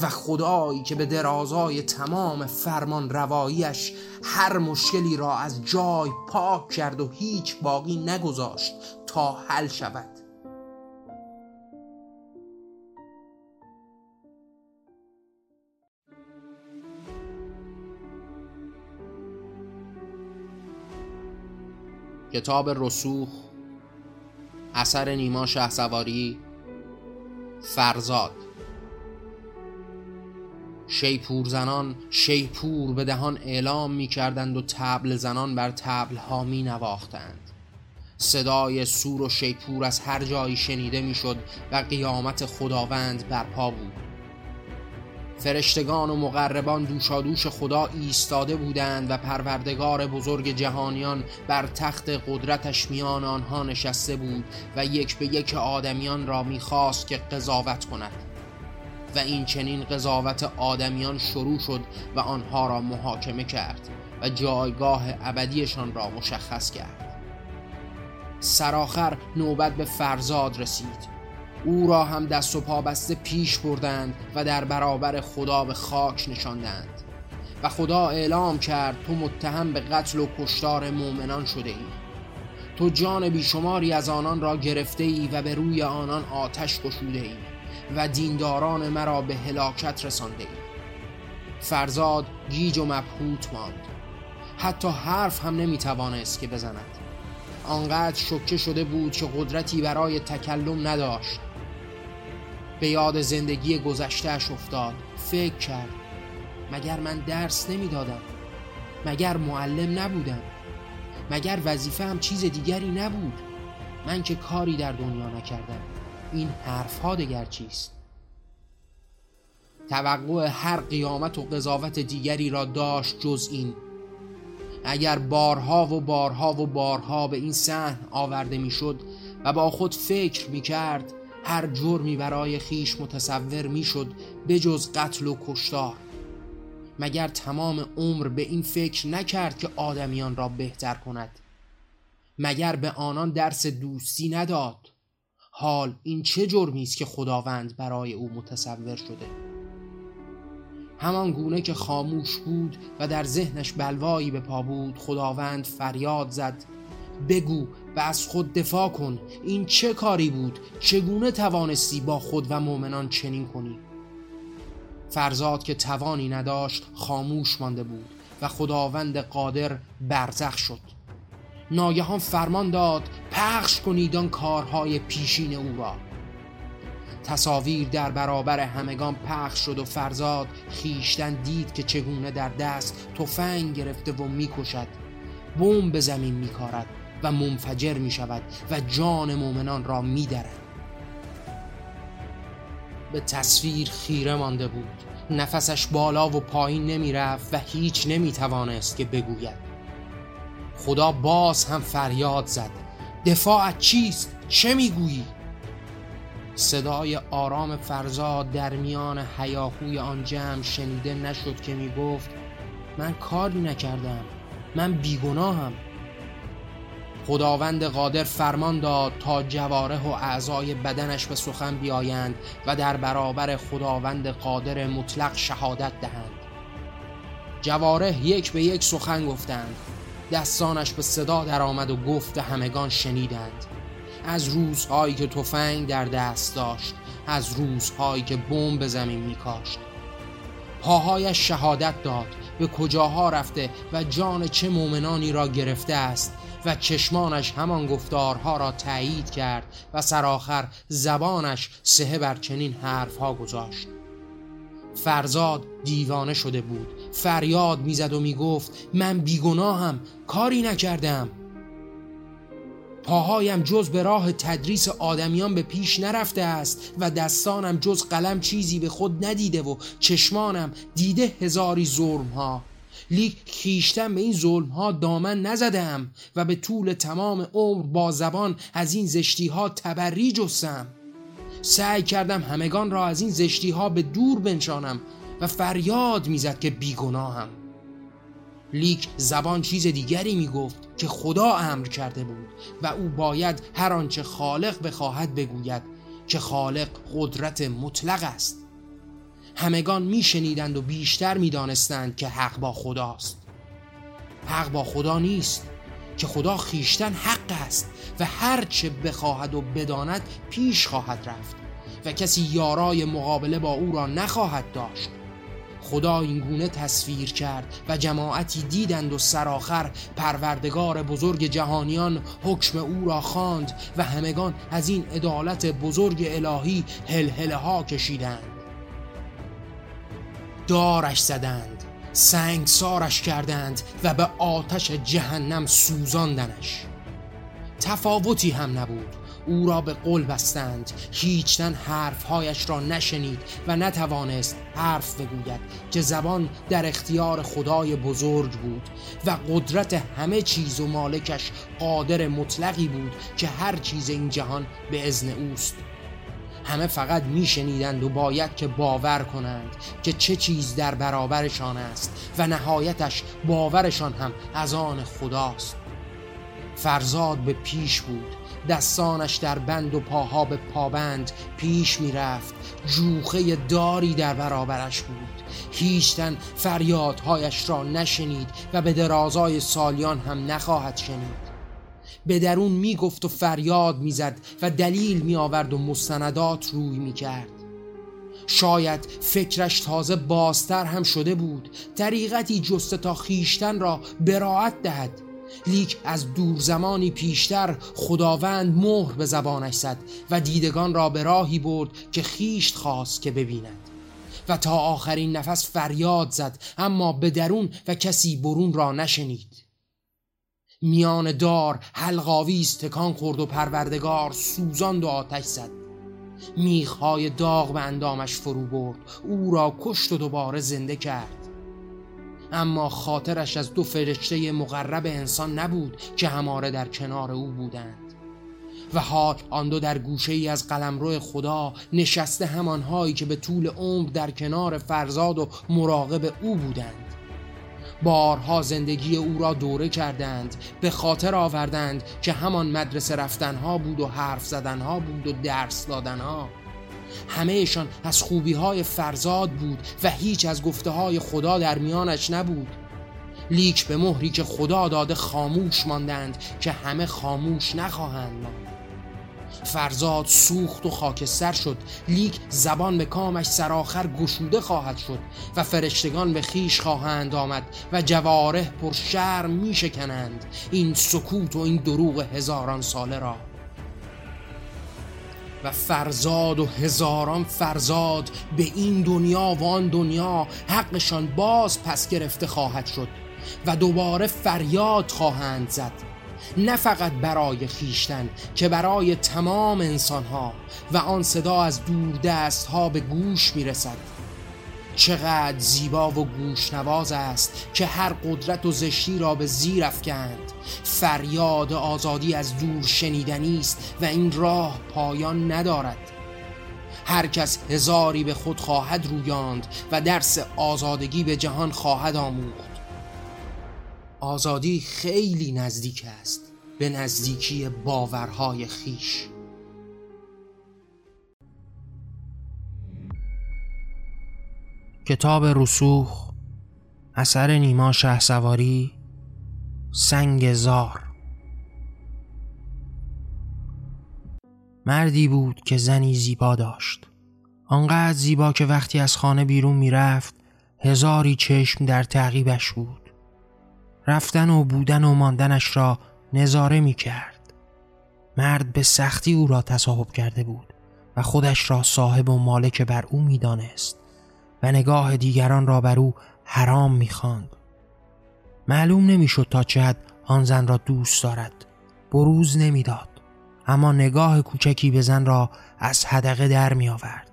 و خدایی که به درازای تمام فرمان رواییش هر مشکلی را از جای پاک کرد و هیچ باقی نگذاشت تا حل شود.
کتاب رسوخ اثر نیما شهسواری فرزاد. شیپور زنان شیپور به دهان اعلام می کردند و تبل زنان بر تبل ها می نواختند صدای سور و شیپور از هر جایی شنیده می شد و قیامت خداوند برپا بود. فرشتگان و مقربان دوشادوش خدا ایستاده بودند و پروردگار بزرگ جهانیان بر تخت قدرتش میان آنها نشسته بود و یک به یک آدمیان را می‌خواست که قضاوت کند. و این چنین قضاوت آدمیان شروع شد و آنها را محاکمه کرد و جایگاه ابدیشان را مشخص کرد. سرآخر نوبت به فرزاد رسید. او را هم دست و پا بسته پیش بردند و در برابر خدا به خاک نشاندند. و خدا اعلام کرد تو متهم به قتل و کشتار مؤمنان شده ای. تو جان بیشماری از آنان را گرفته ای و به روی آنان آتش گشوده ای و دینداران مرا به هلاکت رسانده ای. فرزاد گیج و مبهوت ماند. حتی حرف هم نمی‌توانست که بزند. آنقدر شکه شده بود که قدرتی برای تکلم نداشت. به یاد زندگی گذشتهش افتاد. فکر کرد مگر من درس نمی‌دادم؟ مگر معلم نبودم؟ مگر وظیفه هم چیز دیگری نبود؟ من که کاری در دنیا نکردم. این حرفها دگر چیست؟ توقع هر قیامت و قضاوت دیگری را داشت جز این. اگر بارها و بارها و بارها به این سحن آورده می‌شد و با خود فکر می کرد هر جرمی برای خیش متصور می‌شد بجز قتل و کشتار. مگر تمام عمر به این فکر نکرد که آدمیان را بهتر کند؟ مگر به آنان درس دوستی نداد؟ حال این چه جرمی است که خداوند برای او متصور شده؟ همان گونه که خاموش بود و در ذهنش بلوایی به پا بود خداوند فریاد زد. بگو و از خود دفاع کن. این چه کاری بود؟ چگونه توانستی با خود و مؤمنان چنین کنی؟ فرزاد که توانی نداشت خاموش مانده بود و خداوند قادر برزخ شد. ناگهان فرمان داد پخش کنید آن کارهای پیشین او را. تصاویر در برابر همگان پخش شد و فرزاد خیشتن دید که چگونه در دست تفنگ گرفته و می‌کشد. بوم به زمین میکارد. و منفجر می شود و جان مؤمنان را می به تصویر خیره مانده بود. نفسش بالا و پایین نمی رفت و هیچ نمی توانست که بگوید. خدا باز هم فریاد زد. دفاعت چیست؟ چه می‌گویی؟ صدای آرام فرزاد در میان حیاهوی آن جمع شنیده نشد که می گفت من کاری نکردم. من بیگناهم. خداوند قادر فرمان داد تا جواره و اعضای بدنش به سخن بیایند و در برابر خداوند قادر مطلق شهادت دهند. جواره یک به یک سخن گفتند. دستانش به صدا درآمد و گفت همگان شنیدند. از روزهایی که تفنگ در دست داشت از روزهایی که بمب به زمین میکاشت. پاهایش شهادت داد. به کجاها رفته و جان چه مؤمنانی را گرفته است؟ و چشمانش همان گفتارها را تایید کرد و سرآخر زبانش سه بر چنین حرفها گذاشت. فرزاد دیوانه شده بود. فریاد می‌زد و می‌گفت من بیگناهم کاری نکردم. پاهایم جز به راه تدریس آدمیان به پیش نرفته است و دستانم جز قلم چیزی به خود ندیده و چشمانم دیده هزاری ظلم ها لیک خیشتن به این ظلم ها دامن نزدم و به طول تمام عمر با زبان از این زشتی ها تبری جستم. سعی کردم همگان را از این زشتی ها به دور بنشانم و فریاد می‌زد که بیگناهم. لیک زبان چیز دیگری می‌گفت که خدا امر کرده بود و او باید هر آنچه خالق بخواهد بگوید که خالق قدرت مطلق است. همگان میشنیدند و بیشتر می‌دانستند که حق با خداست. حق با خدا نیست که خدا خیشتن حق است و هر چه بخواهد و بداند پیش خواهد رفت و کسی یارای مقابله با او را نخواهد داشت. خدا این گونه تصویر کرد و جماعتی دیدند و سرآخر پروردگار بزرگ جهانیان حکم او را خواند و همگان از این عدالت بزرگ الهی هلهله ها کشیدند. دارش زدند سنگسارش کردند و به آتش جهنم سوزاندنش. تفاوتی هم نبود او را به قول بستند. هیچتن حرفهایش را نشنید و نتوانست حرف بگوید که زبان در اختیار خدای بزرگ بود و قدرت همه چیز و مالکش قادر مطلقی بود که هر چیز این جهان به ازن اوست. همه فقط میشنیدند و باید که باور کنند که چه چیز در برابرشان است و نهایتش باورشان هم از آن خداست. فرزاد به پیش بود دستانش در بند و پاها به پابند پیش می‌رفت جوخه داری در برابرش بود. هیچتن فریادهایش را نشنید و به درازای سالیان هم نخواهد شنید. به درون می‌گفت و فریاد می‌زد و دلیل می آورد و مستندات روی می کرد شاید فکرش تازه بازتر هم شده بود. طریقتی جسته تا خیشتن را براعت دهد. لیک از دور زمانی پیشتر خداوند مهر به زبانش زد و دیدگان را به راهی برد که خیشت خواست که ببیند. و تا آخرین نفس فریاد زد اما به درون و کسی برون را نشنید. میان دار حلقاویز تکان خورد و پروردگار سوزاند و آتش زد. میخهای داغ به اندامش فرو برد او را کشت و دوباره زنده کرد. اما خاطرش از دو فرشته مقرب انسان نبود که هماره در کنار او بودند. و حال آن دو در گوشه ای از قلمرو خدا نشسته همانهایی که به طول عمر در کنار فرزاد و مراقب او بودند. بارها زندگی او را دوره کردند به خاطر آوردند که همان مدرسه رفتنها بود و حرف زدنها بود و درس دادنها. همهشان از خوبی های فرزاد بود و هیچ از گفته های خدا در میانش نبود. لیک به مهری که خدا داده خاموش ماندند که همه خاموش نخواهند ماند. فرزاد سوخت و خاکستر شد. لیک زبان به کامش سرآخر گشوده خواهد شد و فرشتگان به خویش خواهند آمد و جواره پر شرم می شکنند. این سکوت و این دروغ هزاران ساله را.
و فرزاد و هزاران فرزاد به این دنیا و آن دنیا حقشان باز پس گرفته خواهد شد و دوباره فریاد خواهند زد. نه فقط برای خیشتن که برای تمام انسانها. و آن صدا از دور دست ها به گوش می‌رسد. چقدر زیبا و گوشنواز است که هر قدرت و زشتی را به زیر افکند. فریاد آزادی از دور شنیدنی است و این راه پایان ندارد. هر کس هزاری به خود خواهد رویاند و درس آزادگی به جهان خواهد آموخت. آزادی خیلی نزدیک است به نزدیکی باورهای خیش.
کتاب رسوخ اثر نیما شه سواری سنگ زار. مردی بود که زنی زیبا داشت. آنقدر زیبا که وقتی از خانه بیرون می‌رفت هزاری چشم در تعقیبش بود. رفتن و بودن و ماندنش را نظاره می کرد. مرد به سختی او را تصاحب کرده بود و خودش را صاحب و مالک بر او می دانست و نگاه دیگران را بر او حرام می خاند. معلوم نمی‌شد تا چه حد آن زن را دوست دارد. بروز نمی‌داد اما نگاه کوچکی به زن را از حدقه در می آورد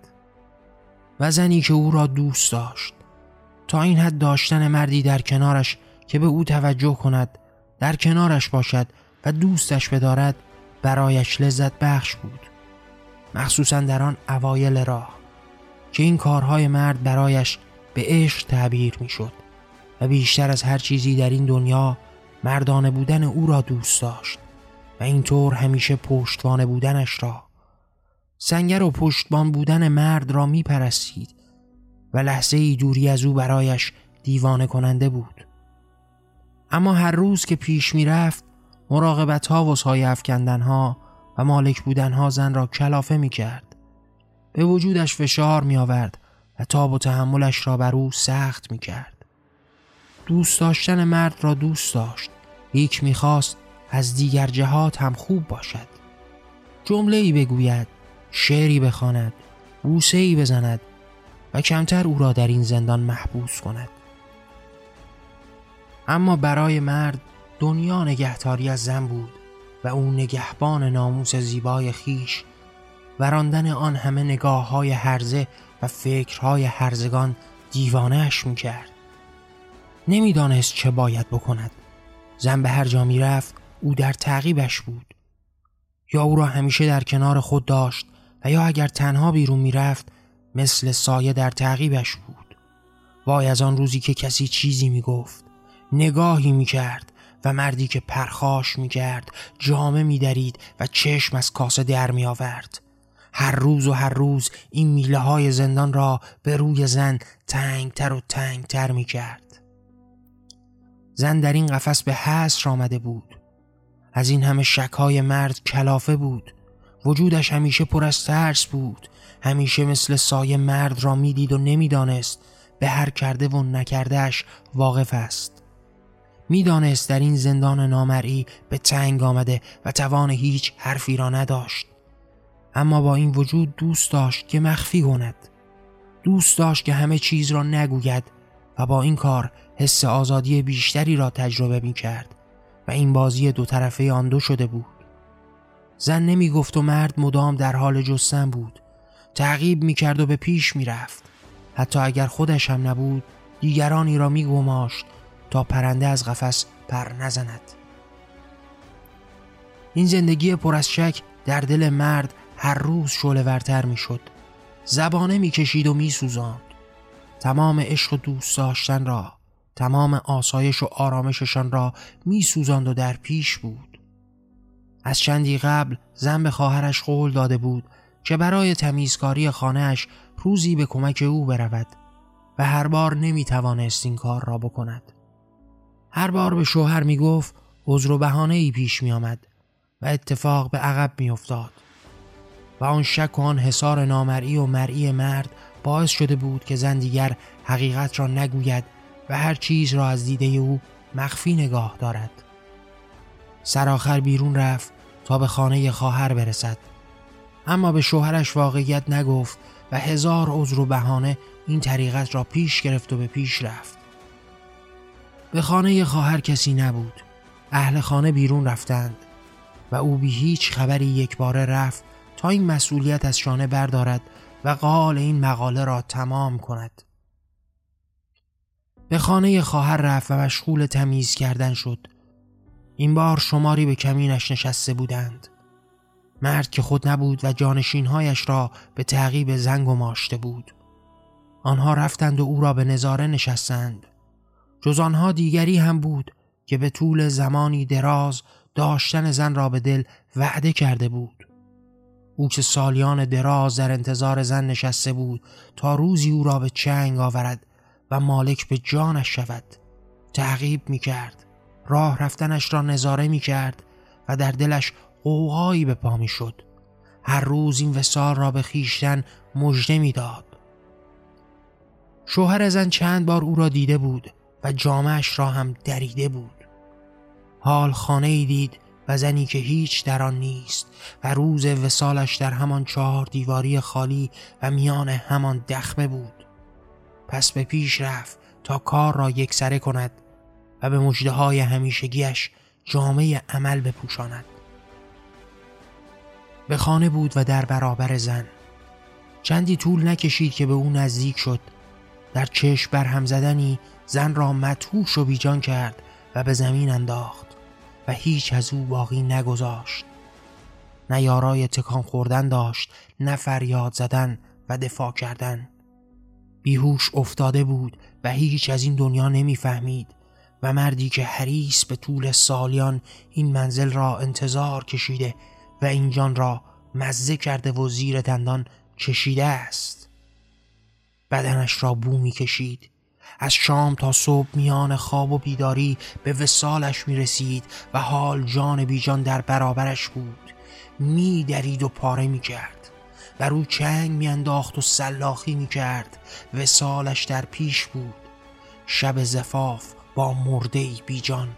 و زنی که او را دوست داشت. تا این حد داشتن مردی در کنارش که به او توجه کند در کنارش باشد و دوستش بدارد برایش لذت بخش بود. مخصوصا در آن اوایل راه که این کارهای مرد برایش به عشق تعبیر می شد و بیشتر از هر چیزی در این دنیا مردانه بودن او را دوست داشت و اینطور همیشه پشتوانه بودنش را. سنگر و پشتبان بودن مرد را می پرستید و لحظه ای دوری از او برایش دیوانه کننده بود. اما هر روز که پیش می رفت مراقبت ها و سایه افکندن ها و مالک بودن ها زن را کلافه می کرد به وجودش فشار می آورد و تاب و تحملش را بر او سخت می کرد دوست داشتن مرد را دوست داشت. یک می‌خواست از دیگر جهات هم خوب باشد. جمله ای بگوید شعری بخواند بوسه ای بزند و کمتر او را در این زندان محبوس کند. اما برای مرد دنیا نگهتاری از زن بود و او نگهبان ناموس زیبای خیش. وراندن آن همه نگاه های هرزه و فکرهای هرزگان دیوانهش می‌کرد. نمی‌دانست چه باید بکند. زن به هر جا می‌رفت او در تعقیبش بود. یا او را همیشه در کنار خود داشت و یا اگر تنها بیرون می‌رفت مثل سایه در تعقیبش بود. وای از آن روزی که کسی چیزی می‌گفت. نگاهی می‌کرد و مردی که پرخاش می‌کرد جامه میدرید و چشم از کاسه در میآورد. هر روز و هر روز این میله های زندان را به روی زن تنگتر و تنگتر می‌کرد. زن در این قفس به حسر آمده بود. از این همه شکهای مرد کلافه بود. وجودش همیشه پر از ترس بود. همیشه مثل سایه مرد را می‌دید و نمی‌دانست به هر کرده و نکردهش واقف است. می‌دانست در این زندان نامرئی به تنگ آمده و توان هیچ حرفی را نداشت. اما با این وجود دوست داشت که مخفی کند. دوست داشت که همه چیز را نگوید و با این کار حس آزادی بیشتری را تجربه می کرد و این بازی دو طرفه آن دو شده بود. زن نمی گفت و مرد مدام در حال جستن بود. تعقیب می کرد و به پیش می رفت حتی اگر خودش هم نبود دیگرانی را می گماشت تا پرنده از قفس پر نزند. این زندگی پر از شک در دل مرد هر روز شعله ورتر می شد زبانه می کشید و می سوزاند تمام عشق و دوست داشتن را تمام آسایش و آرامششان را می سوزاند و در پیش بود. از چندی قبل زن به خواهرش قول داده بود که برای تمیزکاری خانهش روزی به کمک او برود و هر بار نمی توانست این کار را بکند. هر بار به شوهر می گفت عذر و بهانه ای پیش می آمد و اتفاق به عقب می افتاد و آن شک و آن حسار نامرئی و مرئی مرد باعث شده بود که زن دیگر حقیقت را نگوید و هر چیز را از دیده او مخفی نگاه دارد. سرآخر بیرون رفت تا به خانه خواهر برسد. اما به شوهرش واقعیت نگفت و هزار عذر و بهانه این طریقت را پیش گرفت و به پیش رفت. به خانه خواهر کسی نبود. اهل خانه بیرون رفتند و او بی هیچ خبری یک باره رفت تا این مسئولیت از شانه بردارد و قال این مقاله را تمام کند. به خانه خواهر رفت و مشغول تمیز کردن شد. این بار شماری به کمینش نشسته بودند. مرد که خود نبود و جانشینهایش را به تعقیب زنگ و ماشته بود. آنها رفتند و او را به نظاره نشستند. جز آنها دیگری هم بود که به طول زمانی دراز داشتن زن را به دل وعده کرده بود. او که سالیان دراز در انتظار زن نشسته بود تا روزی او را به چنگ آورد و مالک به جانش شود تعقیب می کرد راه رفتنش را نظاره می کرد و در دلش قوقایی به پا می شد هر روز این وسال را به خیشتن مژده می داد شوهر زن چند بار او را دیده بود و جامعش را هم دریده بود. حال خانه ای دید و زنی که هیچ در آن نیست و روز وسالش در همان چهار دیواری خالی و میان همان دخمه بود. پس به پیش رفت تا کار را یک سره کند و به مجده های همیشگیش جامعه عمل بپوشاند. به خانه بود و در برابر زن. چندی طول نکشید که به او نزدیک شد. در چشم برهم زدنی زن را متوش و بیجان کرد و به زمین انداخت و هیچ از او باقی نگذاشت. نه یارای تکان خوردن داشت نه فریاد زدن و دفاع کردن. بیهوش افتاده بود و هیچ از این دنیا نمی‌فهمید و مردی که حریس به طول سالیان این منزل را انتظار کشیده و این جان را مزه کرده و زیر دندان چشیده است. بدنش را بو می کشید از شام تا صبح میان خواب و بیداری به وسالش می رسید و حال جان بیجان در برابرش بود. می درید و پاره می کرد و رو چنگ می انداخت و سلاخی می کرد وسالش در پیش بود. شب زفاف با مرده ای بیجان.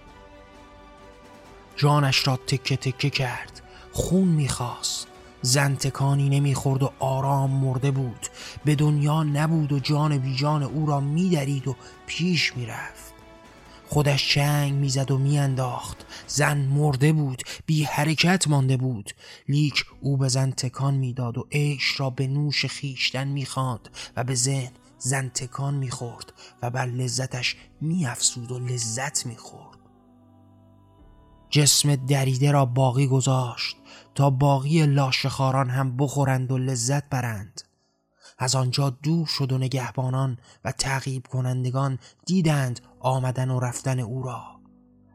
جانش را تکه تکه کرد. خون می‌خواست. زن تکانی نمی‌خورد و آرام مرده بود. به دنیا نبود و جان بی جان او را میدرید و پیش می‌رفت. خودش چنگ می‌زد و میانداخت. زن مرده بود بی حرکت مانده بود. لیک او به زن تکان می‌داد و عیش را به نوش خیشتن می‌خواند و به ذهن زن تکان می‌خورد و بر لذتش میافسود و لذت می‌خورد. جسم دریده را باقی گذاشت. تا باقی لاشخاران هم بخورند و لذت برند. از آنجا دور شد و نگهبانان و تعقیب کنندگان دیدند آمدن و رفتن او را.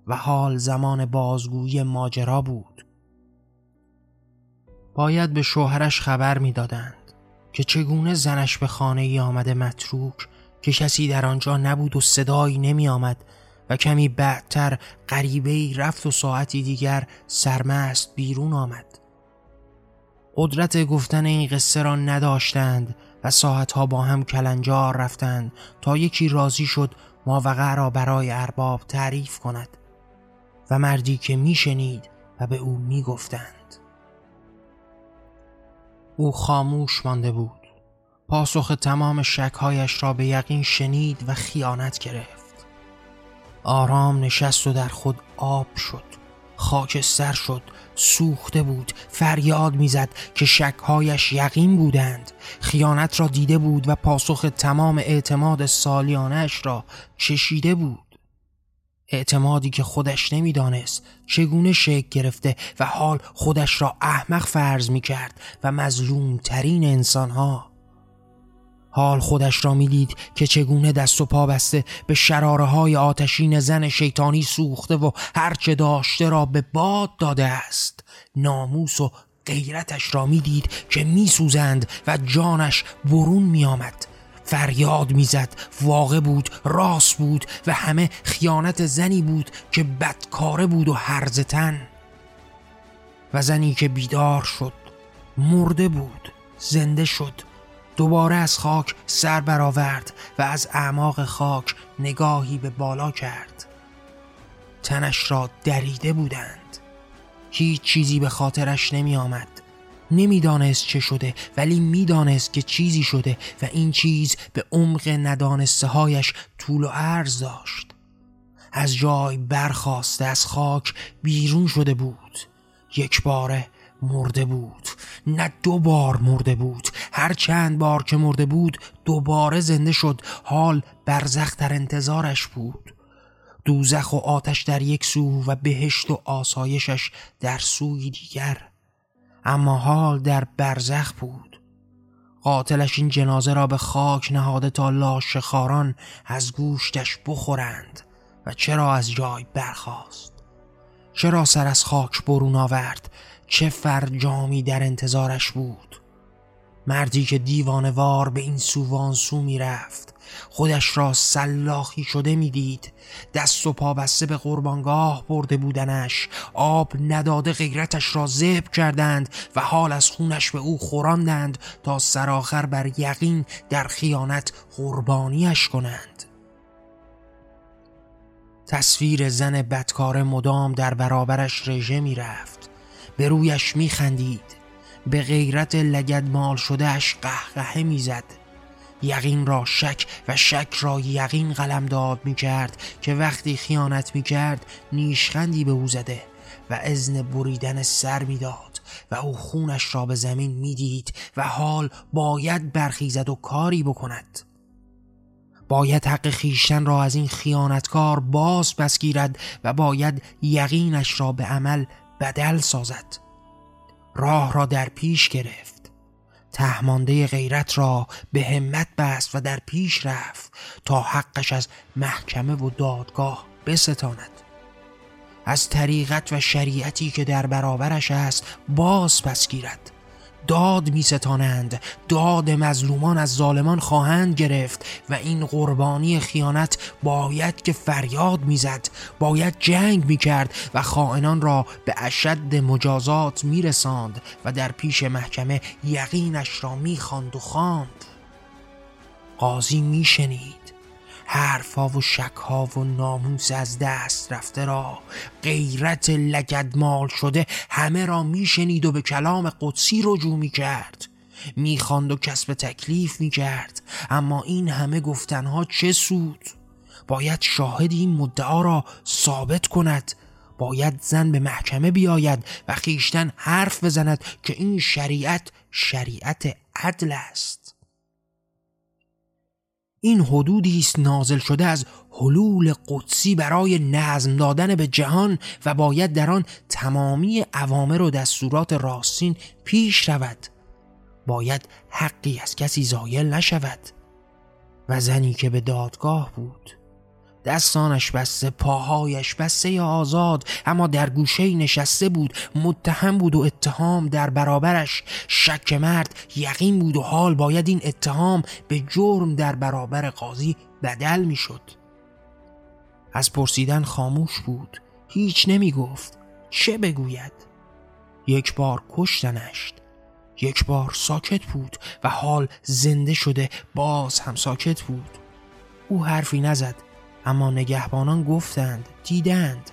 و حال زمان بازگویی ماجرا بود. باید به شوهرش خبر می‌دادند که چگونه زنش به خانه ای آمده متروک که کسی در آنجا نبود و صدایی نمی آمد و کمی بعدتر غریبه ای رفت و ساعتی دیگر سرمست بیرون آمد. قدرت گفتن این قصه را نداشتند و ساعتها با هم کلنجار رفتند تا یکی راضی شد ماوقع را برای ارباب تعریف کند و مردی که میشنید و به او می‌گفتند. او خاموش مانده بود. پاسخ تمام شکهایش را به یقین شنید و خیانت گرفت. آرام نشست و در خود آب شد. خاکستر شد سوخته بود فریاد می‌زد که شکهایش یقین بودند. خیانت را دیده بود و پاسخ تمام اعتماد سالیانش را چشیده بود. اعتمادی که خودش نمی‌دانست چگونه شکل گرفته و حال خودش را احمق فرض می کرد و مظلوم ترین انسان ها حال خودش را می‌دید که چگونه دست و پا بسته به شراره های آتشین زن شیطانی سوخته و هرچه داشته را به باد داده است. ناموس و غیرتش را می‌دید که میسوزند و جانش برون میآمد. فریاد می‌زد واقع بود راست بود و همه خیانت زنی بود که بدکاره بود و هرزتن و زنی که بیدار شد مرده بود زنده شد. دوباره از خاک سر برآورد و از اعماق خاک نگاهی به بالا کرد. تنش را دریده بودند. هیچ چیزی به خاطرش نمی آمد. نمی‌دانست چه شده ولی می‌دانست که چیزی شده و این چیز به عمق ندانسته هایش طول و عرض داشت. از جای برخواسته از خاک بیرون شده بود. یک باره مرده بود. نه دو بار مرده بود. هر چند بار که مرده بود دوباره زنده شد. حال برزخ در انتظارش بود. دوزخ و آتش در یک سو و بهشت و آسایشش در سوی دیگر. اما حال در برزخ بود. قاتلش این جنازه را به خاک نهاده تا لاش خاران از گوشتش بخورند و چرا از جای برخاست؟ چرا سر از خاک برون آورد؟ چه فرجامی در انتظارش بود. مردی که دیوانوار به این سو می رفت خودش را سلاخی شده می‌دید. دست و پا بسته به قربانگاه برده بودنش. آب نداده غیرتش را زب کردند و حال از خونش به او خوراندند تا سرآخر بر یقین در خیانت قربانیش کنند. تصویر زن بدکار مدام در برابرش رژه می رفت به رویش می خندید به غیرت لگدمال شدهش قهقهه می زد یقین را شک و شک را یقین قلم داد می کرد که وقتی خیانت می کرد نیشخندی به او زده و ازن بریدن سر می داد و او خونش را به زمین می دید و حال باید برخیزد و کاری بکند. باید حق خیشتن را از این خیانتکار باز بسگیرد و باید یقینش را به عمل بدل سازد. راه را در پیش گرفت. تهمانده غیرت را به همت بست و در پیش رفت تا حقش از محکمه و دادگاه بستاند. از طریقت و شریعتی که در برابرش است باز پس گیرد. داد می ستانند داد مظلومان از ظالمان خواهند گرفت و این قربانی خیانت باید که فریاد می‌زد باید جنگ می کرد و خائنان را به اشد مجازات می رساند و در پیش محکمه یقینش را می خواند و خواند. قاضی می شنید حرفها و شکها و ناموس از دست رفته را غیرت لگدمال شده همه را میشنید و به کلام قدسی رجوع می کرد می‌خواند و کسب تکلیف می‌کرد. اما این همه گفتنها چه سود؟ باید شاهد این مدعا را ثابت کند. باید زن به محکمه بیاید و خیشتن حرف بزند که این شریعت شریعت عدل است. این حدودی است نازل شده از حلول قدسی برای نظم دادن به جهان و باید در آن تمامی اوامر و دستورات راستین پیش رود. باید حقی از کسی زایل نشود. و زنی که به دادگاه بود. دستانش بسته پاهایش بسته آزاد اما در گوشه نشسته بود متهم بود و اتهام در برابرش. شک مرد یقین بود و حال باید این اتهام به جرم در برابر قاضی بدل می‌شد. از پرسیدن خاموش بود. هیچ نمی گفت چه بگوید؟ یک بار کشتنش. یک بار ساکت بود و حال زنده شده باز هم ساکت بود. او حرفی نزد. اما نگهبانان گفتند دیدند.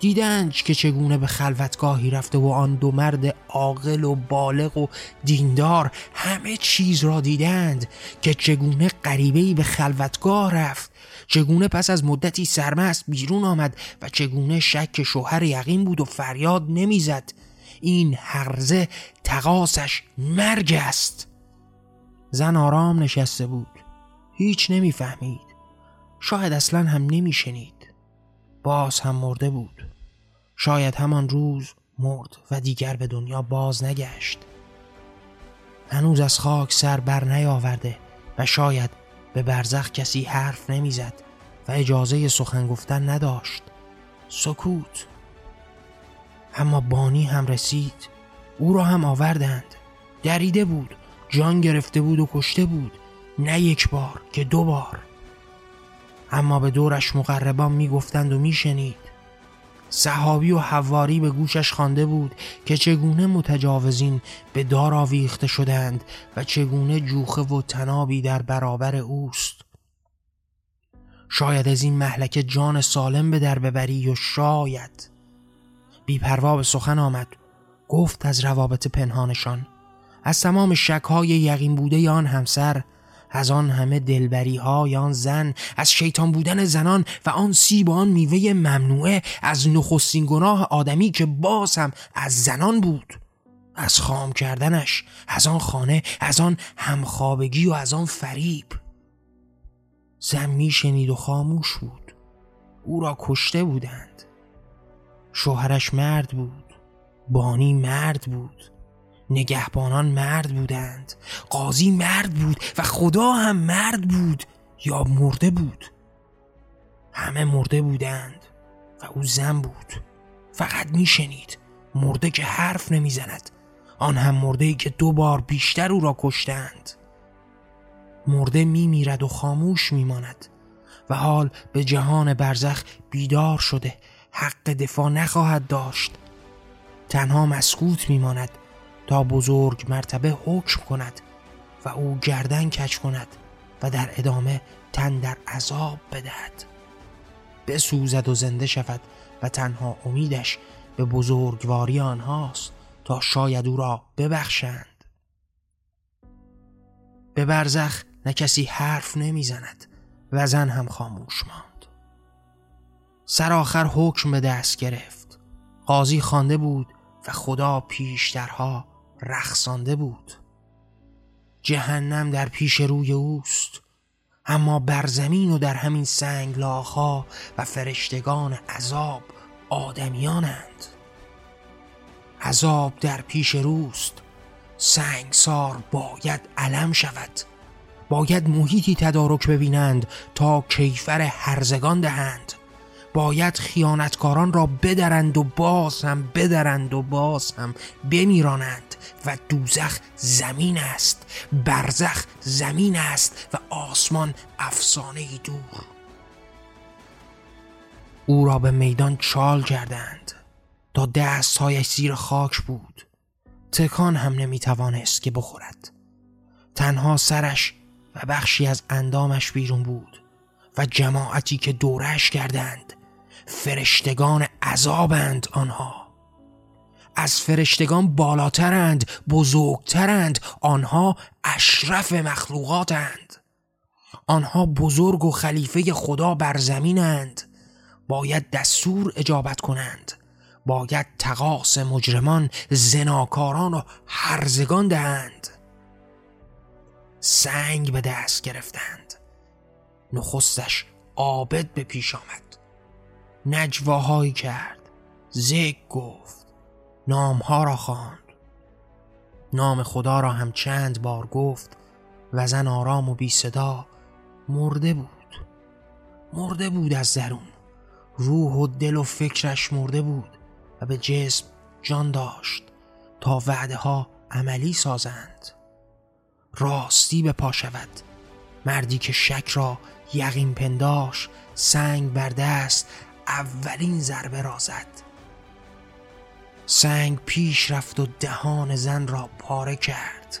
دیدند که چگونه به خلوتگاهی رفته و آن دو مرد عاقل و بالغ و دیندار همه چیز را دیدند که چگونه غریبهای به خلوتگاه رفت چگونه پس از مدتی سرمست بیرون آمد و چگونه شک شوهر یقین بود و فریاد نمی‌زد. این هرزه تقاسش مرگ است. زن آرام نشسته بود. هیچ نمی‌فهمید. شاید اصلا هم نمیشنید. باز هم مرده بود. شاید همان روز مرد و دیگر به دنیا باز نگشت. هنوز از خاک سر بر نیاورده و شاید به برزخ کسی حرف نمی‌زد و اجازه سخن گفتن نداشت. سکوت. اما بانی هم رسید. او را هم آوردند. دریده بود. جان گرفته بود و کشته بود. نه یک بار که دو بار. اما به دورش مقربان می‌گفتند و میشنید. صحابی و حواری به گوشش خوانده بود که چگونه متجاوزین به دار آویخته شدند و چگونه جوخه و تنابی در برابر اوست. شاید از این محلکه جان سالم به در ببری و شاید. بیپروا به سخن آمد. گفت از روابط پنهانشان. از تمام شکهای یقین بوده آن همسر از آن همه دلبری های آن زن از شیطان بودن زنان و آن سیب و آن میوه ممنوعه از نخستین گناه آدمی که باز هم از زنان بود. از خام کردنش از آن خانه از آن همخوابگی و از آن فریب. زن میشنید و خاموش بود. او را کشته بودند. شوهرش مرد بود. بانی مرد بود. نگهبانان مرد بودند. قاضی مرد بود و خدا هم مرد بود یا مرده بود. همه مرده بودند و او زن بود. فقط میشنید مرده که حرف نمی‌زند. آن هم مرده ای که دو بار بیشتر او را کشتند. مرده میمیرد و خاموش میماند و حال به جهان برزخ بیدار شده. حق دفاع نخواهد داشت. تنها مسکوت میماند. تا بزرگ مرتبه حکم کند و او گردن کچ کند و در ادامه تن در عذاب بدهد. بسوزد و زنده شود و تنها امیدش به بزرگواری آنهاست تا شاید او را ببخشند. به برزخ نه کسی حرف نمی‌زند و زن هم خاموش ماند. سرآخر حکم به دست گرفت. قاضی خوانده بود و خدا پیشترها رخصانده بود. جهنم در پیش روی اوست اما بر زمین و در همین سنگلاخها و فرشتگان عذاب آدمیانند. عذاب در پیش روست سنگسار باید علم شود باید محیطی تدارک ببینند تا کیفر هرزگان دهند. باید خیانتکاران را بدرند و باز هم بدرند و باز هم بمیرانند و دوزخ زمین است برزخ زمین است و آسمان افسانه دور. او را به میدان چال کردند. تا دستهایش زیر خاک بود. تکان هم نمی‌توانست که بخورد. تنها سرش و بخشی از اندامش بیرون بود و جماعتی که دورش کردند فرشتگان عذابند آنها. از فرشتگان بالاترند بزرگترند آنها اشرف مخلوقاتند. آنها بزرگ و خلیفه خدا بر زمینند. باید دستور اجابت کنند. باید تقاس مجرمان زناکاران و هرزگان دهند. سنگ به دست گرفتند. نخستش عابد به پیش آمد. نجواهایی کرد. ذکر گفت. نامها را خواند. نام خدا را هم چند بار گفت و زن آرام و بی صدا مرده بود. مرده بود از درون. روح و دل و فکرش مرده بود و به جسم جان داشت تا وعده ها عملی سازند. راستی به پا شود. مردی که شک را یقین پنداش سنگ بر دست اولین ضربه را زد. سنگ پیش رفت و دهان زن را پاره کرد.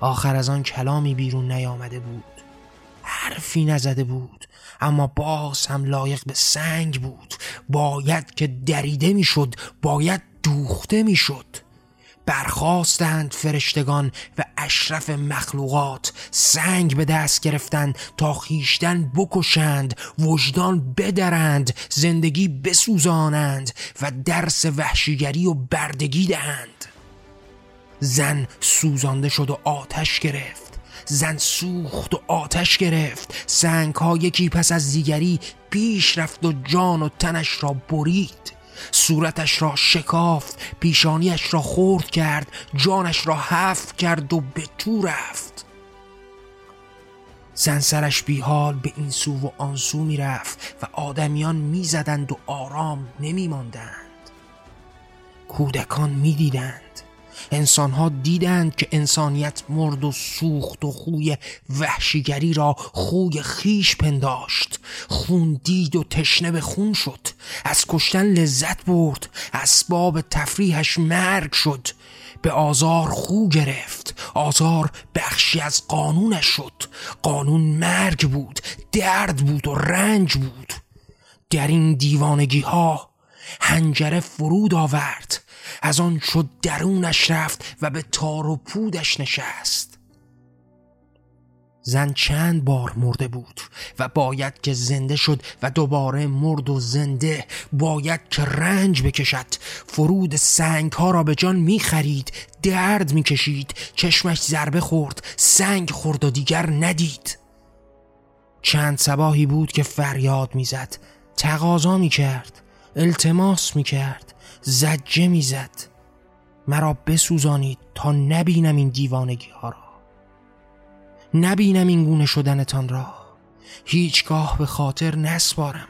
آخر از آن کلامی بیرون نیامده بود. حرفی نزده بود اما باز هم لایق به سنگ بود. باید که دریده می‌شد باید دوخته می‌شد. برخواستند فرشتگان و اشرف مخلوقات. سنگ به دست گرفتند تا خیشتن بکشند وجدان بدرند زندگی بسوزانند و درس وحشیگری و بردگی دهند. زن سوزانده شد و آتش گرفت. زن سوخت و آتش گرفت. سنگ ها یکی پس از دیگری پیش رفت و جان و تنش را برید. صورتش را شکافت پیشانیش را خورد کرد جانش را حف کرد و به تو رفت. زن سرش بیحال به این سو و آن سو می رفت و آدمیان می زدند و آرام نمی ماندند. کودکان می دیدند انسان ها دیدند که انسانیت مرد و سوخت و خوی وحشیگری را خوی خیش پنداشت. خون دید و تشنه به خون شد. از کشتن لذت برد. اسباب تفریحش مرگ شد. به آزار خو گرفت. آزار بخشی از قانونش شد. قانون مرگ بود درد بود و رنج بود. در این دیوانگی ها هنجره فرود آورد. از آن شد درونش رفت و به تار و پودش نشست. زن چند بار مرده بود و باید که زنده شد و دوباره مرد و زنده باید که رنج بکشد. فرود سنگ ها را به جان می خرید درد می کشید چشمش ضربه خورد سنگ خورد و دیگر ندید. چند سباهی بود که فریاد می‌زد تقاضا می کرد التماس می کرد. زجه می زد مرا بسوزانید تا نبینم این دیوانگی ها را. نبینم این گونه شدنتان را. هیچگاه به خاطر نسپارم.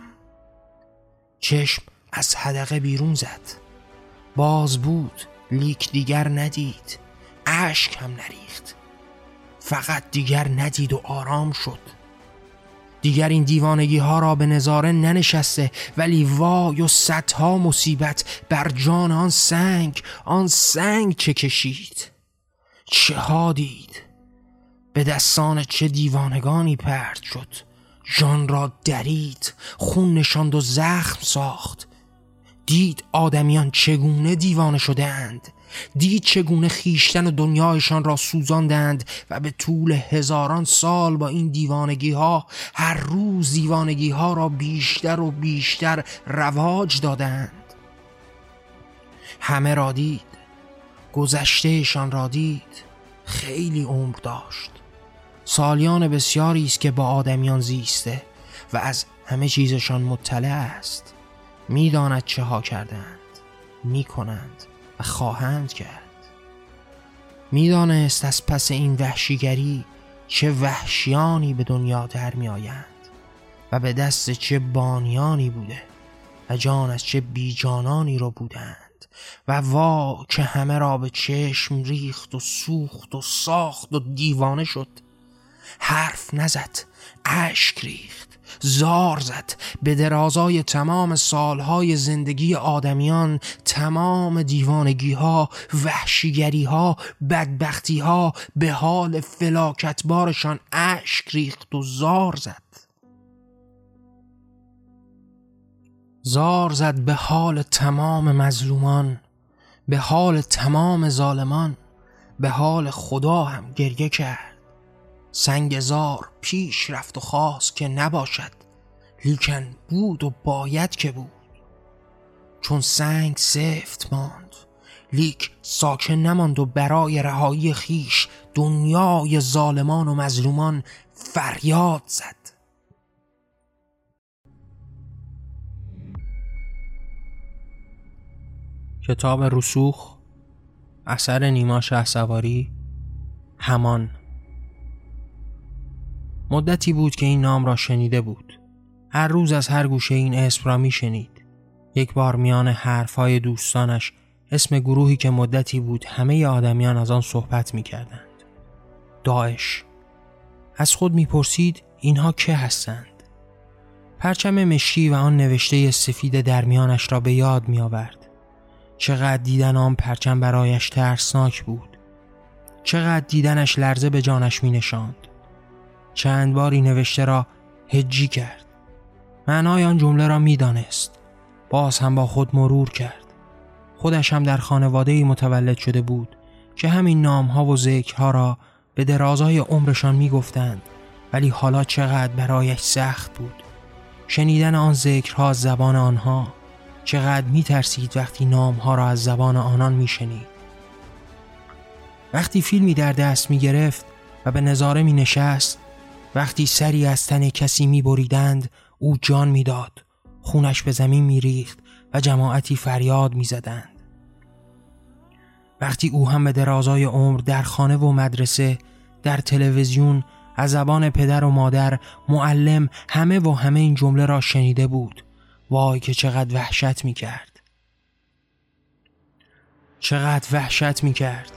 چشم از حدقه بیرون زد. باز بود لیک دیگر ندید. اشک هم نریخت. فقط دیگر ندید و آرام شد. دیگر این دیوانگی ها را به نظاره ننشسته ولی وای و صدها مصیبت بر جان آن سنگ آن سنگ چه کشید؟ چه ها دید؟ به دستان چه دیوانگانی پرد شد؟ جان را درید خون نشاند و زخم ساخت. دید آدمیان چگونه دیوانه شدهاند دید چگونه خیشتن و دنیایشان را سوزاندند و به طول هزاران سال با این دیوانگی ها هر روز دیوانگی ها را بیشتر و بیشتر رواج دادند. همه را دید گذشتهشان را دید خیلی عمر داشت. سالیان بسیاری است که با آدمیان زیسته و از همه چیزشان مطلع است. می‌داند چه ها کردند می‌کنند. و خواهند کرد. می‌دانست از پس این وحشیگری چه وحشیانی به دنیا در می آیند و به دست چه بانیانی بوده و جان از چه بیجانانی رو بودند و وا که همه را به چشم ریخت و سوخت و ساخت و دیوانه شد. حرف نزد اشک ریخت. زار زد. به درازای تمام سالهای زندگی آدمیان تمام دیوانگی ها وحشیگری ها بدبختی ها به حال فلاکتبارشان اشک ریخت و زار زد. زار زد به حال تمام مظلومان به حال تمام ظالمان به حال خدا هم گریه کرد. سنگ زار پیش رفت و خواست که نباشد لیکن بود و باید که بود. چون سنگ سفت ماند لیک ساکن نماند و برای رهایی خیش دنیای ظالمان و مظلومان فریاد زد. کتاب رسوخ اثر نیما شه سواری همان مدتی بود که این نام را شنیده بود. هر روز از هر گوشه این اسم را می شنید. یک بار میان حرفهای دوستانش اسم گروهی که مدتی بود همه آدمیان از آن صحبت می کردند داعش. از خود می‌پرسید اینها که هستند؟ پرچم مشکی و آن نوشته سفید در میانش را به یاد می آورد چقدر دیدن آن پرچم برایش ترسناک بود. چقدر دیدنش لرزه به جانش می نشاند چند باری نوشته را هجی کرد. معنای آن جمله را می‌دانست. باز هم با خود مرور کرد. خودش هم در خانواده متولد شده بود که همین نام ها و ذکرها را به درازای عمرشان می‌گفتند ولی حالا چقدر برایش سخت بود. شنیدن آن ذکرها از زبان آنها چقدر میترسید وقتی نامها را از زبان آنان میشنید. وقتی فیلمی در دست می‌گرفت و به نظاره می نشست وقتی سری از تن کسی می بریدند او جان می‌داد. خونش به زمین می ریخت و جماعتی فریاد می زدند. وقتی او هم به درازای عمر در خانه و مدرسه در تلویزیون از زبان پدر و مادر معلم همه و همه این جمله را شنیده بود. وای که چقدر وحشت می کرد چقدر وحشت می کرد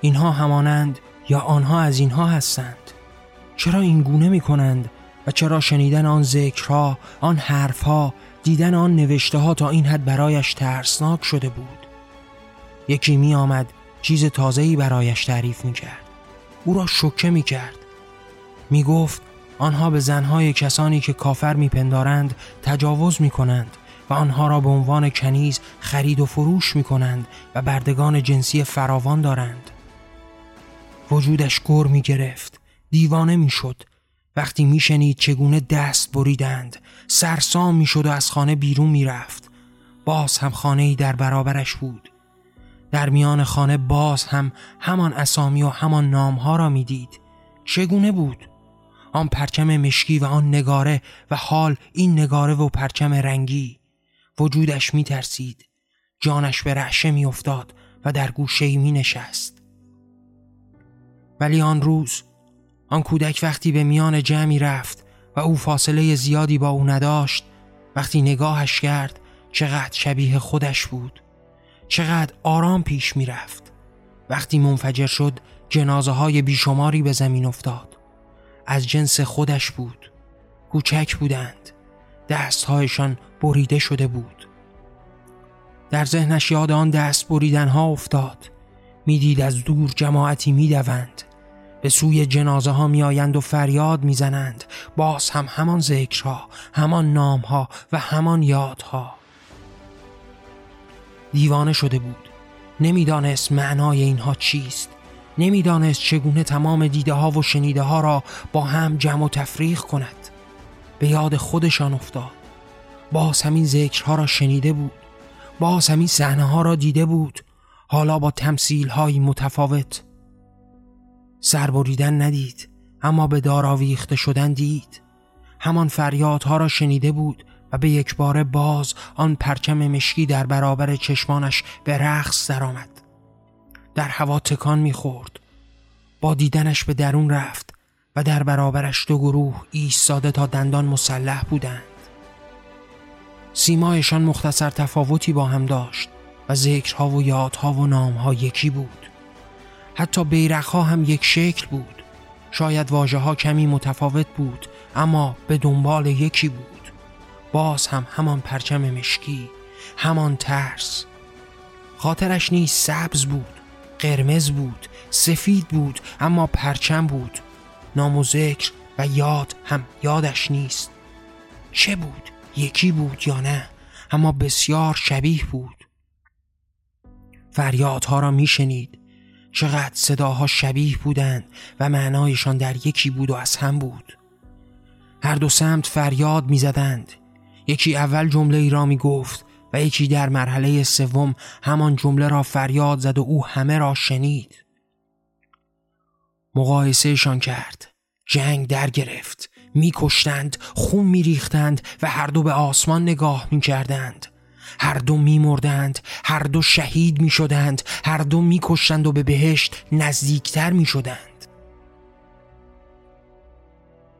اینها همانند یا آنها از اینها هستند. چرا این گونه می کنند و چرا شنیدن آن ذکرها آن حرفها دیدن آن نوشته ها تا این حد برایش ترسناک شده بود؟ یکی می آمد چیز تازه‌ای برایش تعریف می کرد او را شکه می کرد می گفت آنها به زنهای کسانی که کافر می پندارند تجاوز می کنند و آنها را به عنوان کنیز خرید و فروش می کنند و بردگان جنسی فراوان دارند. وجودش گر می گرفت. دیوانه می شد وقتی می شنید چگونه دست بریدند سرسام می شد و از خانه بیرون می رفت باز هم خانه ای در برابرش بود. در میان خانه باز هم همان اسامی و همان نامها را می‌دید. چگونه بود؟ آن پرچم مشکی و آن نگاره و حال این نگاره و پرچم رنگی. وجودش می ترسید جانش به رعشه می افتاد و در گوشه می نشست ولی آن روز آن کودک وقتی به میان جمعی رفت و او فاصله زیادی با او نداشت وقتی نگاهش کرد چقدر شبیه خودش بود. چقدر آرام پیش می رفت وقتی منفجر شد جنازه های بیشماری به زمین افتاد. از جنس خودش بود. کوچک بودند. دستهایشان بریده شده بود. در ذهنش یاد آن دست بریدن ها افتاد. می‌دید از دور جماعتی می‌دوند. به سوی جنازه ها میآیند و فریاد می‌زنند. باز هم همان ذکرها همان نامها و همان یادها. دیوانه شده بود. نمی‌دانست معنای اینها چیست. نمی‌دانست چگونه تمام دیده ها و شنیده ها را با هم جمع و تفریق کند. به یاد خودشان افتاد. باز همین ذکرها را شنیده بود. باز همین صحنه ها را دیده بود. حالا با تمثیل های متفاوت. سربریدن ندید اما به دار آویخته شدن دید همان فریادها را شنیده بود و به یک بار باز آن پرچم مشکی در برابر چشمانش به رقص درآمد. در هوا تکان می‌خورد. با دیدنش به درون رفت و در برابرش دو گروه ایستاده تا دندان مسلح بودند. سیمایشان مختصر تفاوتی با هم داشت و ذکرها و یادها و نامها یکی بود. حتی بیرقها هم یک شکل بود. شاید واجه ها کمی متفاوت بود اما به دنبال یکی بود. باز هم همان پرچم مشکی همان ترس. خاطرش نیز سبز بود قرمز بود سفید بود اما پرچم بود. نام و ذکر و یاد هم یادش نیست. چه بود؟ یکی بود یا نه؟ اما بسیار شبیه بود. فریادها را میشنید. چقدر صداها شبیه بودند و معنایشان در یکی بود و از هم بود. هر دو سمت فریاد می‌زدند. یکی اول جمله ای را می گفت و یکی در مرحله سوم همان جمله را فریاد زد و او همه را شنید. مقایسهشان کرد. جنگ در گرفت. میکشتند خون میریختند و هر دو به آسمان نگاه می‌کردند. هر دو میمردند هر دو شهید می‌شدند هر دو میکشتند و به بهشت نزدیکتر می‌شدند.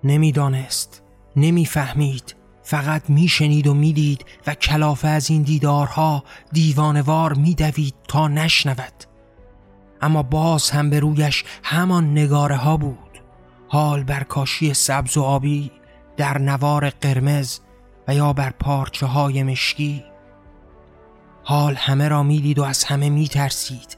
نمی‌دانست نمی‌فهمید فقط میشنید و می‌دید و کلافه از این دیدارها دیوانوار میدوید تا نشنود. اما باز هم به رویش همان نگاره ها بود. حال بر کاشی سبز و آبی در نوار قرمز و یا بر پارچه های مشکی. حال همه را می‌دید و از همه میترسید.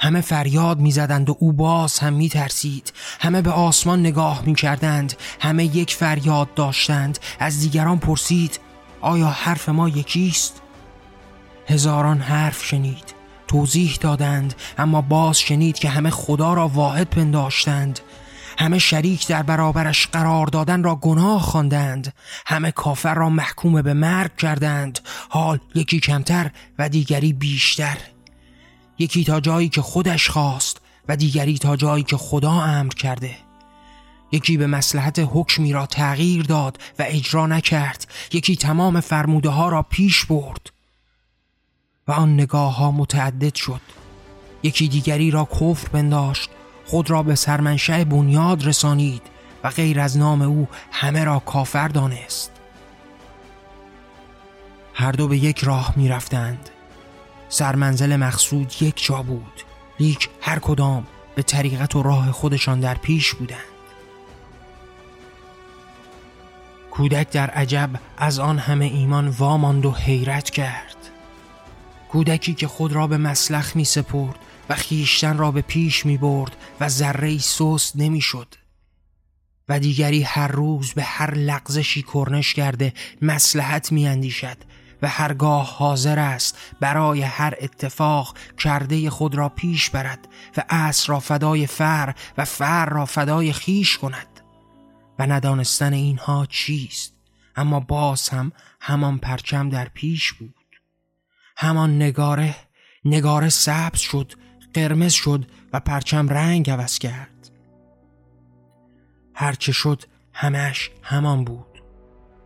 همه فریاد می‌زدند و او باز هم میترسید. همه به آسمان نگاه می‌کردند. همه یک فریاد داشتند. از دیگران پرسید آیا حرف ما یکیست؟ هزاران حرف شنید توضیح دادند اما باز شنید که همه خدا را واحد پنداشتند. همه شریک در برابرش قرار دادن را گناه خواندند. همه کافر را محکوم به مرگ کردند. حال یکی کمتر و دیگری بیشتر. یکی تا جایی که خودش خواست و دیگری تا جایی که خدا امر کرده. یکی به مسلحت حکمی را تغییر داد و اجرا نکرد. یکی تمام فرموده ها را پیش برد. و آن نگاه ها متعدد شد. یکی دیگری را کفر بنداشت. خود را به سرمنشه بنیاد رسانید و غیر از نام او همه را کافر دانست. هر دو به یک راه می رفتند. سرمنزل مقصود یک جا بود. لیک هر کدام به طریقت و راه خودشان در پیش بودند. کودک در عجب از آن همه ایمان واماند و حیرت کرد. کودکی که خود را به مسلخ می سپرد و خیشتن را به پیش می برد و ذره سوست نمی شد. و دیگری هر روز به هر لغزشی کرنش کرده مسلحت می اندیشد و هرگاه حاضر است برای هر اتفاق کرده خود را پیش برد و اصر را فدای فر و فر را فدای خیش کند. و ندانستن اینها چیست اما باز هم همان پرچم در پیش بود. همان نگاره نگاره سبز شد قرمز شد و پرچم رنگ عوض کرد. هرچه شد همش همان بود.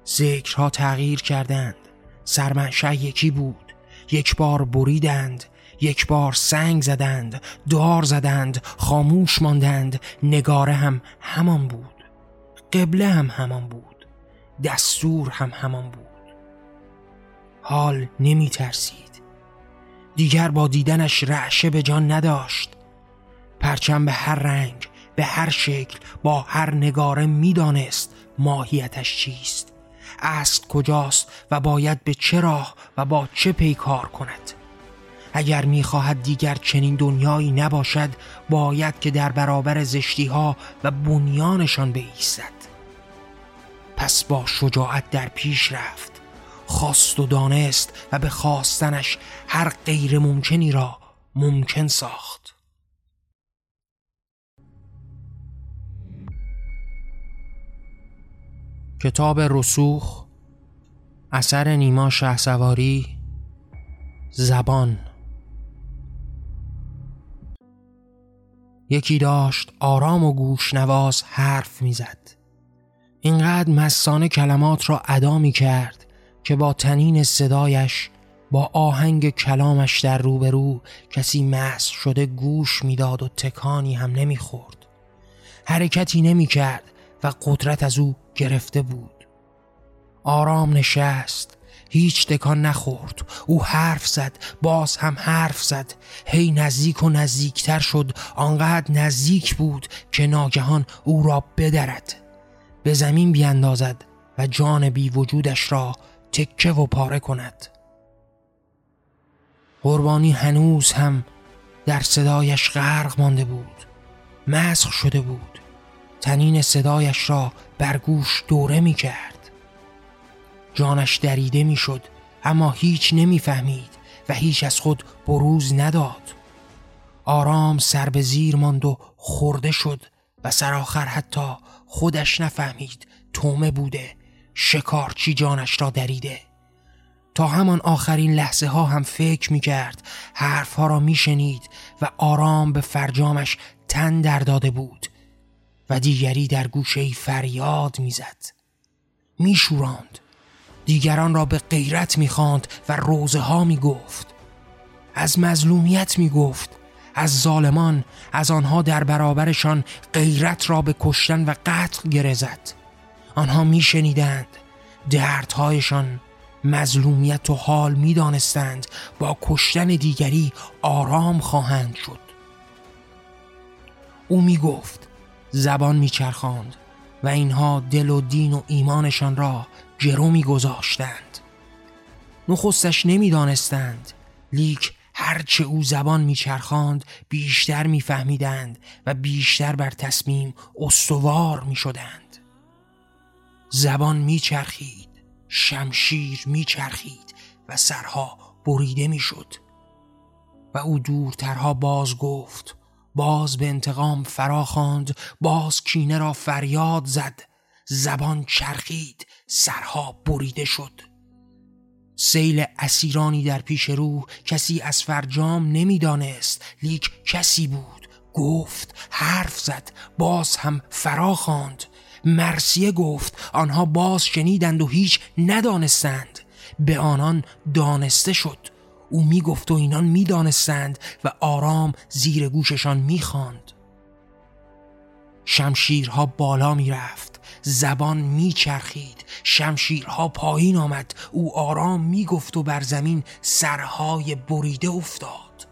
ذکرها تغییر کردند. سرمنشه یکی بود. یک بار بریدند یک بار سنگ زدند دار زدند خاموش ماندند. نگاره هم همان بود. قبله هم همان بود. دستور هم همان بود. حال نمی ترسید دیگر با دیدنش رعشه به جان نداشت. پرچم به هر رنگ به هر شکل با هر نگاره می‌دانست ماهیتش چیست. است کجاست و باید به چه راه و با چه پیکار کند. اگر می‌خواهد دیگر چنین دنیایی نباشد باید که در برابر زشتی ها و بنیانشان بایستد پس با شجاعت در پیش رفت. خواست و دانست و به خواستنش هر غیر ممکنی را ممکن ساخت. کتاب رسوخ اثر نیما شهسواری زبان. یکی داشت آرام و گوش نواز حرف می‌زد. اینقدر مسانه کلمات را ادا می کرد که با تنین صدایش با آهنگ کلامش در روبرو کسی مس شده گوش می‌داد و تکانی هم نمی‌خورد. حرکتی نمی کرد و قدرت از او گرفته بود. آرام نشست هیچ تکان نخورد. او حرف زد باز هم حرف زد. هی نزدیک و نزدیکتر شد. آنقدر نزدیک بود که ناگهان او را بدرد. به زمین بیاندازد و جان بی وجودش را تکه و پاره کند. قربانی هنوز هم در صدایش غرق مانده بود. مسخ شده بود. تنین صدایش را بر گوش دوره می کرد. جانش دریده می شد اما هیچ نمی‌فهمید و هیچ از خود بروز نداد. آرام سر به زیر ماند و خورده شد و سرآخر حتی خودش نفهمید تومه بوده شکارچی جانش را دریده. تا همان آخرین لحظه ها هم فکر می کرد حرف ها را می شنید و آرام به فرجامش تن در داده بود و دیگری در گوشه فریاد می‌زد میشوراند دیگران را به غیرت می‌خواند و روزه ها می‌گفت از مظلومیت می‌گفت از ظالمان از آنها در برابرشان غیرت را به کشتن و قتل گرزد آنها میشنیدند. دردهایشان مظلومیت و حال می‌دانستند. با کشتن دیگری آرام خواهند شد. او می‌گفت زبان میچرخاند و اینها دل و دین و ایمانشان را جرو میگذاشتند. نخستش نمی‌دانستند. لیک هرچه او زبان میچرخاند بیشتر میفهمیدند و بیشتر بر تصمیم استوار می‌شدند. زبان میچرخید شمشیر میچرخید و سرها بریده می‌شد. و او دورترها باز گفت باز به انتقام فراخواند باز کینه را فریاد زد زبان چرخید سرها بریده شد. سیل اسیرانی در پیش رو کسی از فرجام نمی‌دانست لیک کسی بود گفت حرف زد باز هم فراخواند مرسیه گفت آنها باز شنیدند و هیچ ندانستند. به آنان دانسته شد. او می‌گفت و اینان می‌دانستند و آرام زیر گوششان می‌خواند. شمشیرها بالا می‌رفت. زبان میچرخید. شمشیرها پایین آمد. او آرام می‌گفت و بر زمین سرهای بریده افتاد.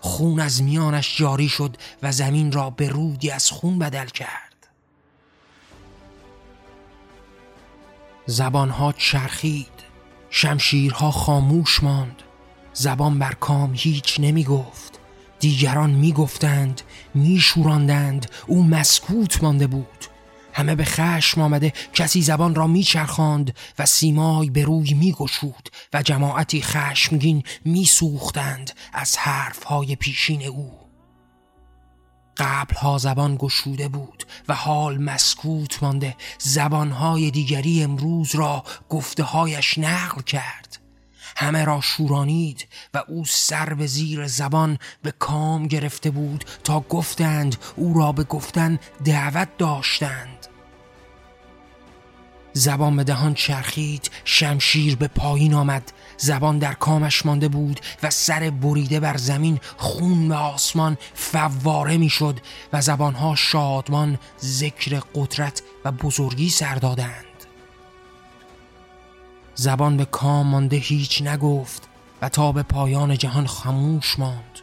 خون از میانش جاری شد و زمین را به رودی از خون بدل کرد. زبانها چرخید شمشیرها خاموش ماند زبان بر کام هیچ نمی گفت دیگران می گفتند می شوراندند او مسکوت مانده بود. همه به خشم آمده کسی زبان را میچرخاند و سیمای به روی میگشود و جماعتی خشمگین میسوختند از حرفهای پیشین او. قبلها زبان گشوده بود و حال مسکوت مانده. زبانهای دیگری امروز را گفتههایش نقل کرد. همه را شورانید و او سر به زیر زبان به کام گرفته بود تا گفتند او را به گفتن دعوت داشتند. زبان به دهان چرخید شمشیر به پایین آمد. زبان در کامش مانده بود و سر بریده بر زمین خون به آسمان فواره می‌شد و زبانها شادمان ذکر قدرت و بزرگی سر دادند. زبان به کام مانده هیچ نگفت و تا به پایان جهان خموش ماند.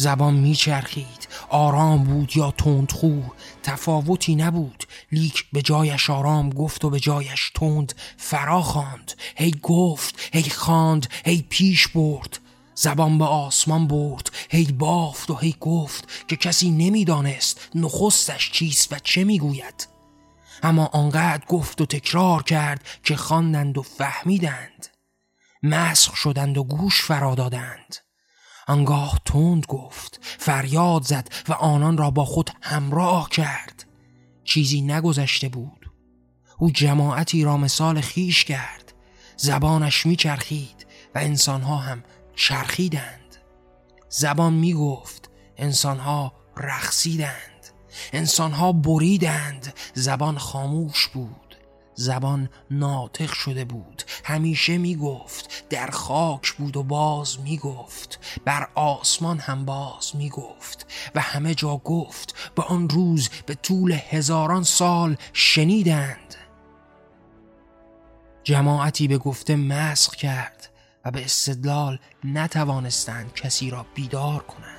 زبان میچرخید. آرام بود یا تندخو تفاوتی نبود. لیک به جایش آرام گفت و به جایش تند فرا خواند. هی گفت هی خواند هی پیش برد. زبان به آسمان برد. هی بافت و هی گفت که کسی نمی‌دانست نخستش چیست و چه می‌گوید. اما آنقدر گفت و تکرار کرد که خواندند و فهمیدند. مسخ شدند و گوش فرا دادند. آنگاه تند گفت فریاد زد و آنان را با خود همراه کرد. چیزی نگذشته بود. او جماعتی را مثال خیش کرد. زبانش میچرخید و انسانها هم چرخیدند. زبان می‌گفت انسانها رقصیدند. انسانها بریدند. زبان خاموش بود. زبان ناطق شده بود. همیشه می‌گفت در خاک بود و باز می‌گفت. بر آسمان هم باز می‌گفت. و همه جا گفت به آن روز به طول هزاران سال شنیدند. جماعتی به گفته مسخ کرد و به استدلال نتوانستند کسی را بیدار کنند.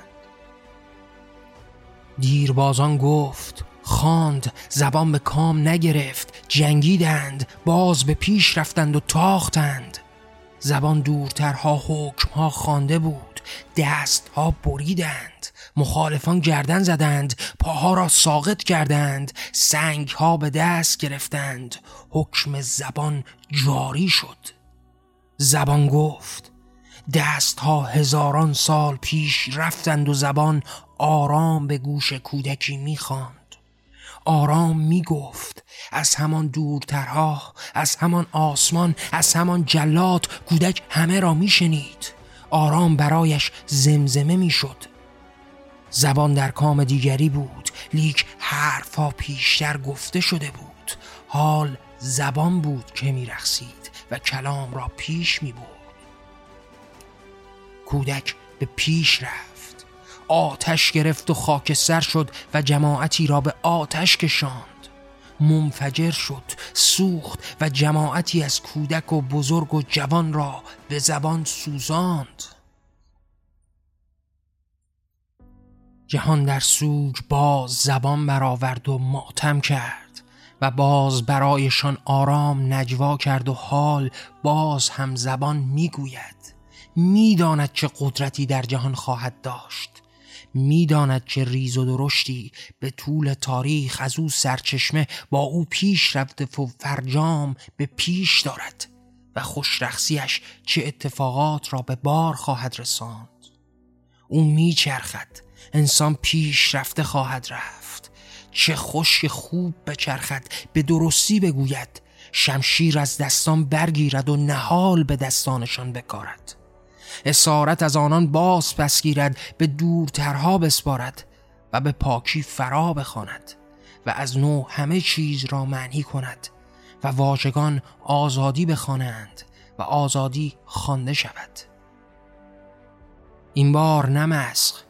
دیربازان گفت خواند زبان به کام نگرفت جنگیدند باز به پیش رفتند و تاختند. زبان دورترها حکمها خوانده بود دستها بریدند مخالفان گردن زدند پاها را ساقط کردند سنگها به دست گرفتند. حکم زبان جاری شد. زبان گفت دستها هزاران سال پیش رفتند و زبان آرام به گوش کودکی می‌خواند. آرام می گفت از همان دورترها از همان آسمان از همان جلات کودک همه را می شنید آرام برایش زمزمه می شد زبان در کام دیگری بود. لیک حرفها پیشتر گفته شده بود. حال زبان بود که می رخصید و کلام را پیش می بود کودک به پیش رفت. آتش گرفت و خاکستر شد و جماعتی را به آتش کشاند. منفجر شد سوخت و جماعتی از کودک و بزرگ و جوان را به زبان سوزاند. جهان در سوگ باز زبان برآورد و ماتم کرد و باز برایشان آرام نجوا کرد و حال باز هم زبان می‌گوید. می‌داند چه قدرتی در جهان خواهد داشت. می‌داند که ریز و درشتی به طول تاریخ از او سرچشمه با او پیش رفته و فرجام به پیش دارد و خوشرخصیش چه اتفاقات را به بار خواهد رساند. او میچرخد انسان پیش رفته خواهد رفت. چه خوش خوب بچرخد به درستی بگوید. شمشیر از دستان برگیرد و نهال به دستانشان بکارد. اسارت از آنان باز پس گیرد به دورترها بسپارد و به پاکی فرا بخواند و از نو همه چیز را معنی کند و واژگان آزادی بخوانند و آزادی خوانده شود. این بار نه مسخ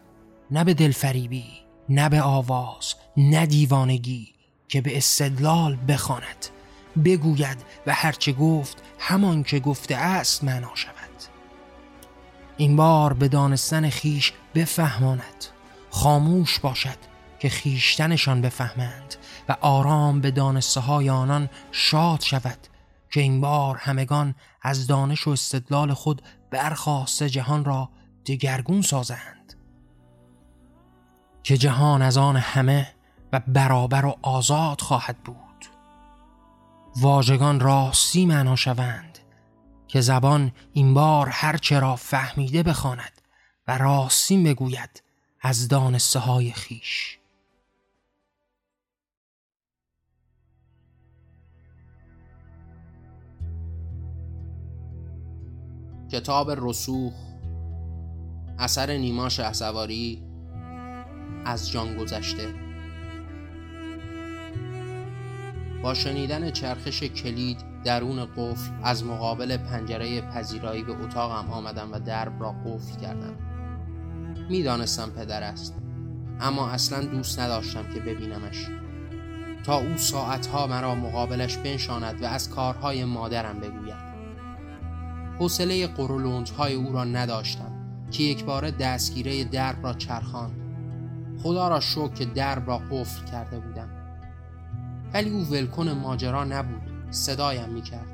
نه به دلفریبی نه به آواز نه دیوانگی که به استدلال بخواند بگوید و هرچه گفت همان که گفته است معنا شود. این بار به دانستن خیش بفهماند. خاموش باشد که خیشتنشان بفهمند و آرام به دانسته های آنان شاد شود که این بار همگان از دانش و استدلال خود برخواست جهان را دگرگون سازند. که جهان از آن همه
و برابر و آزاد خواهد بود. واژگان راستی معنا شوند. که زبان این بار هرچه را فهمیده بخواند و راستی بگوید از دانسته های خیش.
کتاب رسوخ اثر نیما شهسواری از جان گذشته. با شنیدن چرخش کلید درون قفل از مقابل پنجره پذیرایی به اتاقم آمدم و درب را قفل کردم. می‌دانستم پدر است اما اصلا دوست نداشتم که ببینمش. تا او ساعتها مرا مقابلش بنشاند و از کارهای مادرم بگوید. حوصله های او را نداشتم که یک بار دستگیره درب را چرخاند. خدا را شکر که درب را قفل کرده بودم. ولی او ولکن ماجرا نبود. صدایم می‌کرد.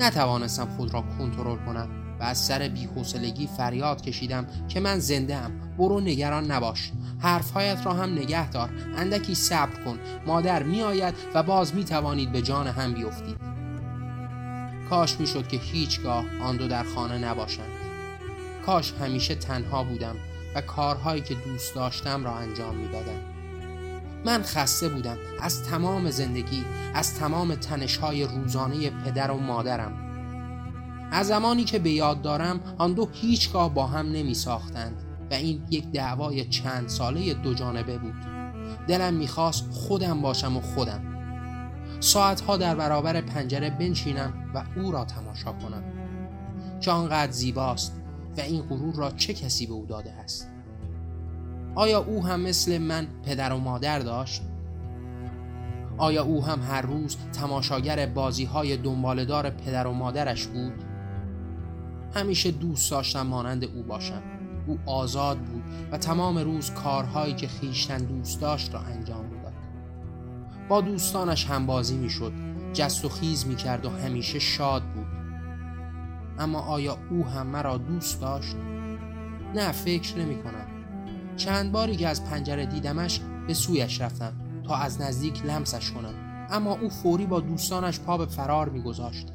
نتوانستم خود را کنترل کنم و از سر بیحوصلگی فریاد کشیدم که من زنده ام. برو نگران نباش. حرفهایت را هم نگه دار. اندکی صبر کن. مادر میآید و باز می توانید به جان هم بیفتید. کاش می‌شد که هیچگاه آن دو در خانه نباشند. کاش همیشه تنها بودم و کارهایی که دوست داشتم را انجام می‌دادم من خسته بودم. از تمام زندگی از تمام تنشهای روزانه پدر و مادرم. از زمانی که به یاد دارم آن دو هیچگاه با هم نمی ساختند و این یک دعوای چند ساله دو جانبه بود. دلم می‌خواست خودم باشم و خودم. ساعتها در برابر پنجره بنشینم و او را تماشا کنم. که آنقدر زیباست و این غرور را چه کسی به او داده است. آیا او هم مثل من پدر و مادر داشت؟ آیا او هم هر روز تماشاگر بازی های دنبالدار پدر و مادرش بود؟ همیشه دوست داشتم مانند او باشم او آزاد بود و تمام روز کارهایی که خیشتن دوست داشت را انجام می‌داد با دوستانش هم بازی می‌شد جست و خیز می‌کرد و همیشه شاد بود اما آیا او هم مرا دوست داشت؟ نه فکر نمی کنم چند باری که از پنجره دیدمش به سویش رفتم تا از نزدیک لمسش کنم اما او فوری با دوستانش پا به فرار میگذاشت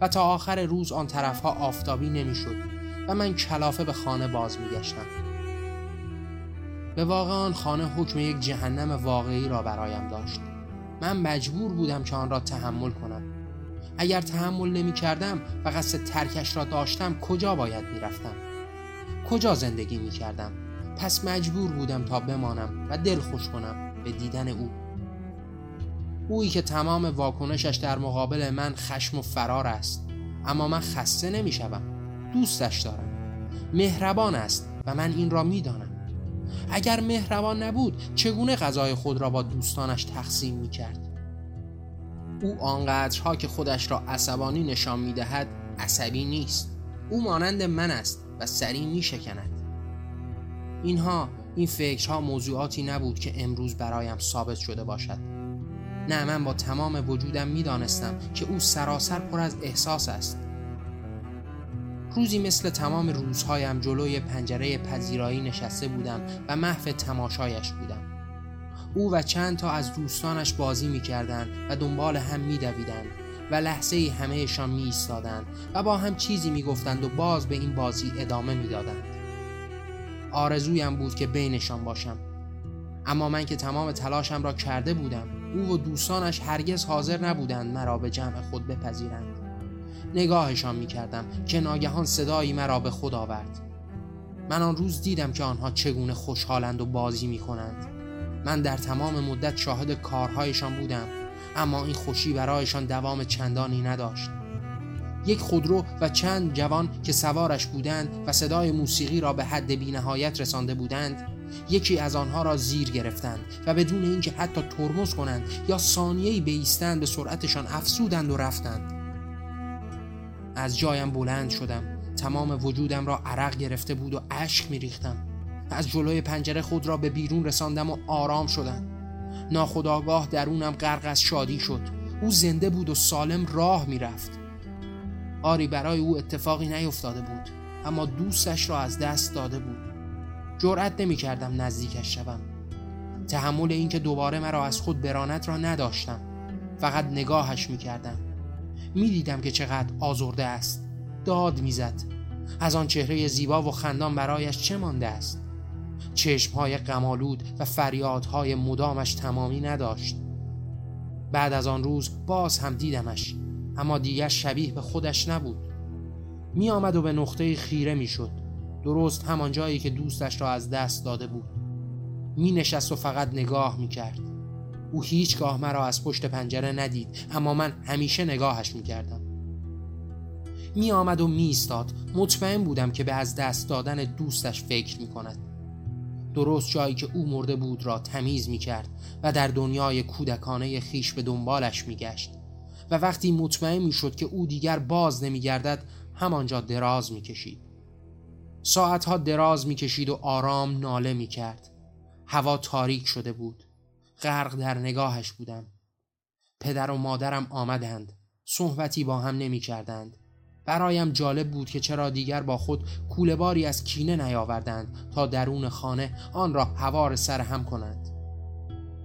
و تا آخر روز آن طرفها آفتابی نمی‌شد و من کلافه به خانه باز میگشتم به واقع آن خانه حکم یک جهنم واقعی را برایم داشت من مجبور بودم که آن را تحمل کنم اگر تحمل نمی کردم و قصد ترکش را داشتم کجا باید می رفتم؟ کجا زندگی می کردم؟ پس مجبور بودم تا بمانم و دل خوش کنم به دیدن او. اویی که تمام واکنشش در مقابل من خشم و فرار است اما من خسته نمی شدم. دوستش دارم. مهربان است و من این را می دانم. اگر مهربان نبود چگونه غذای خود را با دوستانش تقسیم می کرد او آنقدرها که خودش را عصبانی نشان می دهد عصبی نیست. او مانند من است و سریع می شکند اینها این فکرها موضوعاتی نبود که امروز برایم ثابت شده باشد. نه من با تمام وجودم می‌دانستم که او سراسر پر از احساس است. روزی مثل تمام روزهایم جلوی پنجره پذیرایی نشسته بودم و محو تماشایش بودم. او و چند تا از دوستانش بازی می‌کردند و دنبال هم میدویدند و لحظه ای همهشان می و با هم چیزی می‌گفتند و باز به این بازی ادامه می‌دادند. آرزویم بود که بینشان باشم. اما من که تمام تلاشم را کرده بودم او و دوستانش هرگز حاضر نبودند مرا به جمع خود بپذیرند. نگاهشان می کردم که ناگهان صدایی مرا به خود آورد. من آن روز دیدم که آنها چگونه خوشحالند و بازی می کنند من در تمام مدت شاهد کارهایشان بودم اما این خوشی برایشان دوام چندانی نداشت. یک خودرو و چند جوان که سوارش بودند و صدای موسیقی را به حد بینهایت رسانده بودند یکی از آنها را زیر گرفتند و بدون اینکه حتی ترمز کنند یا ثانیه‌ای بیستند به سرعتشان افسودند و رفتند. از جایم بلند شدم. تمام وجودم را عرق گرفته بود و اشک میریختم. از جلوی پنجره خود را به بیرون رساندم و آرام شدم. ناخداگاه درونم غرق از شادی شد. او زنده بود و سالم راه می‌رفت. آری برای او اتفاقی نیفتاده بود اما دوستش را از دست داده بود. جرأت نمی کردم نزدیکش شوم. تحمل اینکه دوباره مرا از خود برانت را نداشتم. فقط نگاهش می‌کردم. می‌دیدم که چقدر آزرده است. داد می‌زد. از آن چهره زیبا و خندان برایش چه مانده است؟ چشمهای غمالود و فریادهای مدامش تمامی نداشت. بعد از آن روز باز هم دیدمش. اما دیگر شبیه به خودش نبود. می آمد و به نقطه خیره می شد درست همان جایی که دوستش را از دست داده بود. می نشست و فقط نگاه می کرد او هیچگاه مرا از پشت پنجره ندید اما من همیشه نگاهش می کردم می آمد و می ایستاد مطمئن بودم که به از دست دادن دوستش فکر می کند درست جایی که او مرده بود را تمیز می کرد و در دنیای کودکانه خیش به دنبالش می گشت و وقتی مطمئن می شد که او دیگر باز نمی گردد همانجا دراز می کشید ساعتها دراز می کشید و آرام ناله می کرد هوا تاریک شده بود. غرق در نگاهش بودم. پدر و مادرم آمدند. صحبتی با هم نمی کردند برایم جالب بود که چرا دیگر با خود کوله باری از کینه نیاوردند تا درون خانه آن را هوار سر هم کنند.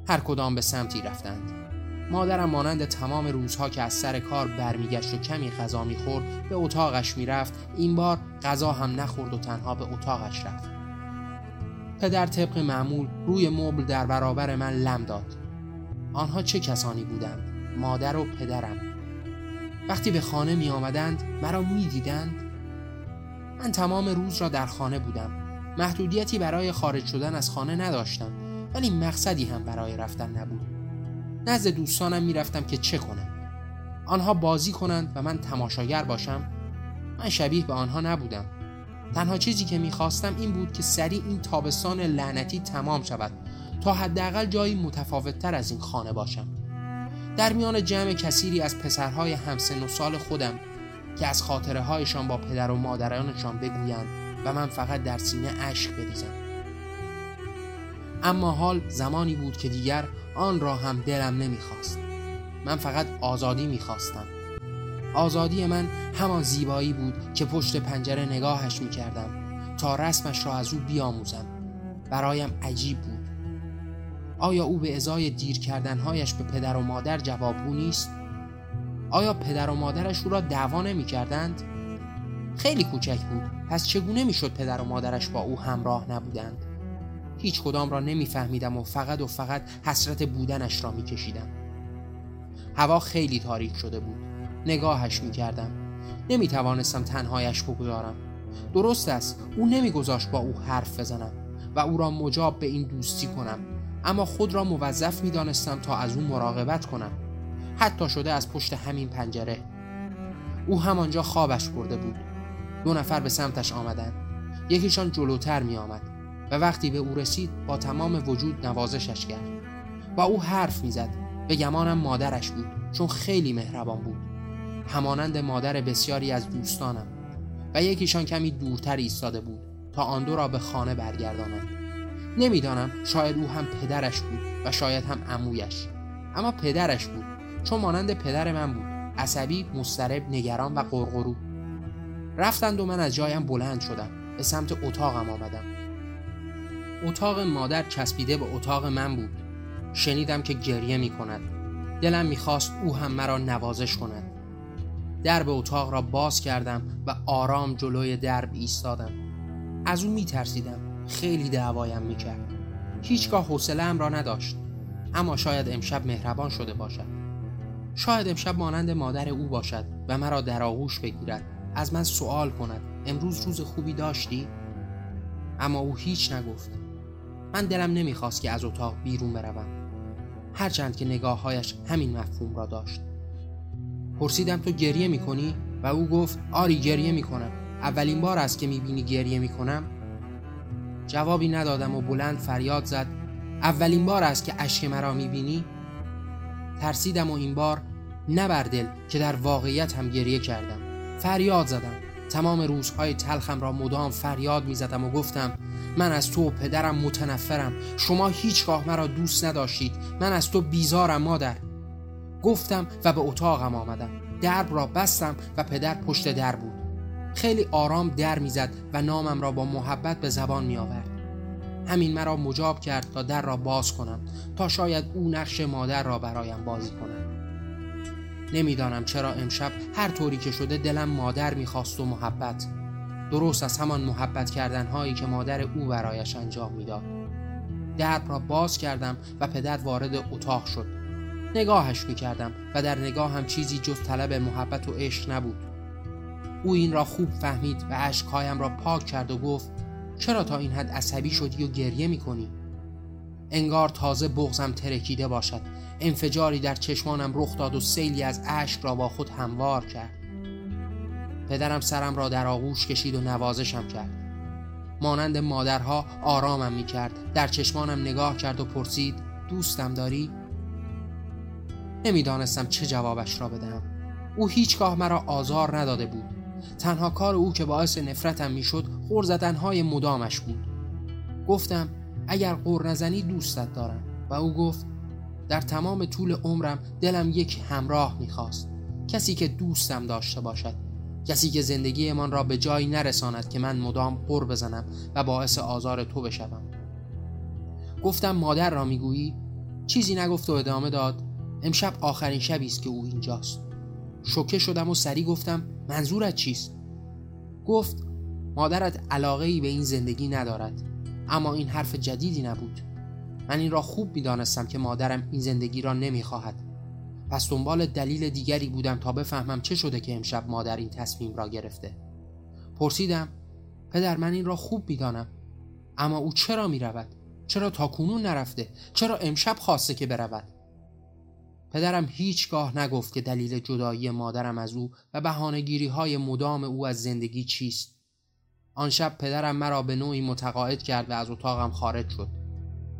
هر کدام به سمتی رفتند. مادرم مانند تمام روزها که از سر کار برمیگشت و کمی غذا می‌خورد به اتاقش می‌رفت. این بار غذا هم نخورد و تنها به اتاقش رفت. پدر طبق معمول روی مبل در برابر من لم داد. آنها چه کسانی بودند؟ مادر و پدرم. وقتی به خانه می آمدند مرا می دیدند من تمام روز را در خانه بودم. محدودیتی برای خارج شدن از خانه نداشتم ولی مقصدی هم برای رفتن نبود. نزد دوستانم می‌رفتم که چه کنم. آنها بازی کنند و من تماشاگر باشم. من شبیه به آنها نبودم. تنها چیزی که می‌خواستم این بود که سریع این تابستان لعنتی تمام شود تا حداقل جایی متفاوتتر از این خانه باشم. در میان جمع کثیری از پسرهای همسن و سال خودم که از خاطره هایشان با پدر و مادرانشان بگویند و من فقط در سینه اشک بریزم. اما حال زمانی بود که دیگر آن را هم دلم نمی‌خواست من فقط آزادی می‌خواستم آزادی من همان زیبایی بود که پشت پنجره نگاهش می‌کردم تا رسمش را از او بیاموزم برایم عجیب بود آیا او به ازای دیر کردنهایش به پدر و مادر جوابگو نیست؟ آیا پدر و مادرش او را دعوا نمی کردند؟ خیلی کوچک بود پس چگونه می‌شد پدر و مادرش با او همراه نبودند؟ هیچ کدام را نمیفهمیدم و فقط و فقط حسرت بودنش را میکشیدم. هوا خیلی تاریک شده بود. نگاهش می‌کردم. نمی توانستم تنهایش بگذارم. درست است او نمیگذاشت با او حرف بزنم و او را مجاب به این دوستی کنم اما خود را موظف می دانستم تا از او مراقبت کنم حتی شده از پشت همین پنجره او همانجا خوابش برده بود دو نفر به سمتش آمدند یکیشان جلوتر می آمد و وقتی به او رسید با تمام وجود نوازشش کرد. و او حرف می‌زد. به گمانم مادرش بود چون خیلی مهربان بود. همانند مادر بسیاری از دوستانم. و یکیشان کمی دورتر ایستاده بود تا آن دو را به خانه برگردانند. نمی‌دانم شاید او هم پدرش بود و شاید هم امویش اما پدرش بود چون مانند پدر من بود. عصبی مسترب نگران و قرقرو رفتند و من از جایم بلند شدم. به سمت اتاقم آمدم. اتاق مادر چسبیده به اتاق من بود. شنیدم که گریه می کند. دلم می‌خواست او هم مرا نوازش کند. درب اتاق را باز کردم و آرام جلوی درب ایستادم. از او میترسیدم خیلی دعوایم می‌کرد هیچگاه حوصله را نداشت. اما شاید امشب مهربان شده باشد. شاید امشب مانند مادر او باشد و مرا در آغوش بگیرد. از من سوال کند. امروز روز خوبی داشتی؟ اما او هیچ نگفت. من دلم نمی‌خواست که از اتاق بیرون بروم. هرچند که نگاههایش همین مفهوم را داشت. پرسیدم تو گریه می‌کنی؟ و او گفت آری گریه می‌کنم. اولین بار است که می‌بینی گریه می‌کنم؟ جوابی ندادم و بلند فریاد زد اولین بار است که اشک مرا می‌بینی؟ ترسیدم و این بار نبر دل که در واقعیت هم گریه کردم. فریاد زدم. تمام روزهای تلخم را مدام فریاد می‌زدم و گفتم من از تو و پدرم متنفرم. شما هیچگاه مرا دوست نداشتید. من از تو بیزارم مادر. گفتم و به اتاقم آمدم. درب را بستم و پدر پشت در بود. خیلی آرام در می‌زد و نامم را با محبت به زبان می آورد. همین مرا مجاب کرد تا در را باز کنم تا شاید او نقش مادر را برایم بازی کند. نمی‌دانم چرا امشب هر طوری که شده دلم مادر می‌خواست و محبت. درست از همان محبت کردن هایی که مادر او برایش انجام می‌داد. درب را باز کردم و پدر وارد اتاق شد. نگاهش می‌کردم و در نگاه هم چیزی جز طلب محبت و عشق نبود. او این را خوب فهمید و اشکهایم را پاک کرد و گفت چرا تا این حد عصبی شدی و گریه می‌کنی؟ انگار تازه بغزم ترکیده باشد. انفجاری در چشمانم رخ داد و سیلی از اشک را با خود هموار کرد. پدرم سرم را در آغوش کشید و نوازشم کرد. مانند مادرها آرامم می کرد در چشمانم نگاه کرد و پرسید دوستم داری؟ نمی‌دانستم چه جوابش را بدهم. او هیچگاه مرا آزار نداده بود. تنها کار او که باعث نفرتم می‌شد غر زدنهای مدامش بود. گفتم اگر غر نزنی دوستت دارم. و او گفت در تمام طول عمرم دلم یک همراه می‌خواست. کسی که دوستم داشته باشد کسی که زندگیمان را به جایی نرساند که من مدام قر بزنم و باعث آزار تو بشوم. گفتم مادر را می‌گویی؟ چیزی نگفت و ادامه داد امشب آخرین شبی است که او اینجاست. شوکه شدم و سری گفتم منظورت چیست؟ گفت مادرت علاقه ای به این زندگی ندارد اما این حرف جدیدی نبود. من این را خوب می‌دانستم که مادرم این زندگی را نمی‌خواهد. پس دنبال دلیل دیگری بودم تا بفهمم چه شده که امشب مادر این تصمیم را گرفته. پرسیدم پدر من این را خوب می‌دانم اما او چرا می‌رود؟ چرا تا کنون نرفته؟ چرا امشب خواسته که برود؟ پدرم هیچگاه نگفت که دلیل جدایی مادرم از او و بهانهگیری های مدام او از زندگی چیست. آن شب پدرم مرا به نوعی متقاعد کرد و از اتاقم خارج شد.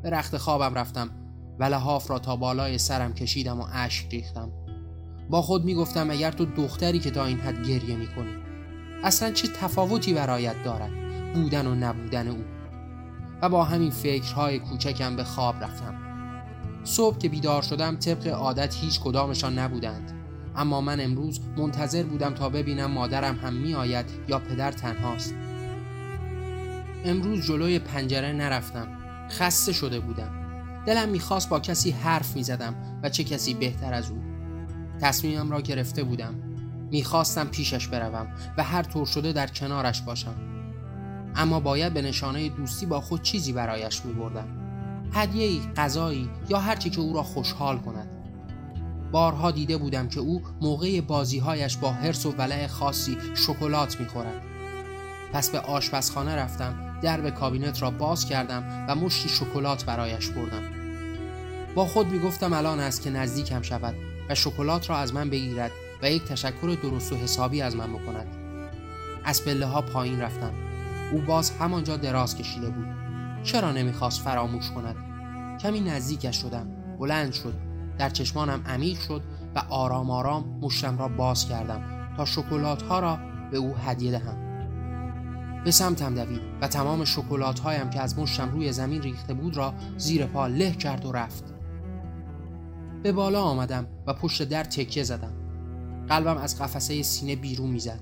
به رخت خوابم رفتم. و لحاف را تا بالای سرم کشیدم و اشک ریختم. با خود می‌گفتم اگر تو دختری که تا این حد گریه می‌کنی اصلا چه تفاوتی برایت دارد بودن و نبودن او؟ و با همین فکرهای کوچکم به خواب رفتم. صبح که بیدار شدم طبق عادت هیچ کدامشان نبودند. اما من امروز منتظر بودم تا ببینم مادرم هم می آید یا پدر تنهاست. امروز جلوی پنجره نرفتم. خسته شده بودم. دلم می‌خواست با کسی حرف می‌زدم و چه کسی بهتر از او. تصمیمم را گرفته بودم. می‌خواستم پیشش بروم و هر طور شده در کنارش باشم. اما باید به نشانه دوستی با خود چیزی برایش میبردم. هدیه‌ای غذایی یا هرچی که او را خوشحال کند. بارها دیده بودم که او موقع بازیهایش با حرس و ولع خاصی شکلات می‌خورد. پس به آشپزخانه رفتم درب کابینت را باز کردم و مشتی شکلات برایش بردم. با خود می‌گفتم الان است که نزدیکم شود و شکلات را از من بگیرد و یک تشکر درست و حسابی از من بکند. از پله ها پایین رفتم. او باز همانجا دراز کشیده بود. چرا نمی‌خواست فراموش کند؟ کمی نزدیکش شدم. بلند شد. در چشمانم عمیق شد و آرام آرام مشتم را باز کردم تا شکلات ها را به او هدیه دهم. به سمتم دوید و تمام شکلات هایم که از مشتم روی زمین ریخته بود را زیر پا له کرد و رفت. به بالا آمدم و پشت در تکیه زدم. قلبم از قفسه سینه بیرون می‌زد.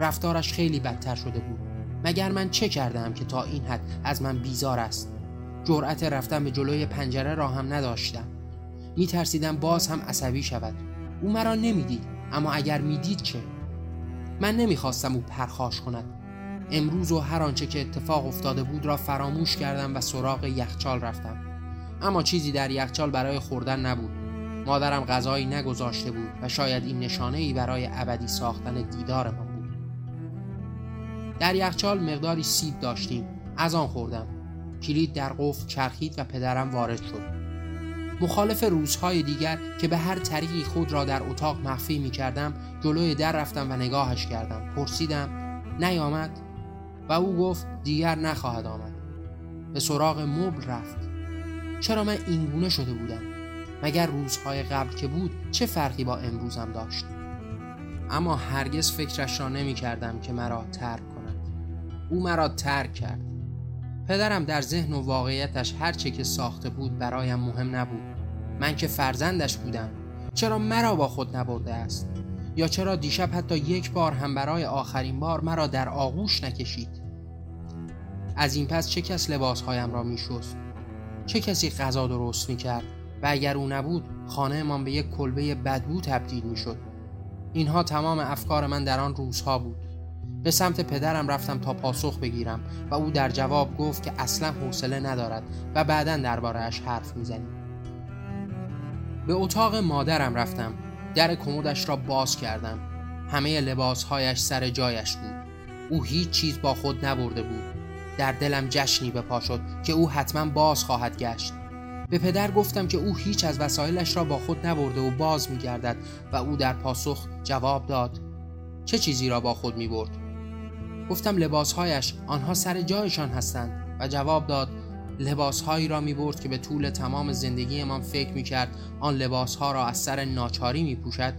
رفتارش خیلی بدتر شده بود. مگر من چه کردم که تا این حد از من بیزار است؟ جرأت رفتن به جلوی پنجره را هم نداشتم. می ترسیدم باز هم عصبی شود. او مرا نمی‌دید اما اگر می‌دید چه؟ من نمی‌خواستم او پرخاش کند. امروز و هر آنچه که اتفاق افتاده بود را فراموش کردم و سراغ یخچال رفتم. اما چیزی در یخچال برای خوردن نبود. مادرم غذایی نگذاشته بود و شاید این نشانه ای برای ابدی ساختن دیدارمان بود. در یخچال مقداری سیب داشتیم. از آن خوردم. کلید در قفل چرخید و پدرم وارد شد. مخالف روزهای دیگر که به هر طریقی خود را در اتاق مخفی می کردم جلوی در رفتم و نگاهش کردم. پرسیدم نیامد؟ و او گفت دیگر نخواهد آمد. به سراغ مبل رفت. چرا من اینگونه شده بودم؟ مگر روزهای قبل که بود چه فرقی با امروزم داشت؟ اما هرگز فکرش را نمی کردم که مرا ترک کند. او مرا ترک کرد. پدرم در ذهن و واقعیتش هر چه که ساخته بود برایم مهم نبود. من که فرزندش بودم. چرا مرا با خود نبرده است؟ یا چرا دیشب حتی یک بار هم برای آخرین بار مرا در آغوش نکشید؟ از این پس چه کس لباسهایم را میشست؟ چه کسی غذا درست می‌کرد؟ و اگر او نبود خانهمان به یک کلبه بدبو تبدیل می‌شد. اینها تمام افکار من در آن روزها بود. به سمت پدرم رفتم تا پاسخ بگیرم و او در جواب گفت که اصلا حوصله ندارد و بعدا دربارهاش حرف می‌زنیم. به اتاق مادرم رفتم. در کمدش را باز کردم. همه لباسهایش سر جایش بود. او هیچ چیز با خود نبرده بود. در دلم جشنی به پا شد که او حتما باز خواهد گشت به پدر گفتم که او هیچ از وسایلش را با خود نبرده و باز میگردد و او در پاسخ جواب داد چه چیزی را با خود می برد؟ گفتم لباسهایش آنها سر جایشان هستند و جواب داد لباسهایی را می برد که به طول تمام زندگیمان فکر می کرد آن لباسها را از سر ناچاری می پوشد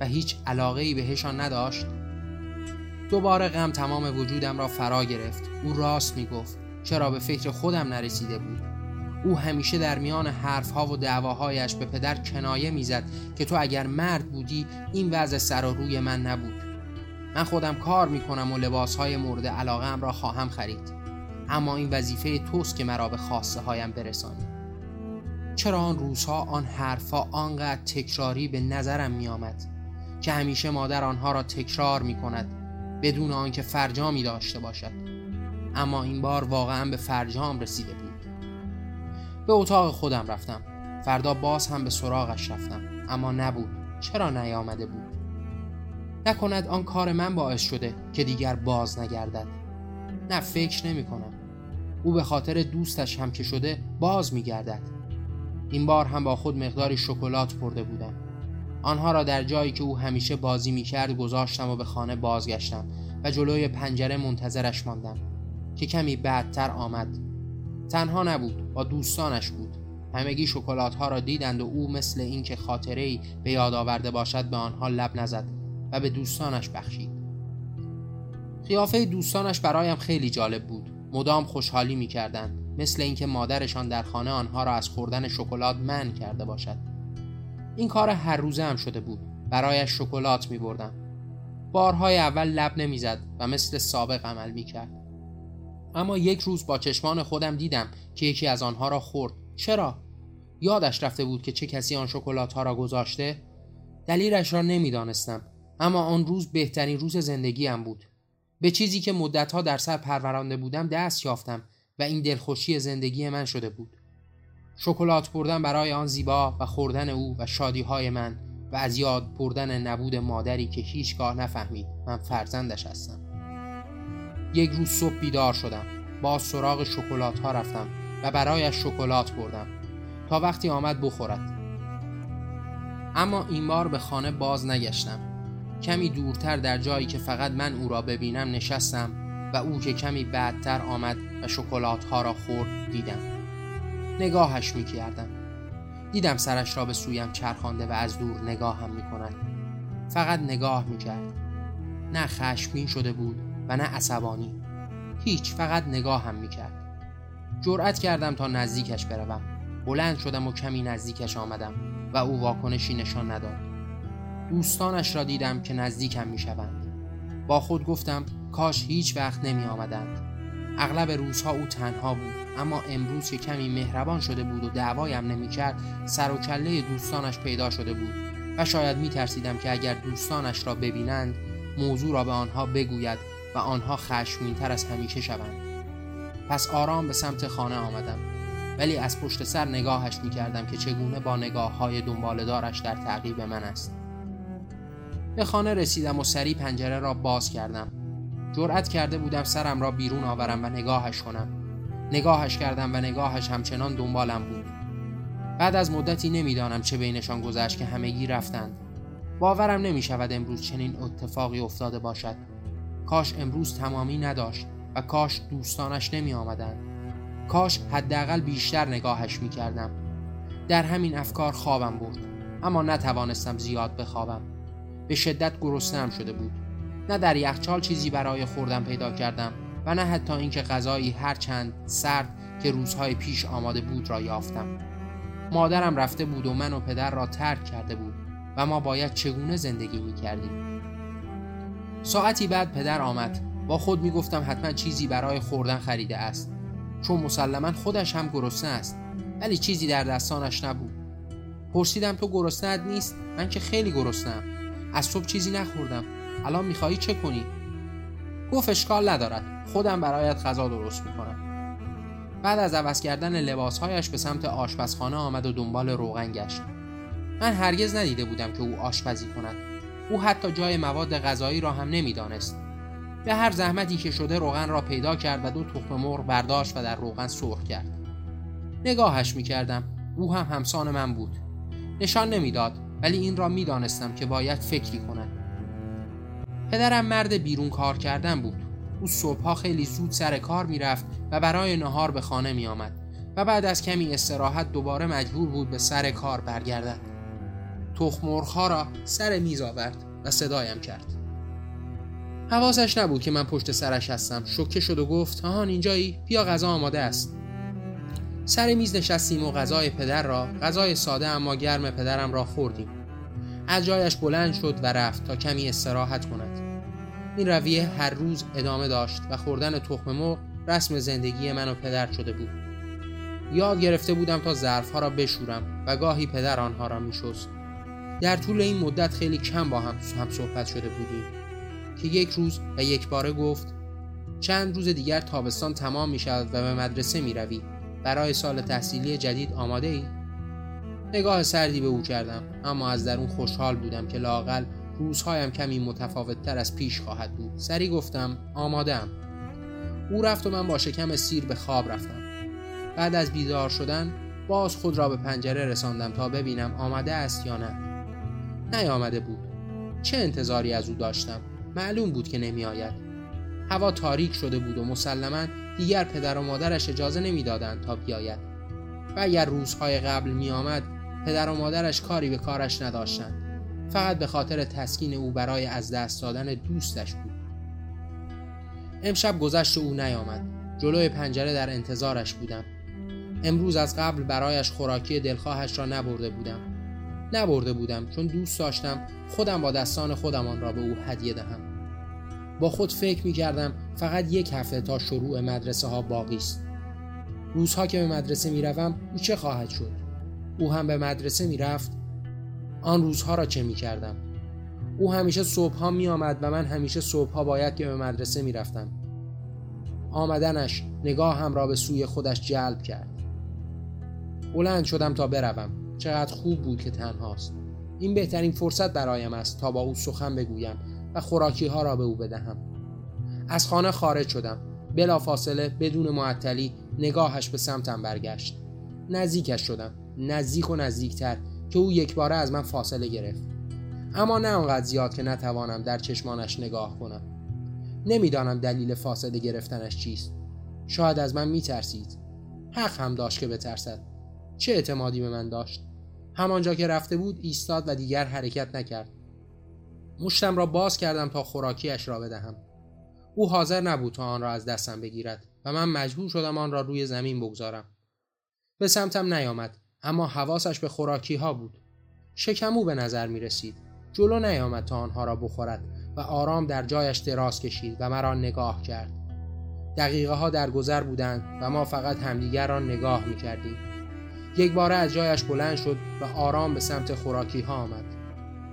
و هیچ علاقه بهشان نداشت دوباره غم تمام وجودم را فرا گرفت. او راست می گفت چرا به فکر خودم نرسیده بود؟ او همیشه در میان حرفها و دعواهایش به پدر کنایه می‌زد که تو اگر مرد بودی این وضع سر و روی من نبود. من خودم کار می‌کنم و لباسهای مورد علاقه را خواهم خرید. اما این وظیفه توست که مرا به خواسته هایم برسانی. چرا آن روزها آن حرفها آنقدر تکراری به نظرم میآمد که همیشه مادر آنها را تکرار می کند بدون آنکه فرجامی داشته باشد. اما این بار واقعا به فرجام رسیده بود. به اتاق خودم رفتم. فردا باز هم به سراغش رفتم. اما نبود. چرا نیامده بود؟ نکند آن کار من باعث شده که دیگر باز نگردد. نه فکر نمی کنم. او به خاطر دوستش هم که شده باز می گردد. این بار هم با خود مقداری شکلات برده بودم. آنها را در جایی که او همیشه بازی می کرد گذاشتم و به خانه بازگشتم و جلوی پنجره منتظرش ماندم که کمی بعدتر آمد. تنها نبود با دوستانش بود. همگی شکلات ها را دیدند و او مثل اینکه خاطره ای به یاد آورده باشد به آنها لب نزد و به دوستانش بخشید. قیافه دوستانش برایم خیلی جالب بود. مدام خوشحالی می کردند مثل اینکه مادرشان در خانه آنها را از خوردن شکلات من کرده باشد. این کار هر روزه هم شده بود. برایش شکلات می بردم بارهای اول لب نمی‌زد و مثل سابق عمل می کرد اما یک روز با چشمان خودم دیدم که یکی از آنها را خورد. چرا؟ یادش رفته بود که چه کسی آن شکلات ها را گذاشته؟ دلیلش را نمی‌دانستم. اما آن روز بهترین روز زندگیم بود. به چیزی که مدتها در سر پرورانده بودم دست یافتم و این دلخوشی زندگی من شده بود. شکلات بردن برای آن زیبا و خوردن او و شادی های من و از یاد بردن نبود مادری که هیچگاه نفهمید من فرزندش هستم. یک روز صبح بیدار شدم با سراغ شکلات ها رفتم و برایش شکلات بردم تا وقتی آمد بخورد. اما این بار به خانه باز نگشتم. کمی دورتر در جایی که فقط من او را ببینم نشستم و او که کمی بعدتر آمد و شکلات ها را خورد دیدم. نگاهش می کردم دیدم سرش را به سویم چرخانده و از دور نگاهم می کند فقط نگاه می کرد نه خشمین شده بود و نه عصبانی. هیچ فقط نگاه هم می‌کرد. جرأت کردم تا نزدیکش بروم. بلند شدم و کمی نزدیکش آمدم و او واکنشی نشان نداد. دوستانش را دیدم که نزدیکم می‌شوند. با خود گفتم کاش هیچ وقت نمی آمدند اغلب روزها او تنها بود اما امروز که کمی مهربان شده بود و دعوایم نمی‌کرد سر و کله دوستانش پیدا شده بود و شاید می ترسیدم که اگر دوستانش را ببینند موضوع را به آنها بگوید و آنها خشمینتر از همیشه شوند. پس آرام به سمت خانه آمدم ولی از پشت سر نگاهش می کردم که چگونه با نگاه های دنبالدارش در تعقیب من است. به خانه رسیدم و سری پنجره را باز کردم. جرأت کرده بودم سرم را بیرون آورم و نگاهش کنم. نگاهش کردم و نگاهش همچنان دنبالم بود. بعد از مدتی نمی‌دانم چه بینشان گذشت که همگی رفتند. باورم نمی شود امروز چنین اتفاقی افتاده باشد. کاش امروز تمامی نداشت و کاش دوستانش نمی آمدن. کاش حداقل بیشتر نگاهش می کردم. در همین افکار خوابم برد اما نتوانستم زیاد بخوابم. به شدت گرسنه‌ام شده بود. نه در یخچال چیزی برای خوردن پیدا کردم و نه حتی اینکه غذایی هر چند سرد که روزهای پیش آماده بود را یافتم. مادرم رفته بود و من و پدر را ترک کرده بود و ما باید چگونه زندگی می کردیم ساعتی بعد پدر آمد. با خود می‌گفتم حتما چیزی برای خوردن خریده است. چون مسلما خودش هم گرسنه است. ولی چیزی در دستانش نبود. پرسیدم تو گرسنت نیست؟ من که خیلی گرسنم از صبح چیزی نخوردم. الان می‌خواهی چه کنی؟ گفت اشکال ندارد. خودم برایت غذا درست می‌کنم. بعد از عوض کردن لباسهایش به سمت آشپزخانه آمد و دنبال روغن گشت. من هرگز ندیده بودم که او آشپزی کند. او حتی جای مواد غذایی را هم نمی‌دانست. به هر زحمتی که شده روغن را پیدا کرد و دو تخم مرغ برداشت و در روغن سرخ کرد. نگاهش می‌کردم. او هم همسان من بود. نشان نمی‌داد ولی این را می‌دانستم که باید فکری کند. پدرم مرد بیرون کار کردن بود. او صبحها خیلی زود سر کار می‌رفت و برای نهار به خانه می آمد و بعد از کمی استراحت دوباره مجبور بود به سر کار برگردد. تخمرخها را سر میز آورد و صدایم کرد. حواسش نبود که من پشت سرش هستم. شوکه شد و گفت آهان اینجایی. بیا غذا آماده است. سر میز نشستیم و غذای پدر را غذای ساده اما گرم پدرم را خوردیم. از جایش بلند شد و رفت تا کمی استراحت کند. این رویه هر روز ادامه داشت و خوردن تخم مرغ رسم زندگی من و پدر شده بود. یاد گرفته بودم تا ظرفها را بشورم و گاهی پدر آنها را میشست. در طول این مدت خیلی کم با هم, هم صحبت شده بودیم که یک روز و یک باره گفت چند روز دیگر تابستان تمام می شود و به مدرسه می روی برای سال تحصیلی جدید آماده ای؟ نگاه سردی به او کردم اما از درون خوشحال بودم که لاقل روزهایم کمی متفاوت تر از پیش خواهد بود. سری گفتم آمادم او رفت و من با شکم سیر به خواب رفتم. بعد از بیدار شدن باز خود را به پنجره رساندم تا ببینم آمده است یا نه. نیامده بود. چه انتظاری از او داشتم؟ معلوم بود که نمی آید هوا تاریک شده بود و مسلما دیگر پدر و مادرش اجازه نمی‌دادند تا بیاید. و اگر روزهای قبل می آمد پدر و مادرش کاری به کارش نداشتند. فقط به خاطر تسکین او برای از دست دادن دوستش بود. امشب گذشت و او نیامد. جلوی پنجره در انتظارش بودم. امروز از قبل برایش خوراکی دلخواهش را نبرده بودم. نبرده بودم چون دوست داشتم خودم با دستان خودم آن را به او هدیه دهم. با خود فکر می کردم فقط یک هفته تا شروع مدرسه ها باقی است. روزها که به مدرسه می روم او چه خواهد شد؟ او هم به مدرسه می رفت آن روزها را چه می کردم او همیشه صبح ها می آمد و من همیشه صبح ها باید که به مدرسه می رفتم آمدنش نگاه هم را به سوی خودش جلب کرد. بلند شدم تا بروم. چقدر خوب بود که تنهاست. این بهترین فرصت برایم است تا با او سخن بگویم و خوراکی ها را به او بدهم. از خانه خارج شدم. بلا فاصله بدون معطلی نگاهش به سمتم برگشت. نزدیکش شدم. نزدیک و نزدیکتر که او یک باره از من فاصله گرفت. اما نه آنقدر زیاد که نتوانم در چشمانش نگاه کنم. نمی‌دانم دلیل فاصله گرفتنش چیست. شاید از من میترسید. حق هم داشت که بترسد. چه اعتمادی به من داشت؟ همانجا که رفته بود ایستاد و دیگر حرکت نکرد. مشتم را باز کردم تا خوراکیش را بدهم. او حاضر نبود تا آن را از دستم بگیرد و من مجبور شدم آن را روی زمین بگذارم. به سمتم نیامد. اما حواسش به خوراکی ها بود. شکمو به نظر می رسید جلو نیامد تا آنها را بخورد و آرام در جایش دراز کشید و مرا نگاه کرد. دقیقه ها در گذر بودند و ما فقط همدیگر را نگاه می کردیم یک باره از جایش بلند شد و آرام به سمت خوراکی ها آمد.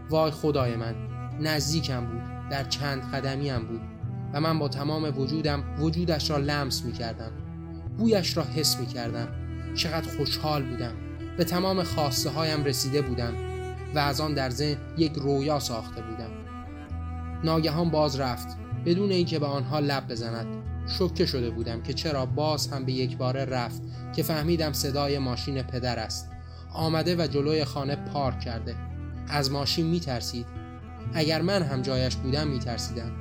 وای خدای من نزدیکم بود در چند قدمی هم بود و من با تمام وجودم وجودش را لمس می کردم بویش را حس می کردم چقدر خوشحال بودم. به تمام خواسته هایم رسیده بودم و از آن در ذهن یک رویا ساخته بودم. ناگهان باز رفت. بدون اینکه به آنها لب بزند شکه شده بودم که چرا باز هم به یک باره رفت که فهمیدم صدای ماشین پدر است. آمده و جلوی خانه پارک کرده. از ماشین می ترسید اگر من هم جایش بودم می ترسیدم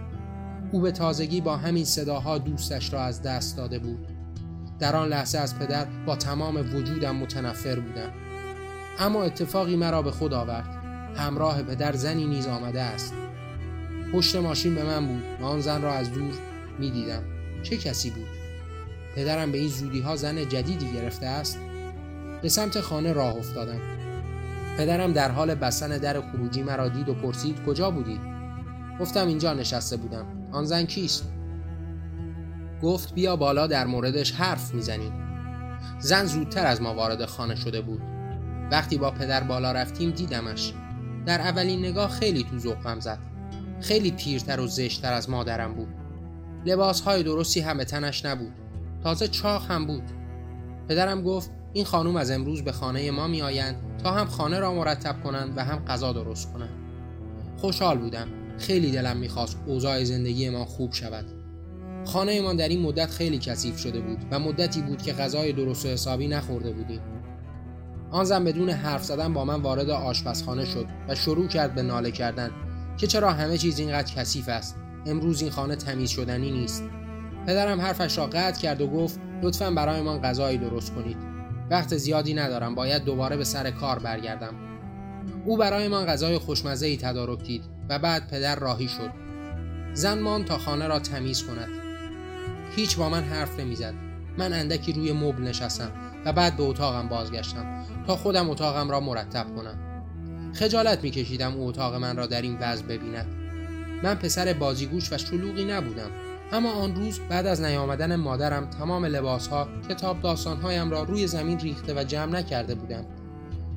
او به تازگی با همین صداها دوستش را از دست داده بود. در آن لحظه از پدر با تمام وجودم متنفر بودم. اما اتفاقی مرا به خود آورد. همراه پدر زنی نیز آمده است. پشت ماشین به من بود و آن زن را از دور می دیدم چه کسی بود؟ پدرم به این زودی ها زن جدیدی گرفته است؟ به سمت خانه راه افتادم. پدرم در حال بستن در خروجی مرا دید و پرسید کجا بودی؟ گفتم اینجا نشسته بودم. آن زن کیست؟ گفت بیا بالا در موردش حرف می‌زنیم. زن زودتر از ما وارد خانه شده بود. وقتی با پدر بالا رفتیم دیدمش. در اولین نگاه خیلی تو ذوقم زد. خیلی پیرتر و زشتتر از مادرم بود. لباس های درستی هم به تنش نبود. تازه چاق هم بود. پدرم گفت این خانوم از امروز به خانه ما می آیند تا هم خانه را مرتب کنند و هم غذا درست کنند. خوشحال بودم. خیلی دلم می‌خواست اوضاع زندگی ما خوب شود. خانه ما در این مدت خیلی کثیف شده بود و مدتی بود که غذای درست و حسابی نخورده بودیم آن زن بدون حرف زدن با من وارد آشپزخانه شد و شروع کرد به ناله کردن که چرا همه چیز اینقدر کثیف است. امروز این خانه تمیز شدنی نیست. پدرم حرفش را قطع کرد و گفت لطفا برایمان غذایی درست کنید. وقت زیادی ندارم باید دوباره به سر کار برگردم. او برایمان غذای خوشمزه ای تدارک دید و بعد پدر راهی شد. زن مان تا خانه را تمیز کند. هیچ با من حرف نمی‌زد. من اندکی روی مبل نشستم و بعد به اتاقم بازگشتم تا خودم اتاقم را مرتب کنم. خجالت میکشیدم او اتاق من را در این وضع ببیند. من پسر بازیگوش و شلوغی نبودم. اما آن روز بعد از نیامدن مادرم تمام لباسها کتاب داستانهایم را روی زمین ریخته و جمع نکرده بودم.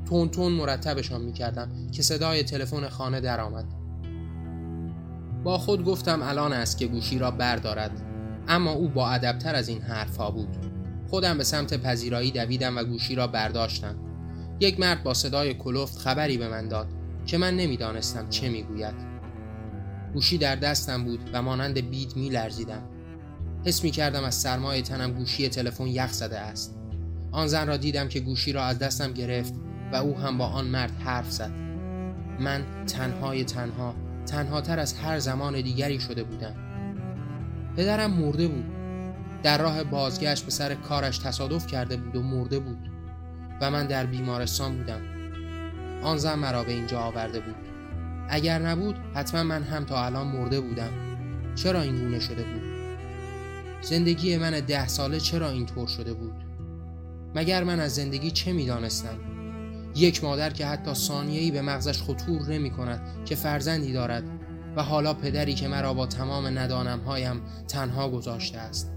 تون تون مرتبشان می‌کردم که صدای تلفن خانه درآمد. با خود گفتم الان است که گوشی را بردارد. اما او با ادبتر از این حرفها بود. خودم به سمت پذیرایی دویدم و گوشی را برداشتم. یک مرد با صدای کلفت خبری به من داد که من نمی‌دانستم چه می‌گوید. گوشی در دستم بود و مانند بید می لرزیدم حس می کردم از سرمای تنم گوشی تلفن یخ زده است. آن زن را دیدم که گوشی را از دستم گرفت و او هم با آن مرد حرف زد. من تنهای تنها تنهاتر از هر زمان دیگری شده بودم. پدرم مرده بود. در راه بازگشت به سر کارش تصادف کرده بود و مرده بود و من در بیمارستان بودم. آن زن مرا به اینجا آورده بود. اگر نبود حتما من هم تا الان مرده بودم. چرا این گونه شده بود؟ زندگی من ده ساله چرا اینطور شده بود؟ مگر من از زندگی چه می‌دانستم یک مادر که حتی ثانیه‌ای به مغزش خطور نمی کند که فرزندی دارد و حالا پدری که مرا با تمام ندانمهایم تنها گذاشته است.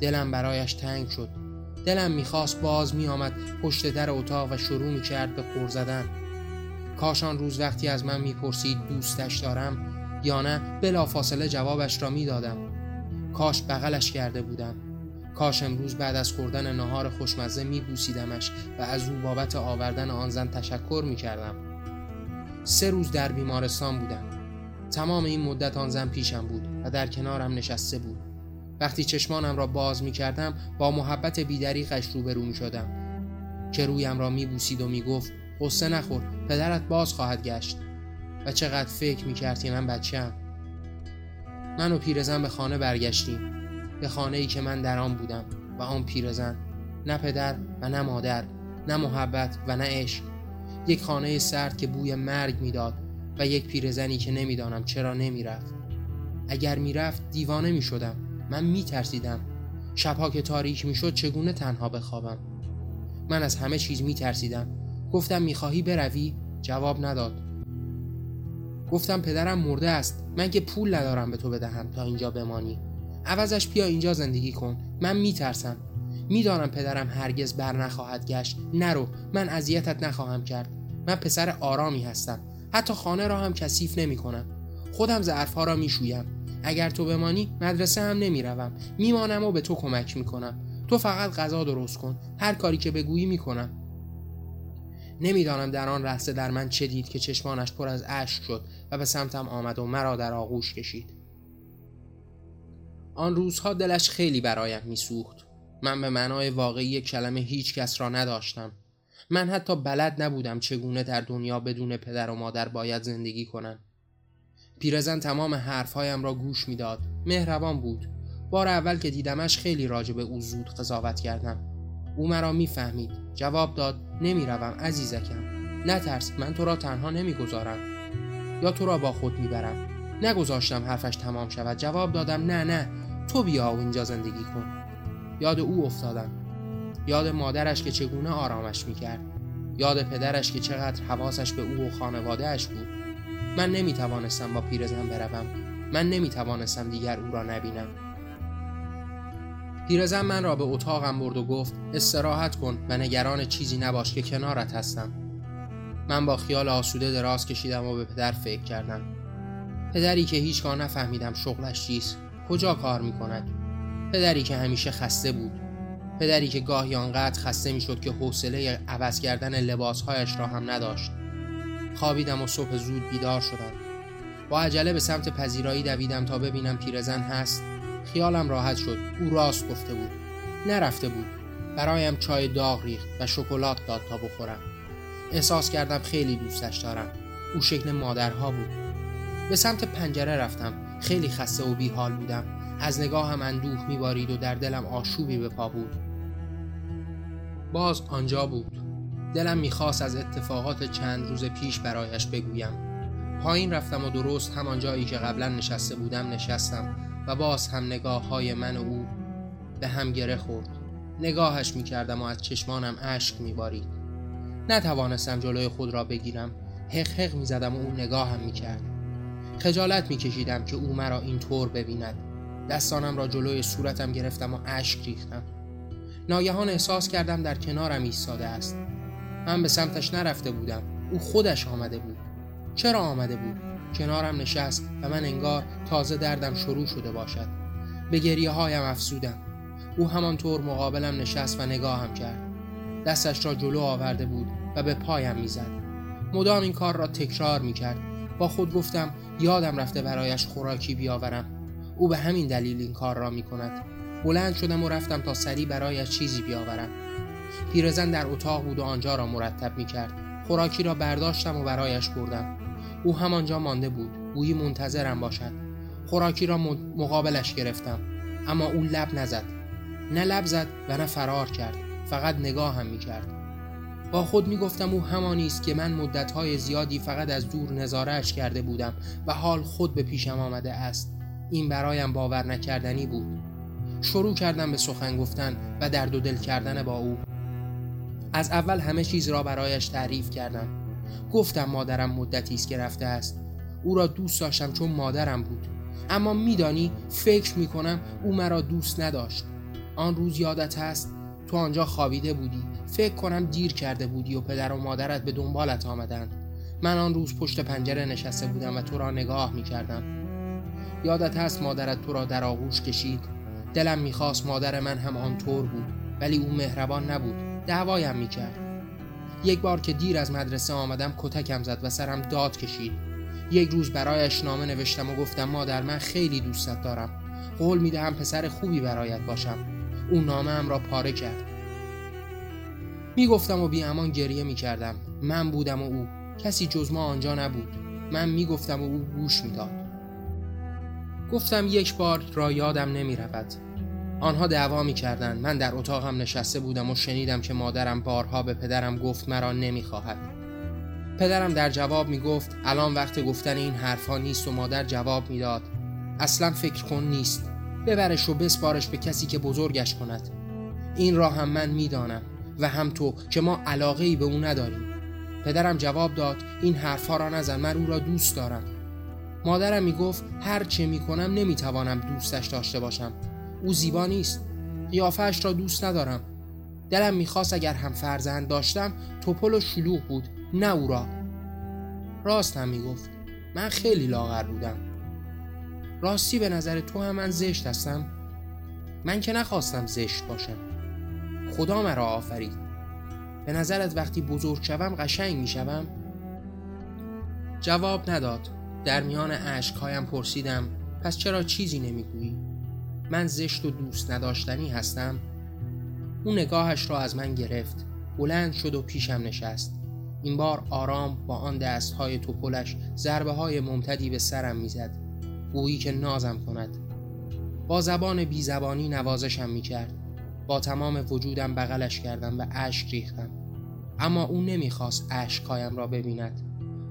دلم برایش تنگ شد. دلم می‌خواست باز میآمد پشت در اتاق و شروع می‌کرد به خور زدن. کاشان روز وقتی از من می‌پرسید دوستش دارم یا نه بلافاصله جوابش را می‌دادم. کاش بغلش کرده بودم. کاش امروز بعد از خوردن نهار خوشمزه میبوسیدمش و از او بابت آوردن آن زن تشکر می‌کردم. سه روز در بیمارستان بودم. تمام این مدت آن زن پیشم بود و در کنارم نشسته بود. وقتی چشمانم را باز می کردم با محبت بیدریقش روبرو می شدم که رویم را می بوسید و می گفت قصه نخور پدرت باز خواهد گشت. و چقدر فکر می کردی من بچم من و پیرزن به خانه برگشتیم. به خانه ای که من در آن بودم. و آن پیرزن نه پدر و نه مادر نه محبت و نه عشق. یک خانه سرد که بوی مرگ می‌داد. و یک پیرزنی که نمی‌دانم چرا نمی‌رفت. اگر می‌رفت دیوانه می شدم من می ترسیدم شبها که تاریک می شد چگونه تنها بخوابم؟ من از همه چیز می ترسیدم گفتم می خواهی بروی؟ جواب نداد. گفتم پدرم مرده است. من که پول ندارم به تو بدهم تا اینجا بمانی. عوضش بیا اینجا زندگی کن. من میترسم. می‌دانم پدرم هرگز بر نخواهد گشت. نرو. من اذیتت نخواهم کرد. من پسر آرامی هستم. حتی خانه را هم کثیف نمی کنم خودم ظرفها را می‌شویم. اگر تو بمانی مدرسه هم نمی‌روم. میمانم و به تو کمک می‌کنم. تو فقط غذا درست کن. هر کاری که بگویی می‌کنم. نمی‌دانم در آن لحظه در من چه دید که چشمانش پر از اشک شد و به سمتم آمد و مرا در آغوش کشید. آن روزها دلش خیلی برایم میسوخت. من به معنای واقعی کلمه هیچ کس را نداشتم. من حتی بلد نبودم چگونه در دنیا بدون پدر و مادر باید زندگی کنم. پیرزن تمام حرفهایم را گوش می‌داد. مهربان بود. بار اول که دیدمش خیلی راجع به او زود قضاوت کردم. او مرا می‌فهمید. جواب داد نمی‌روم عزیزکم. نترس من تو را تنها نمی‌گذارم. یا تو را با خود می‌برم. نگذاشتم حرفش تمام شود. جواب دادم نه نه. تو بیا اینجا زندگی کن. یاد او افتادم. یاد مادرش که چگونه آرامش می‌کرد. یاد پدرش که چقدر حواسش به او و خانوادهش بود. من نمی توانستم با پیرزن بروم. من نمی توانستم دیگر او را نبینم. پیرزن من را به اتاقم برد و گفت استراحت کن و نگران چیزی نباش که کنارت هستم. من با خیال آسوده دراز کشیدم و به پدر فکر کردم. پدری که هیچگاه نفهمیدم شغلش چیست کجا کار می‌کند؟ پدری که همیشه خسته بود. پدری که گاهی آنقدر خسته می‌شد که حوصله عوض کردن لباسهایش را هم نداشت. خوابیدم و صبح زود بیدار شدم. با عجله به سمت پذیرایی دویدم تا ببینم پیرزن هست. خیالم راحت شد. او راست گفته بود. نرفته بود. برایم چای داغ ریخت و شکلات داد تا بخورم. احساس کردم خیلی دوستش دارم. او شکل مادرها بود. به سمت پنجره رفتم. خیلی خسته و بیحال بودم. از نگاهم اندوه میبارید و در دلم آشوبی به پا بود. باز آنجا بود. دلم می‌خواست از اتفاقات چند روز پیش برایش بگویم. پایین رفتم و درست همان جایی که قبلا نشسته بودم نشستم و باز هم نگاه های من و او به هم گره خورد. نگاهش می‌کردم و از چشمانم اشک میبارید. نتوانستم جلوی خود را بگیرم. حق حق می‌زدم و او نگاهم می‌کرد. خجالت میکشیدم که او مرا اینطور ببیند. دستانم را جلوی صورتم گرفتم و اشک ریختم. ناگهان احساس کردم در کنارم ایستاده است. من به سمتش نرفته بودم. او خودش آمده بود. چرا آمده بود؟ کنارم نشست و من انگار تازه دردم شروع شده باشد. به گریه هایم افسودم او همانطور مقابلم نشست و نگاهم کرد. دستش را جلو آورده بود و به پایم می‌زد. مدام این کار را تکرار می‌کرد. با خود گفتم یادم رفته برایش خوراکی بیاورم. او به همین دلیل این کار را می‌کند. بلند شدم و رفتم تا سریع برایش چیزی بیاورم. پیرزن در اتاق بود و آنجا را مرتب می‌کرد. خوراکی را برداشتم و برایش بردم. او همانجا مانده بود. گویی منتظرم باشد. خوراکی را مقابلش گرفتم. اما او لب نزد. نه لب زد و نه فرار کرد. فقط نگاه هم می کرد با خود می گفتم او همانی است که من مدتهای زیادی فقط از دور نظارهش کرده بودم و حال خود به پیشم آمده است. این برایم باور نکردنی بود. شروع کردم به سخن گفتن و درد و دل کردن با او. از اول همه چیز را برایش تعریف کردم. گفتم مادرم مدتی است که رفته است. او را دوست داشتم چون مادرم بود. اما میدانی فکر می‌کنم او مرا دوست نداشت. آن روز یادت هست؟ تو آنجا خوابیده بودی. فکر کنم دیر کرده بودی و پدر و مادرت به دنبالت آمدند. من آن روز پشت پنجره نشسته بودم و تو را نگاه می‌کردم. یادت هست مادرت تو را در آغوش کشید؟ دلم می‌خواست مادر من هم آنطور بود ولی او مهربان نبود. دعوایم می‌کرد. یک بار که دیر از مدرسه آمدم کتکم زد و سرم داد کشید. یک روز برایش نامه نوشتم و گفتم مادر من خیلی دوستت دارم. قول می‌دهم پسر خوبی برایت باشم. او نامه ام را پاره کرد. می‌گفتم و بی امان گریه می‌کردم. من بودم و او. کسی جز ما آنجا نبود. من می‌گفتم و او گوش می‌داد. گفتم یک بار را یادم نمی آنها دعوا می کردن. من در اتاقم نشسته بودم و شنیدم که مادرم بارها به پدرم گفت مرا نمی خواهد. پدرم در جواب می گفت الان وقت گفتن این حرفها نیست و مادر جواب می‌داد اصلا فکر کن نیست. ببرش و بسپارش به کسی که بزرگش کند. این را هم من می‌دانم و هم تو که ما علاقه ای به او نداریم. پدرم جواب داد این حرفها را نزن من او را دوست دارم. مادرم می‌گفت هر چه می‌کنم نمی‌توانم دوستش داشته باشم. او زیبا نیست. قیافهش را دوست ندارم. دلم می‌خواست اگر هم فرزند داشتم توپل و شلوغ بود نه او را. راست هم می‌گفت. من خیلی لاغر بودم. راستی به نظر تو هم من زشت هستم؟ من که نخواستم زشت باشم. خدا مرا آفرید. به نظرت وقتی بزرگ شوم قشنگ می‌شوم؟ جواب نداد. در میان عشقهایم پرسیدم پس چرا چیزی نمی‌گویی؟ من زشت و دوست نداشتنی هستم. او نگاهش را از من گرفت بلند شد و پیشم نشست. این بار آرام با آن دستهای توپلش ضربه های ممتدی به سرم می‌زد. گویی که نازم کند. با زبان بی زبانی نوازشم می‌کرد. با تمام وجودم بغلش کردم و اشک ریختم. اما او نمی‌خواست اشکهایم را ببیند.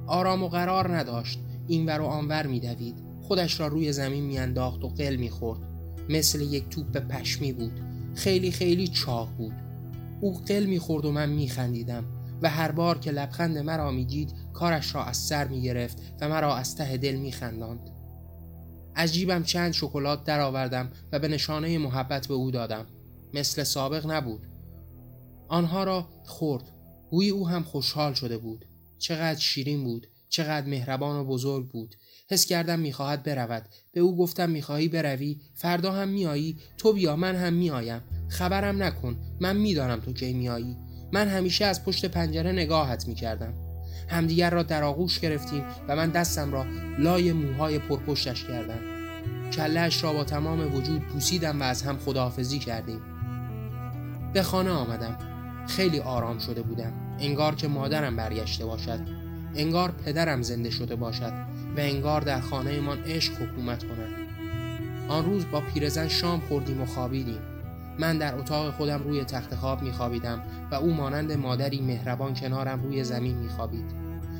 آرام و قرار نداشت. اینور و آنور میدوید. خودش را روی زمین میانداخت و قل می‌خورد. مثل یک توپ پشمی بود. خیلی خیلی چاق بود. او قل می‌خورد و من میخندیدم و هر بار که لبخند مرا می‌دید کارش را از سر می‌گرفت و مرا از ته دل میخنداند. از جیبم چند شکلات درآوردم و به نشانه محبت به او دادم. مثل سابق نبود. آنها را خورد. بوی او هم خوشحال شده بود. چقدر شیرین بود. چقدر مهربان و بزرگ بود. حس کردم می‌خواهد برود. به او گفتم می‌خواهی بروی؟ فردا هم میایی تو بیا من هم میآیم. خبرم نکن. من می‌دانم تو کی میایی من همیشه از پشت پنجره نگاهت می‌کردم. همدیگر را در آغوش گرفتیم و من دستم را لای موهای پرپشتش کردم. کلش را با تمام وجود پوسیدم و از هم خداحافظی کردیم. به خانه آمدم. خیلی آرام شده بودم. انگار که مادرم برگشته باشد. انگار پدرم زنده شده باشد. و انگار در من عشق حکومت کند آن روز با پیرزن شام خوردیم و خوابیدیم. من در اتاق خودم روی تخت خواب می خوابیدم و او مانند مادری مهربان کنارم روی زمین می خوابید.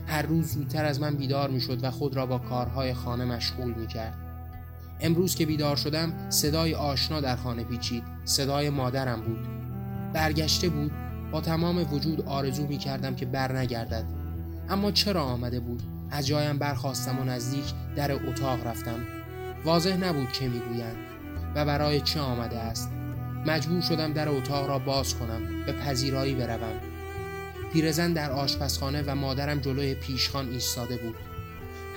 هر روز زودتر از من بیدار می شد و خود را با کارهای خانه مشغول می کرد. امروز که بیدار شدم صدای آشنا در خانه پیچید. صدای مادرم بود. برگشته بود با تمام وجود آرزو می کردم که بر نگردد اما چرا آمده بود؟ از جایم برخواستم و نزدیک در اتاق رفتم. واضح نبود که می‌گویند و برای چه آمده است. مجبور شدم در اتاق را باز کنم به پذیرایی بروم. پیرزن در آشپزخانه و مادرم جلوی پیشخان ایستاده بود.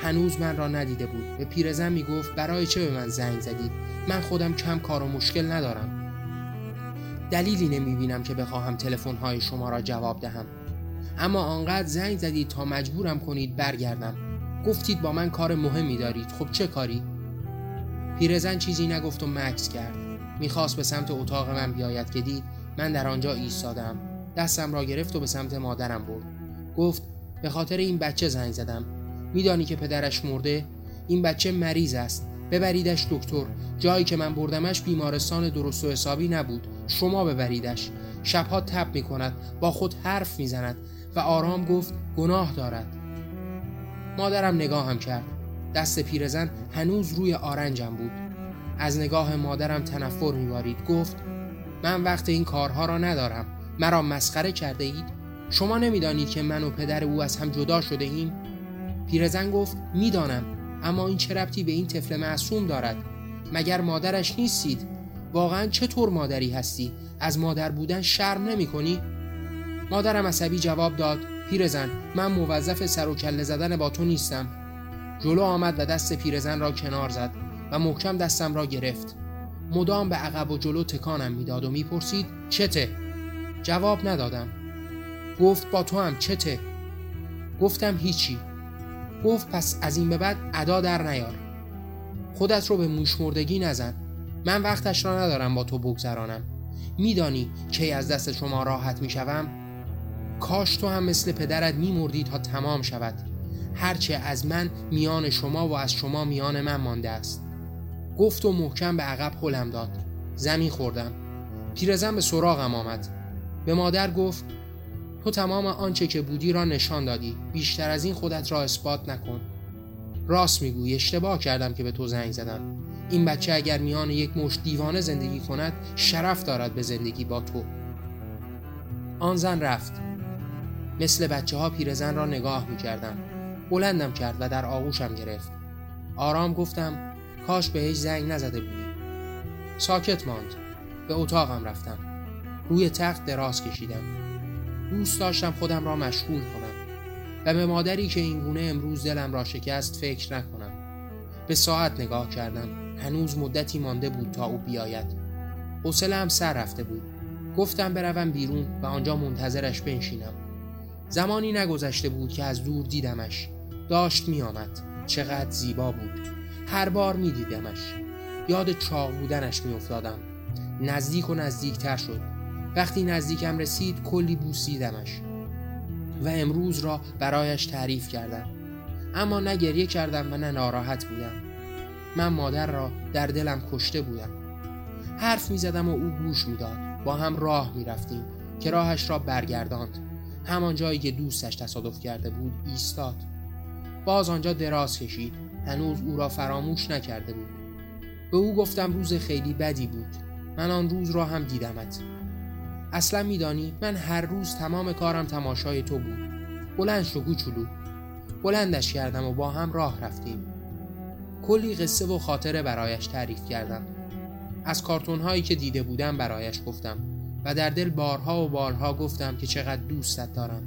هنوز من را ندیده بود. به پیرزن می‌گفت برای چه به من زنگ زدید؟ من خودم کم کار و مشکل ندارم. دلیلی نمی‌بینم که بخواهم تلفن‌های شما را جواب دهم. اما آنقدر زنگ زدید تا مجبورم کنید برگردم. گفتید با من کار مهمی دارید. خب چه کاری؟ پیرزن چیزی نگفت و مکس کرد. می‌خواست به سمت اتاق من بیاید که دید من در آنجا ایستادم. دستم را گرفت و به سمت مادرم برد. گفت به خاطر این بچه زنگ زدم. میدانی که پدرش مرده؟ این بچه مریض است. ببریدش دکتر. جایی که من بردمش بیمارستان درست و حسابی نبود. شما ببریدش. شبها تب می کند با خود حرف می‌زند. و آرام گفت گناه دارد. مادرم نگاهم کرد. دست پیرزن هنوز روی آرنجم بود. از نگاه مادرم تنفر میبارید. گفت من وقت این کارها را ندارم. مرا مسخره کرده اید؟ شما نمی‌دانید که من و پدر او از هم جدا شده ایم؟ پیرزن گفت می‌دانم اما این چه ربطی به این طفل معصوم دارد؟ مگر مادرش نیستید؟ واقعا چطور مادری هستی؟ از مادر بودن شرم نمی کنی؟ مادرم عصبی جواب داد. پیرزن من موظف سر و کله زدن با تو نیستم. جلو آمد و دست پیرزن را کنار زد و محکم دستم را گرفت. مدام به عقب و جلو تکانم می‌داد و می‌پرسید چته؟ جواب ندادم. گفت با تو هم چته؟ گفتم هیچی. گفت پس از این به بعد ادا در نیار. خودت رو به موشمردگی نزن. من وقتش را ندارم با تو بگذرانم. میدانی کی از دست شما راحت می‌شوم؟ کاش تو هم مثل پدرت میمردی تا تمام شود. هرچه از من میان شما و از شما میان من مانده است. گفت و محکم به عقب خلم داد. زمین خوردم. پیرزن به سراغم آمد. به مادر گفت تو تمام آنچه که بودی را نشان دادی. بیشتر از این خودت را اثبات نکن. راست میگوی اشتباه کردم که به تو زنگ زدم. این بچه اگر میان یک مش دیوانه زندگی کند شرف دارد به زندگی با تو. آن زن رفت. مثل بچه ها پیرزن را نگاه می کردم بلندم کرد و در آغوشم گرفت. آرام گفتم کاش بهش زنگ نزده بودی. ساکت ماند. به اتاقم رفتم. روی تخت دراز کشیدم. دوست داشتم خودم را مشغول کنم. و به مادری که اینگونه امروز دلم را شکست فکر نکنم. به ساعت نگاه کردم. هنوز مدتی مانده بود تا او بیاید. حوصله سر رفته بود. گفتم بروم بیرون و آنجا منتظرش بنشینم. زمانی نگذشته بود که از دور دیدمش. داشت میآمد. چقدر زیبا بود. هر بار می دیدمش یاد چاق بودنش می افتادم نزدیک و نزدیکتر شد. وقتی نزدیکم رسید کلی بوسیدمش. و امروز را برایش تعریف کردم. اما نه گریه کردم و نه ناراحت بودم. من مادر را در دلم کشته بودم. حرف می زدم و او گوش می‌داد. با هم راه می رفتیم که راهش را برگرداند. همان جایی که دوستش تصادف کرده بود ایستاد. باز آنجا دراز کشید. هنوز او را فراموش نکرده بود. به او گفتم روز خیلی بدی بود. من آن روز را هم دیدمت. اصلا میدانی من هر روز تمام کارم تماشای تو بود. بلند شو کوچولو. بلندش کردم و با هم راه رفتیم. کلی قصه و خاطره برایش تعریف کردم. از کارتون هایی که دیده بودم برایش گفتم. و در دل بارها و بارها گفتم که چقدر دوستت دارم.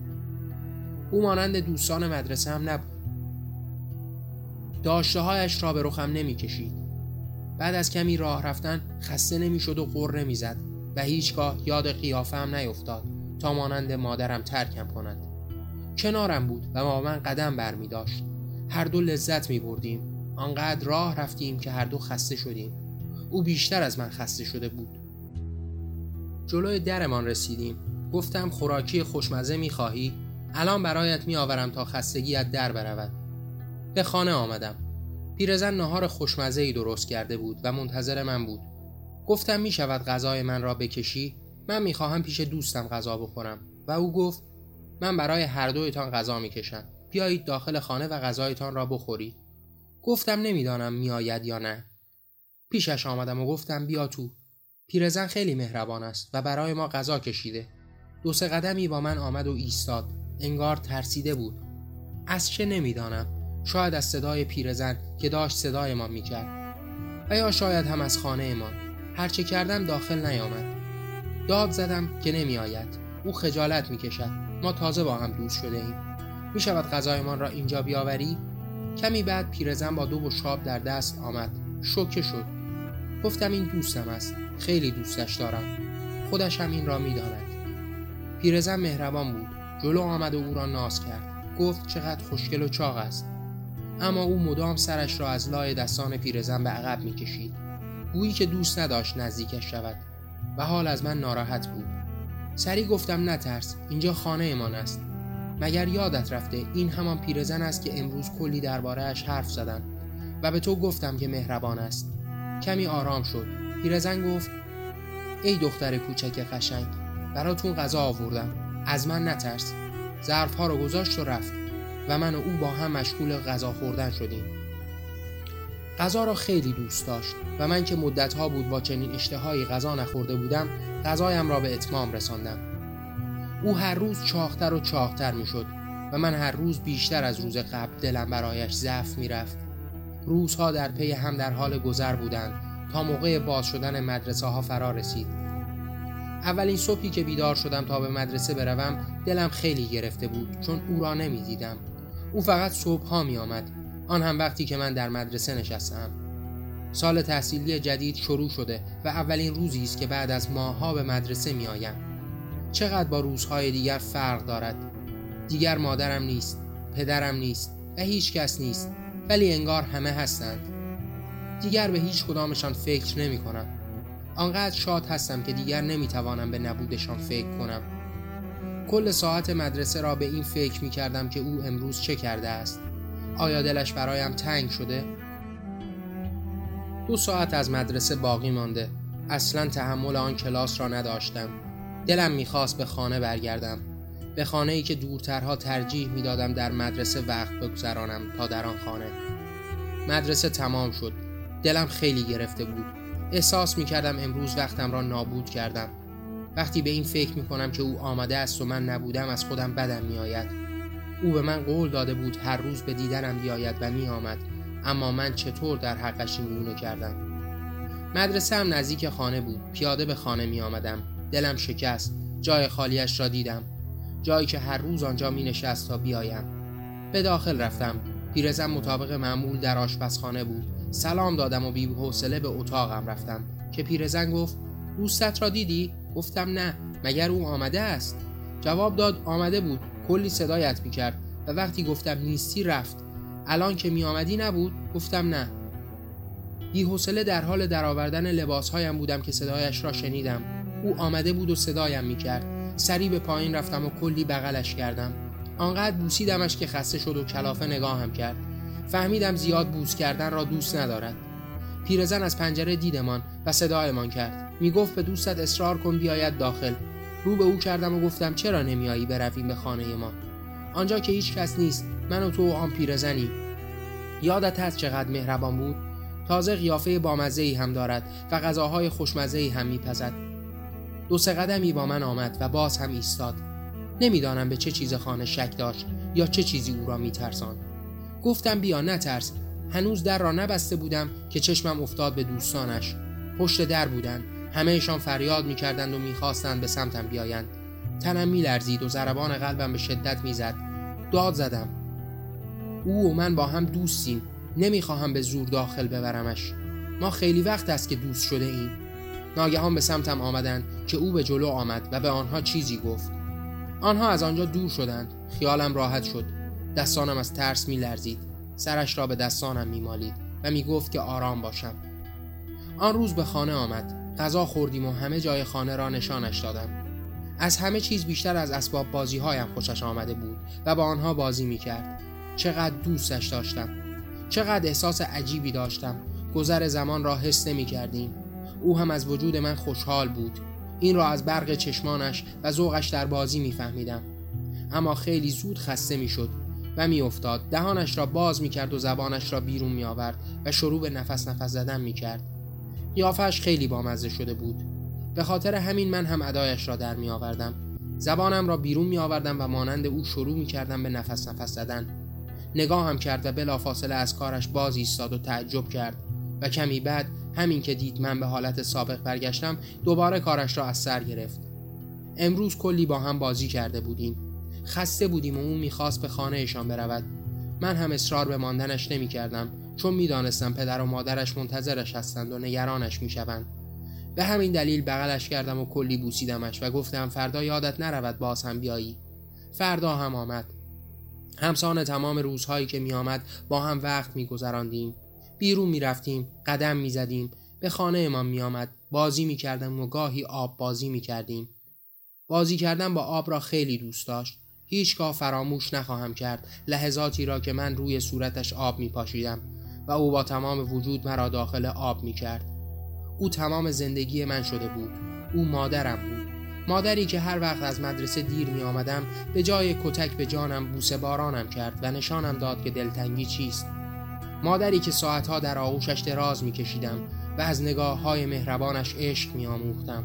او مانند دوستان مدرسه هم نبود. داشتههایش را به رخم نمی کشید بعد از کمی راه رفتن خسته نمی‌شد و قر نمی‌زد و هیچگاه یاد قیافه هم نیفتاد تا مانند مادرم ترکم کند. کنارم بود و با من قدم بر می داشت. هر دو لذت می بردیم. آنقدر راه رفتیم که هر دو خسته شدیم. او بیشتر از من خسته شده بود. جلوی درمان رسیدیم. گفتم خوراکی خوشمزه می خواهی؟ الان برایت می آورم تا خستگیت در برود. به خانه آمدم. پیرزن نهار خوشمزه ای درست کرده بود و منتظر من بود. گفتم می شود غذای من را بکشی؟ من می خواهم پیش دوستم غذا بخورم. و او گفت من برای هر دویتان غذا می کشم بیایید داخل خانه و غذایتان را بخورید. گفتم نمی‌دانم میآید یا نه. پیشش آمدم و گفتم بیا تو. پیرزن خیلی مهربان است و برای ما غذا کشیده. دو سه قدمی با من آمد و ایستاد. انگار ترسیده بود. از چه نمی‌دانم. شاید از صدای پیرزن که داشت صدای ما می‌کرد. و یا شاید هم از خانه ما. هرچه کردم داخل نیامد. داد زدم که نمیآید. او خجالت می‌کشد. ما تازه با هم دوست شده ایم می شود غذایمان را اینجا بیاوری؟ کمی بعد پیرزن با دو بشقاب در دست آمد. شوکه شد. گفتم این دوستم است. خیلی دوستش دارم. خودش هم این را می‌داند. پیرزن مهربان بود. جلو آمد و او را ناز کرد. گفت چقدر خوشگل و چاق است. اما او مدام سرش را از لای دستان پیرزن به عقب می‌کشید. گویی که دوست نداشت نزدیکش شود. و حال از من ناراحت بود. سری گفتم نترس اینجا خانه امان است. مگر یادت رفته این همان پیرزن است که امروز کلی دربارهش حرف زدن؟ و به تو گفتم که مهربان است. کمی آرام شد. پیرزن گفت ای دختر کوچک قشنگ براتون غذا آوردم. از من نترس. ظرف ها رو گذاشت و رفت و من و او با هم مشغول غذا خوردن شدیم. غذا را خیلی دوست داشت و من که مدت ها بود با چنین اشتهایی غذا نخورده بودم غذایم را به اتمام رساندم. او هر روز چاختر و چاختر می شد و من هر روز بیشتر از روز قبل دلم برایش ضعف می رفت. روزها در پی هم در حال گذر بودند. تا موقع باز شدن مدرسه ها فرا رسید. اولین صبحی که بیدار شدم تا به مدرسه بروم دلم خیلی گرفته بود چون او را نمی دیدم. او فقط صبح ها می آمد. آن هم وقتی که من در مدرسه نشستم. سال تحصیلی جدید شروع شده و اولین روزی است که بعد از ماهها به مدرسه می آیم. چقدر با روزهای دیگر فرق دارد دیگر مادرم نیست پدرم نیست و هیچ کس نیست ولی انگار همه هستند دیگر به هیچ کدامشان فکر نمی کنم آنقدر شاد هستم که دیگر نمی توانم به نبودشان فکر کنم. کل ساعت مدرسه را به این فکر می کردم که او امروز چه کرده است. آیا دلش برایم تنگ شده؟ دو ساعت از مدرسه باقی مانده. اصلا تحمل آن کلاس را نداشتم. دلم می‌خواست به خانه برگردم. به خانه ای که دورترها ترجیح می‌دادم در مدرسه وقت بگذرانم تا در آن خانه. مدرسه تمام شد. دلم خیلی گرفته بود. احساس می‌کردم امروز وقتم را نابود کردم. وقتی به این فکر می‌کنم که او آمده است و من نبودم از خودم بدم میآید. او به من قول داده بود هر روز به دیدنم بیاید و میآمد. اما من چطور در حقش این کردم؟ مدرسه هم نزدیک خانه بود. پیاده به خانه می آمدم دلم شکست. جای خالیش را دیدم. جایی که هر روز آنجا می نشست تا بیایم. به داخل رفتم. پیرزن مطابق معمول در آشپزخانه بود. سلام دادم و بی حوصله به اتاقم رفتم. که پیرزن گفت دوستت را دیدی؟ گفتم نه. مگر او آمده است؟ جواب داد آمده بود. کلی صدایت کرد و وقتی گفتم نیستی رفت. الان که می آمدی نبود؟ گفتم نه. بی حوصله در حال درآوردن لباسهایم بودم که صدایش را شنیدم. او آمده بود و صدایم می‌کرد. سری به پایین رفتم و کلی بغلش کردم. آنقدر بوسیدمش که خسته شد و کلافه نگاهم کرد. فهمیدم زیاد بوس کردن را دوست ندارد. پیرزن از پنجره دیدمان و صدایمان کرد. می‌گفت به دوستت اصرار کن بیاید داخل. رو به او کردم و گفتم چرا نمیایی برویم به خانه ما؟ آنجا که هیچ کس نیست من و تو و آن پیرزنی. یادت هست چقدر مهربان بود؟ تازه قیافه بامزه هم دارد و غذاهای خوشمزه هم میپزد. دو سه قدمی با من آمد و باز هم ایستاد. نمی‌دانم به چه چیز خانه شک داشت یا چه چیزی او را میترسان گفتم بیا نترس. هنوز در را نبسته بودم که چشمم افتاد به دوستانش. پشت در بودند همهشان فریاد می‌کردند و می‌خواستند به سمتم بیایند. تنم میلرزید و ضربان قلبم به شدت می‌زد. داد زدم. او و من با هم دوستیم. نمی‌خواهم به زور داخل ببرمش. ما خیلی وقت است که دوست شده ایم. ناگهان به سمتم آمدند که او به جلو آمد و به آنها چیزی گفت. آنها از آنجا دور شدند. خیالم راحت شد. دستانم از ترس میلرزید. سرش را به دستانم میمالید و می‌گفت که آرام باشم. آن روز به خانه آمد. غذا خوردیم و همه جای خانه را نشانش دادم. از همه چیز بیشتر از اسباب بازی هایم خوشش آمده بود و با آنها بازی می کرد چقدر دوستش داشتم. چقدر احساس عجیبی داشتم. گذر زمان را حس نمی کردیم او هم از وجود من خوشحال بود. این را از برق چشمانش و ذوقش در بازی میفهمیدم. اما خیلی زود خسته می‌شد. و میافتاد. دهانش را باز می‌کرد و زبانش را بیرون میآورد و شروع به نفس نفس زدن می‌کرد. قیافش خیلی بامزه شده بود. به خاطر همین من هم ادایش را در میآوردم. زبانم را بیرون میآوردم و مانند او شروع می‌کردم به نفس نفس زدن. نگاهم کرد و بلافاصله از کارش باز ایستاد و تعجب کرد. و کمی بعد همین که دید من به حالت سابق برگشتم دوباره کارش را از سر گرفت. امروز کلی با هم بازی کرده بودیم. خسته بودیم و او می‌خواست به خانهشان برود. من هم اصرار به ماندنش نمی کردم چون می‌دانستم پدر و مادرش منتظرش هستند و نگرانش می‌شوند. به همین دلیل بغلش کردم و کلی بوسیدمش و گفتم فردا یادت نرود باز هم بیایی. فردا هم آمد. همسان تمام روزهایی که می آمد با هم وقت می گذراندیم بیرون می رفتیم قدم می زدیم به خانه ما می آمد بازی می کردم و گاهی آب بازی می کردیم بازی کردن با آب را خیلی دوست داشت. هیچگاه فراموش نخواهم کرد. لحظاتی را که من روی صورتش آب می پاشیدم و او با تمام وجود مرا داخل آب می کرد او تمام زندگی من شده بود. او مادرم بود. مادری که هر وقت از مدرسه دیر می آمدم به جای کتک به جانم بوسه بارانم کرد و نشانم داد که دلتنگی چیست. مادری که ساعتها در آغوشش دراز می کشیدم و از نگاه های مهربانش عشق می آموختم.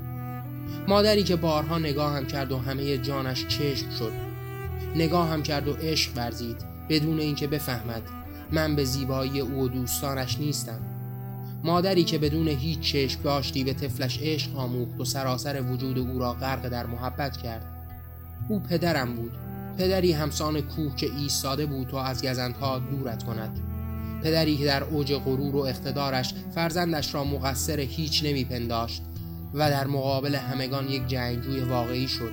مادری که بارها نگاهم کرد و همه جانش چشم شد. نگاهم کرد و عشق ورزید بدون اینکه بفهمد. من به زیبایی او و دوستانش نیستم. مادری که بدون هیچ چشم داشتی به طفلش عشق آموخت و سراسر وجود او را غرق در محبت کرد. او پدرم بود. پدری همسان کوه که ایستاده بود تا از گزندها دورت کند. پدری که در اوج غرور و اقتدارش فرزندش را مقصر هیچ نمیپنداشت و در مقابل همگان یک جنگجوی واقعی شد.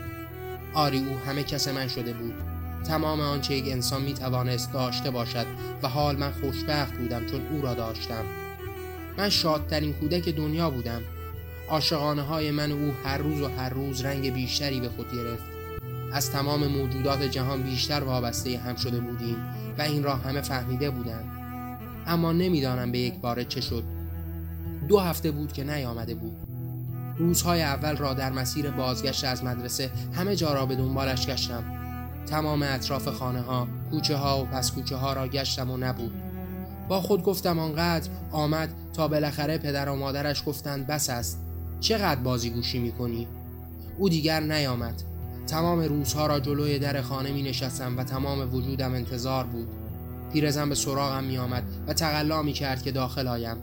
آری او همه کس من شده بود. تمام آنچه یک انسان می توانست داشته باشد و حال من خوشبخت بودم چون او را داشتم. من شادترین کودک دنیا بودم. عاشقانه های من و او هر روز و هر روز رنگ بیشتری به خود گرفت. از تمام موجودات جهان بیشتر وابسته هم شده بودیم و این را همه فهمیده بودند. اما نمی‌دانم به یک باره چه شد. دو هفته بود که نیامده بود. روزهای اول را در مسیر بازگشت از مدرسه همه جا را به دنبالش گشتم. تمام اطراف خانه ها کوچه ها و پس کوچه ها را گشتم و نبود. با خود گفتم آنقدر آمد تا بالاخره پدر و مادرش گفتند بس است. چقدر بازی گوشی می‌کنی؟ او دیگر نیامد. تمام روزها را جلوی در خانه می نشستم و تمام وجودم انتظار بود. پیرزن به سراغم می آمد و تقلا می کرد که داخل آیم.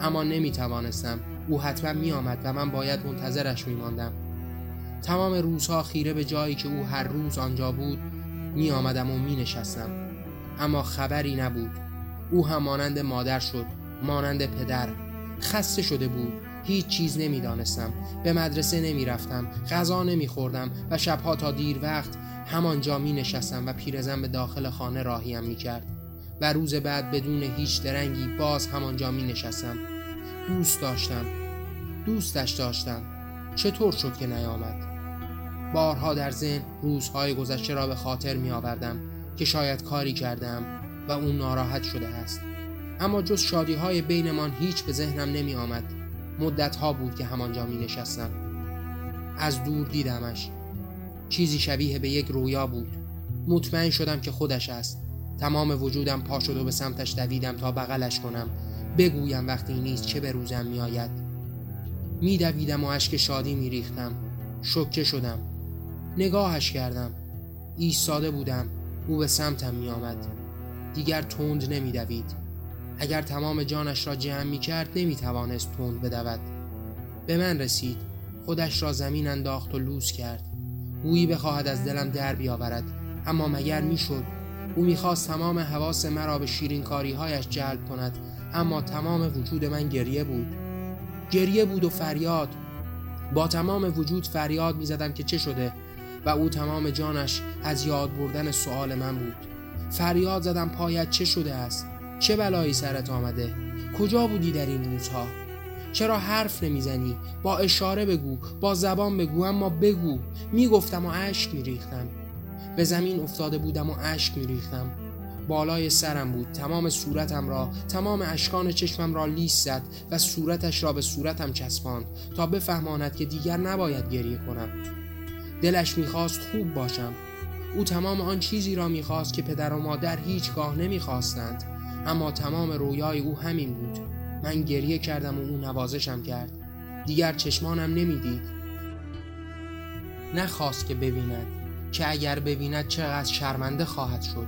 اما نمی توانستم او حتما می آمد و من باید منتظرش می ماندم تمام روزها خیره به جایی که او هر روز آنجا بود می آمدم و می نشستم. اما خبری نبود. او هم مانند مادر شد مانند پدر. خسته شده بود. هیچ چیز نمی‌دانستم به مدرسه نمی رفتم. غذا نمی خوردم و شبها تا دیر وقت همانجا می نشستم و پیرزن به داخل خانه راهیم می کرد. و روز بعد بدون هیچ درنگی باز همانجا می نشستم. دوست داشتم. دوستش داشتم. چطور شد که نیامد؟ بارها در ذهن روزهای گذشته را به خاطر می آوردم که شاید کاری کردم و اون ناراحت شده است. اما جز شادی های بینمان هیچ به ذهنم نمی آمد مدت ها بود که همانجا می نشستم از دور دیدمش. چیزی شبیه به یک رویا بود. مطمئن شدم که خودش است. تمام وجودم پا شد و به سمتش دویدم تا بغلش کنم. بگویم وقتی نیست چه به روزم می آید می دویدم و اشک شادی می ریختم شکه شدم. نگاهش کردم. ایستاده بودم. او به سمتم می آمد دیگر تند نمی دوید اگر تمام جانش را جمع می کرد نمی توانست تند بدود. به من رسید. خودش را زمین انداخت و لوس کرد. گویی بخواهد از دلم در بیاورد. اما مگر می‌شد؟ او می‌خواست تمام حواس مرا به شیرین کاریهایش جلب کند. اما تمام وجود من گریه بود. گریه بود و فریاد. با تمام وجود فریاد می‌زدم که چه شده؟ و او تمام جانش از یاد بردن سوال من بود. فریاد زدم پایت چه شده است؟ چه بلایی سرت آمده؟ کجا بودی در این روزها؟ چرا حرف نمی‌زنی؟ با اشاره بگو با زبان بگو اما بگو. می‌گفتم و اشک میریختم. به زمین افتاده بودم و اشک میریختم. بالای سرم بود. تمام صورتم را تمام اشکان چشمم را لیس زد و صورتش را به صورتم چسباند تا بفهماند که دیگر نباید گریه کنم. دلش می‌خواست خوب باشم. او تمام آن چیزی را می‌خواست که پدر و مادر هیچگاه نمی‌خواستند. اما تمام رویای او همین بود. من گریه کردم و او نوازشم کرد. دیگر چشمانم نمی‌دید. نخواست که ببیند که اگر ببیند چقدر شرمنده خواهد شد.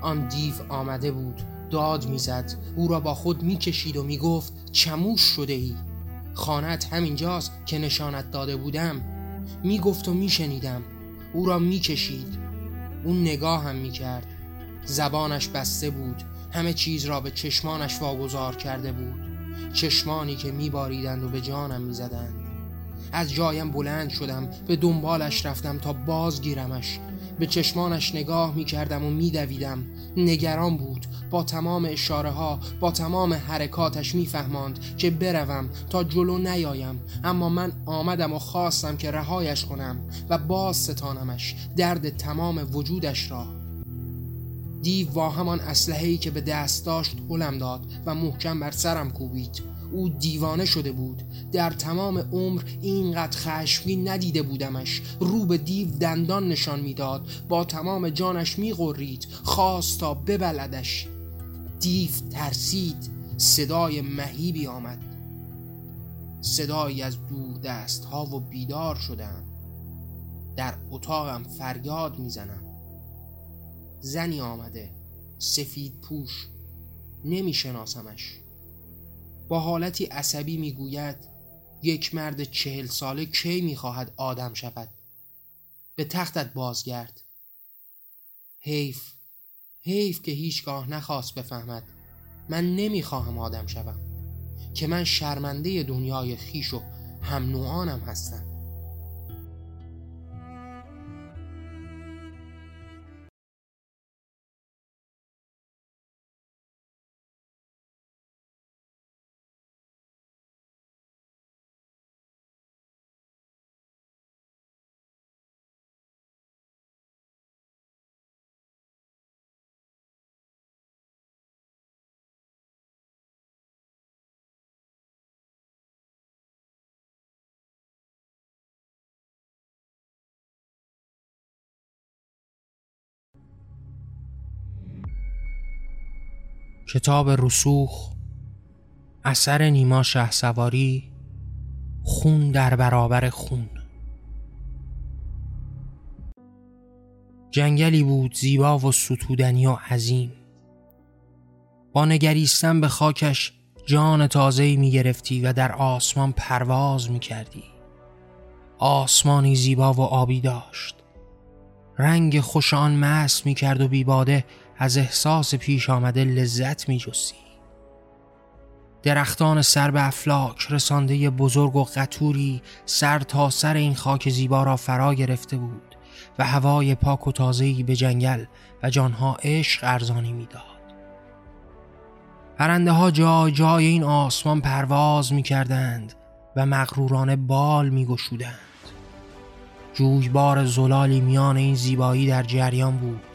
آن دیو آمده بود داد می‌زد. او را با خود می‌کشید و می‌گفت چموش شده ای خانت همینجاست که نشانت داده بودم. می‌گفت و میشنیدم. او را می‌کشید. اون نگاه هم می‌کرد. زبانش بسته بود. همه چیز را به چشمانش واگذار کرده بود. چشمانی که میباریدند و به جانم می‌زدند. از جایم بلند شدم. به دنبالش رفتم تا بازگیرمش. به چشمانش نگاه می کردم و می دویدم. نگران بود. با تمام اشاره ها با تمام حرکاتش میفهماند که بروم تا جلو نیایم. اما من آمدم و خواستم که رهایش کنم و باز ستانمش درد تمام وجودش را. دیو با همان اسلحه‌ای که به دست داشت هلم داد و محکم بر سرم کوبید. او دیوانه شده بود. در تمام عمر اینقدر خشمگین ندیده بودمش. رو به دیو دندان نشان می‌داد. با تمام جانش میغرید. خواست تا ببلدش. دیو ترسید صدای مهیبی آمد. صدایی از دور دست ها و بیدار شدم. در اتاقم فریاد می‌زنم. زنی آمده سفید پوش نمیشناسمش. با حالتی عصبی می‌گوید یک مرد چهل ساله کی می‌خواهد آدم شود؟ به تختت بازگرد. حیف حیف که هیچگاه نخواست بفهمد من نمی‌خواهم آدم شوم که من شرمنده دنیای خیش و هم نوعانم هستم. کتاب رسوخ اثر نیما شه سواری خون در برابر خون. جنگلی بود زیبا و ستودنی و عظیم. با نگریستن به خاکش جان تازه‌ای می گرفتی و در آسمان پرواز می کردی آسمانی زیبا و آبی داشت. رنگ خوش آن مست می کرد و بیباده از احساس پیش آمده لذت می جسی. درختان سر به افلاک رسانده بزرگ و قطوری سر تا سر این خاک زیبا را فرا گرفته بود و هوای پاک و تازهی به جنگل و جانها عشق ارزانی می‌داد. پرنده ها جای جای این آسمان پرواز می کردند و مغرورانه بال می گشودند. جویبار زلالی میان این زیبایی در جریان بود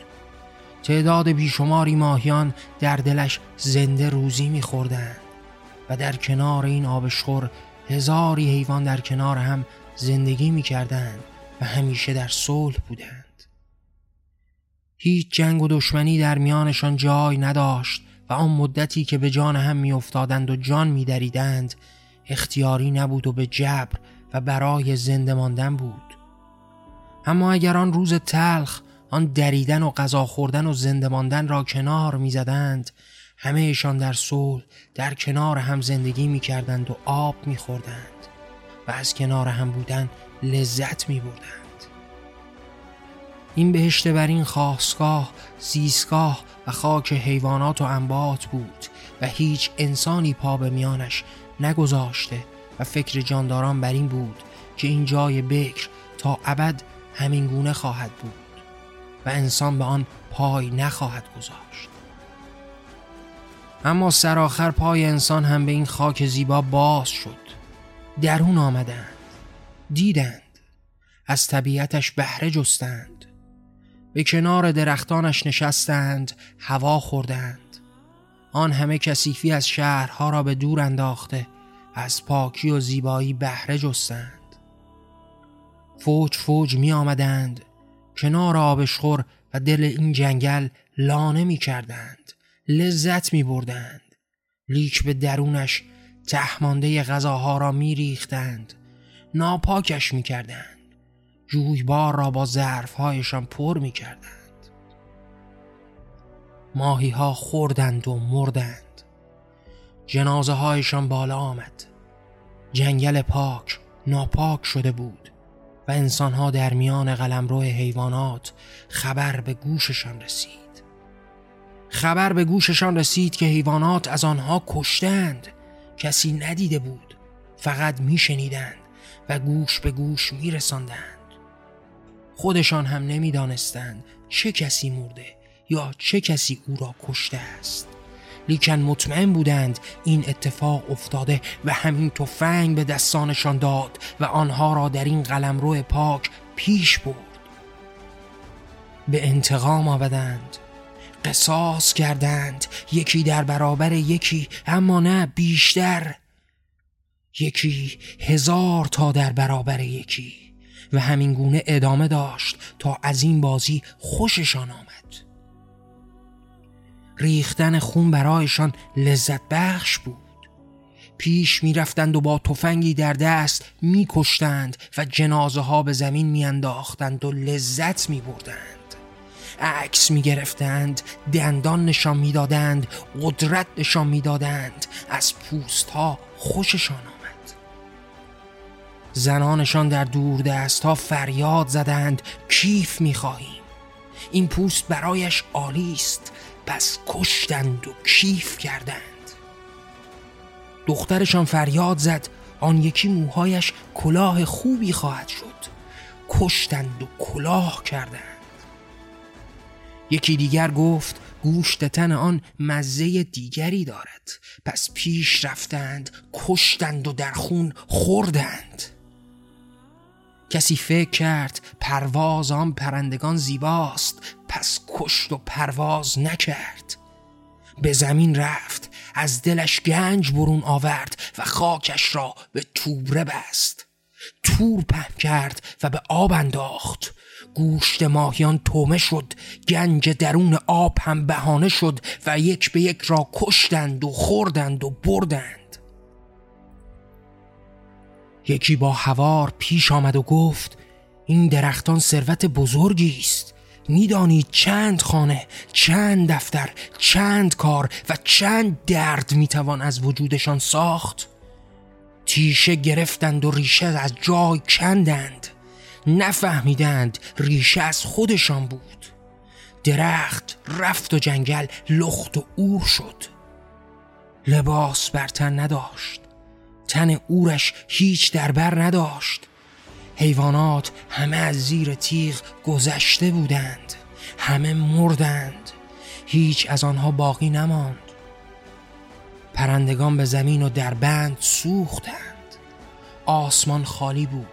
تعداد بیشماری ماهیان در دلش زنده روزی میخوردند و در کنار این آبشخور هزاری حیوان در کنار هم زندگی می‌کردند و همیشه در صلح بودند. هیچ جنگ و دشمنی در میانشان جای نداشت و آن مدتی که به جان هم میافتادند و جان میدریدند اختیاری نبود و به جبر و برای زنده ماندن بود. اما اگر آن روز تلخ آن دریدن و غذا خوردن و زنده ماندن را کنار می‌زدند همهشان در صلح در کنار هم زندگی می کردند و آب می خوردند و از کنار هم بودن لذت می بردند. این بهشت بر این خواستگاه، زیستگاه و خاک حیوانات و انبات بود و هیچ انسانی پا به میانش نگذاشته و فکر جانداران بر این بود که این جای بکر تا ابد همین گونه خواهد بود و انسان به آن پای نخواهد گذاشت. اما سرآخر پای انسان هم به این خاک زیبا باز شد. درون آمدند دیدند از طبیعتش بهره جستند. به کنار درختانش نشستند هوا خوردند. آن همه کسیفی از شهرها را به دور انداخته از پاکی و زیبایی بهره جستند. فوج فوج می آمدند کنار آبشخور و دل این جنگل لانه می کردند لذت می بردند. لیک به درونش تهمانده غذاها را می ریختند ناپاکش می کردند. جویبار را با ظرفهایشان پر می کردند. ماهی ها خوردند و مردند. جنازه هایشان بالا آمد. جنگل پاک ناپاک شده بود. و انسانها در میان قلمرو حیوانات خبر به گوششان رسید. خبر به گوششان رسید که حیوانات از آنها کشتند. کسی ندیده بود فقط میشنیدند و گوش به گوش میرساندند. خودشان هم نمی‌دانستند چه کسی مرده یا چه کسی او را کشته است. لیکن مطمئن بودند این اتفاق افتاده و همین تفنگ به دستانشان داد و آنها را در این قلمرو پاک پیش برد. به انتقام آمدند. قصاص کردند. یکی در برابر یکی اما نه بیشتر. یکی هزار تا در برابر یکی. و همین گونه ادامه داشت تا از این بازی خوششان آمد. ریختن خون برایشان لذت بخش بود. پیش می رفتند و با تفنگی در دست می کشتند و جنازه ها به زمین می انداختند و لذت می بردند عکس می گرفتند دندان نشان می دادند قدرت نشان می دادند از پوست ها خوششان آمد. زنانشان در دور دست ها فریاد زدند کیف می خواهیم این پوست برایش عالی است. پس کشتند و کیف کردند. دخترشان فریاد زد آن یکی موهایش کلاه خوبی خواهد شد. کشتند و کلاه کردند. یکی دیگر گفت گوشت تن آن مزه دیگری دارد. پس پیش رفتند کشتند و در خون خوردند. کسی فکر کرد پرواز آن پرندگان زیباست پس کشت و پرواز نکرد. به زمین رفت از دلش گنج برون آورد و خاکش را به توبره بست. تور پهن کرد و به آب انداخت. گوشت ماهیان تومه شد گنج درون آب هم بهانه شد و یک به یک را کشتند و خوردند و بردند. یکی با هوار پیش آمد و گفت این درختان ثروت بزرگی است. می‌دانید چند خانه چند دفتر چند کار و چند درد می‌توان از وجودشان ساخت؟ تیشه گرفتند و ریشه از جای کندند. نفهمیدند ریشه از خودشان بود. درخت رفت و جنگل لخت و اور شد. لباس بر تن نداشت. تن اورش هیچ دربر نداشت. حیوانات همه از زیر تیغ گذشته بودند. همه مردند. هیچ از آنها باقی نماند. پرندگان به زمین و در بند سوختند. آسمان خالی بود.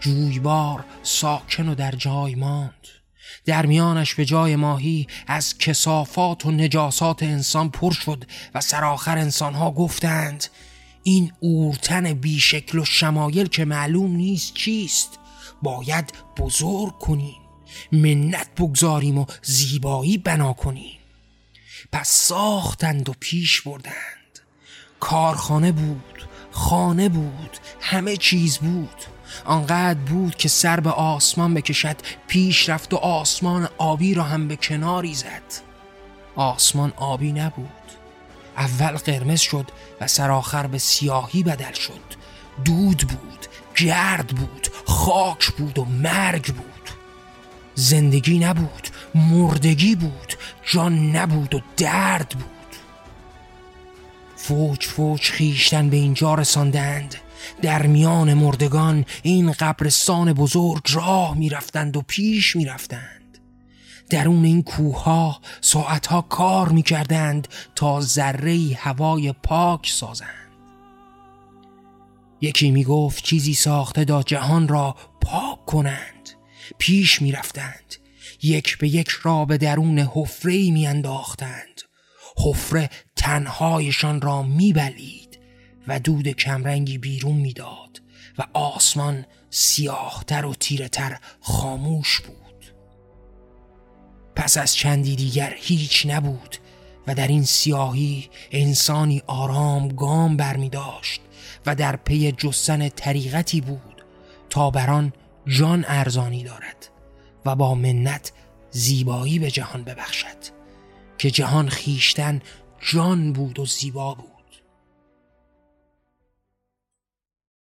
جویبار ساکن و در جای ماند. در میانش به جای ماهی از کسافات و نجاسات انسان پر شد و سرآخر انسانها گفتند این اورتن بیشکل و شمایل که معلوم نیست چیست؟ باید بزرگ کنیم منت بگذاریم و زیبایی بنا کنیم. پس ساختند و پیش بردند. کارخانه بود خانه بود همه چیز بود. آنقدر بود که سر به آسمان بکشد پیش رفت و آسمان آبی را هم به کناری زد. آسمان آبی نبود. اول قرمز شد و سرآخر به سیاهی بدل شد. دود بود گرد بود خاک بود و مرگ بود. زندگی نبود مردگی بود جان نبود و درد بود. فوج فوج خیشتن به اینجا رساندند. در میان مردگان این قبرستان بزرگ راه می‌رفتند و پیش می‌رفتند. درون این کوه ساعتها کار می‌کردند تا ذره هوای پاک سازند. یکی می‌گفت چیزی ساخته تا جهان را پاک کنند. پیش می‌رفتند. یک به یک را به درون حفره میانداختند. حفره تنهایشان را میبلید و دود کمرنگی بیرون می‌داد و آسمان سیاهتر و تیرهتر خاموش بود. پس از چندی دیگر هیچ نبود و در این سیاهی انسانی آرام گام برمی داشت و در پی جستن طریقتی بود تا بران جان ارزانی دارد و با منت زیبایی به جهان ببخشد که جهان خیشتن جان بود و زیبا بود.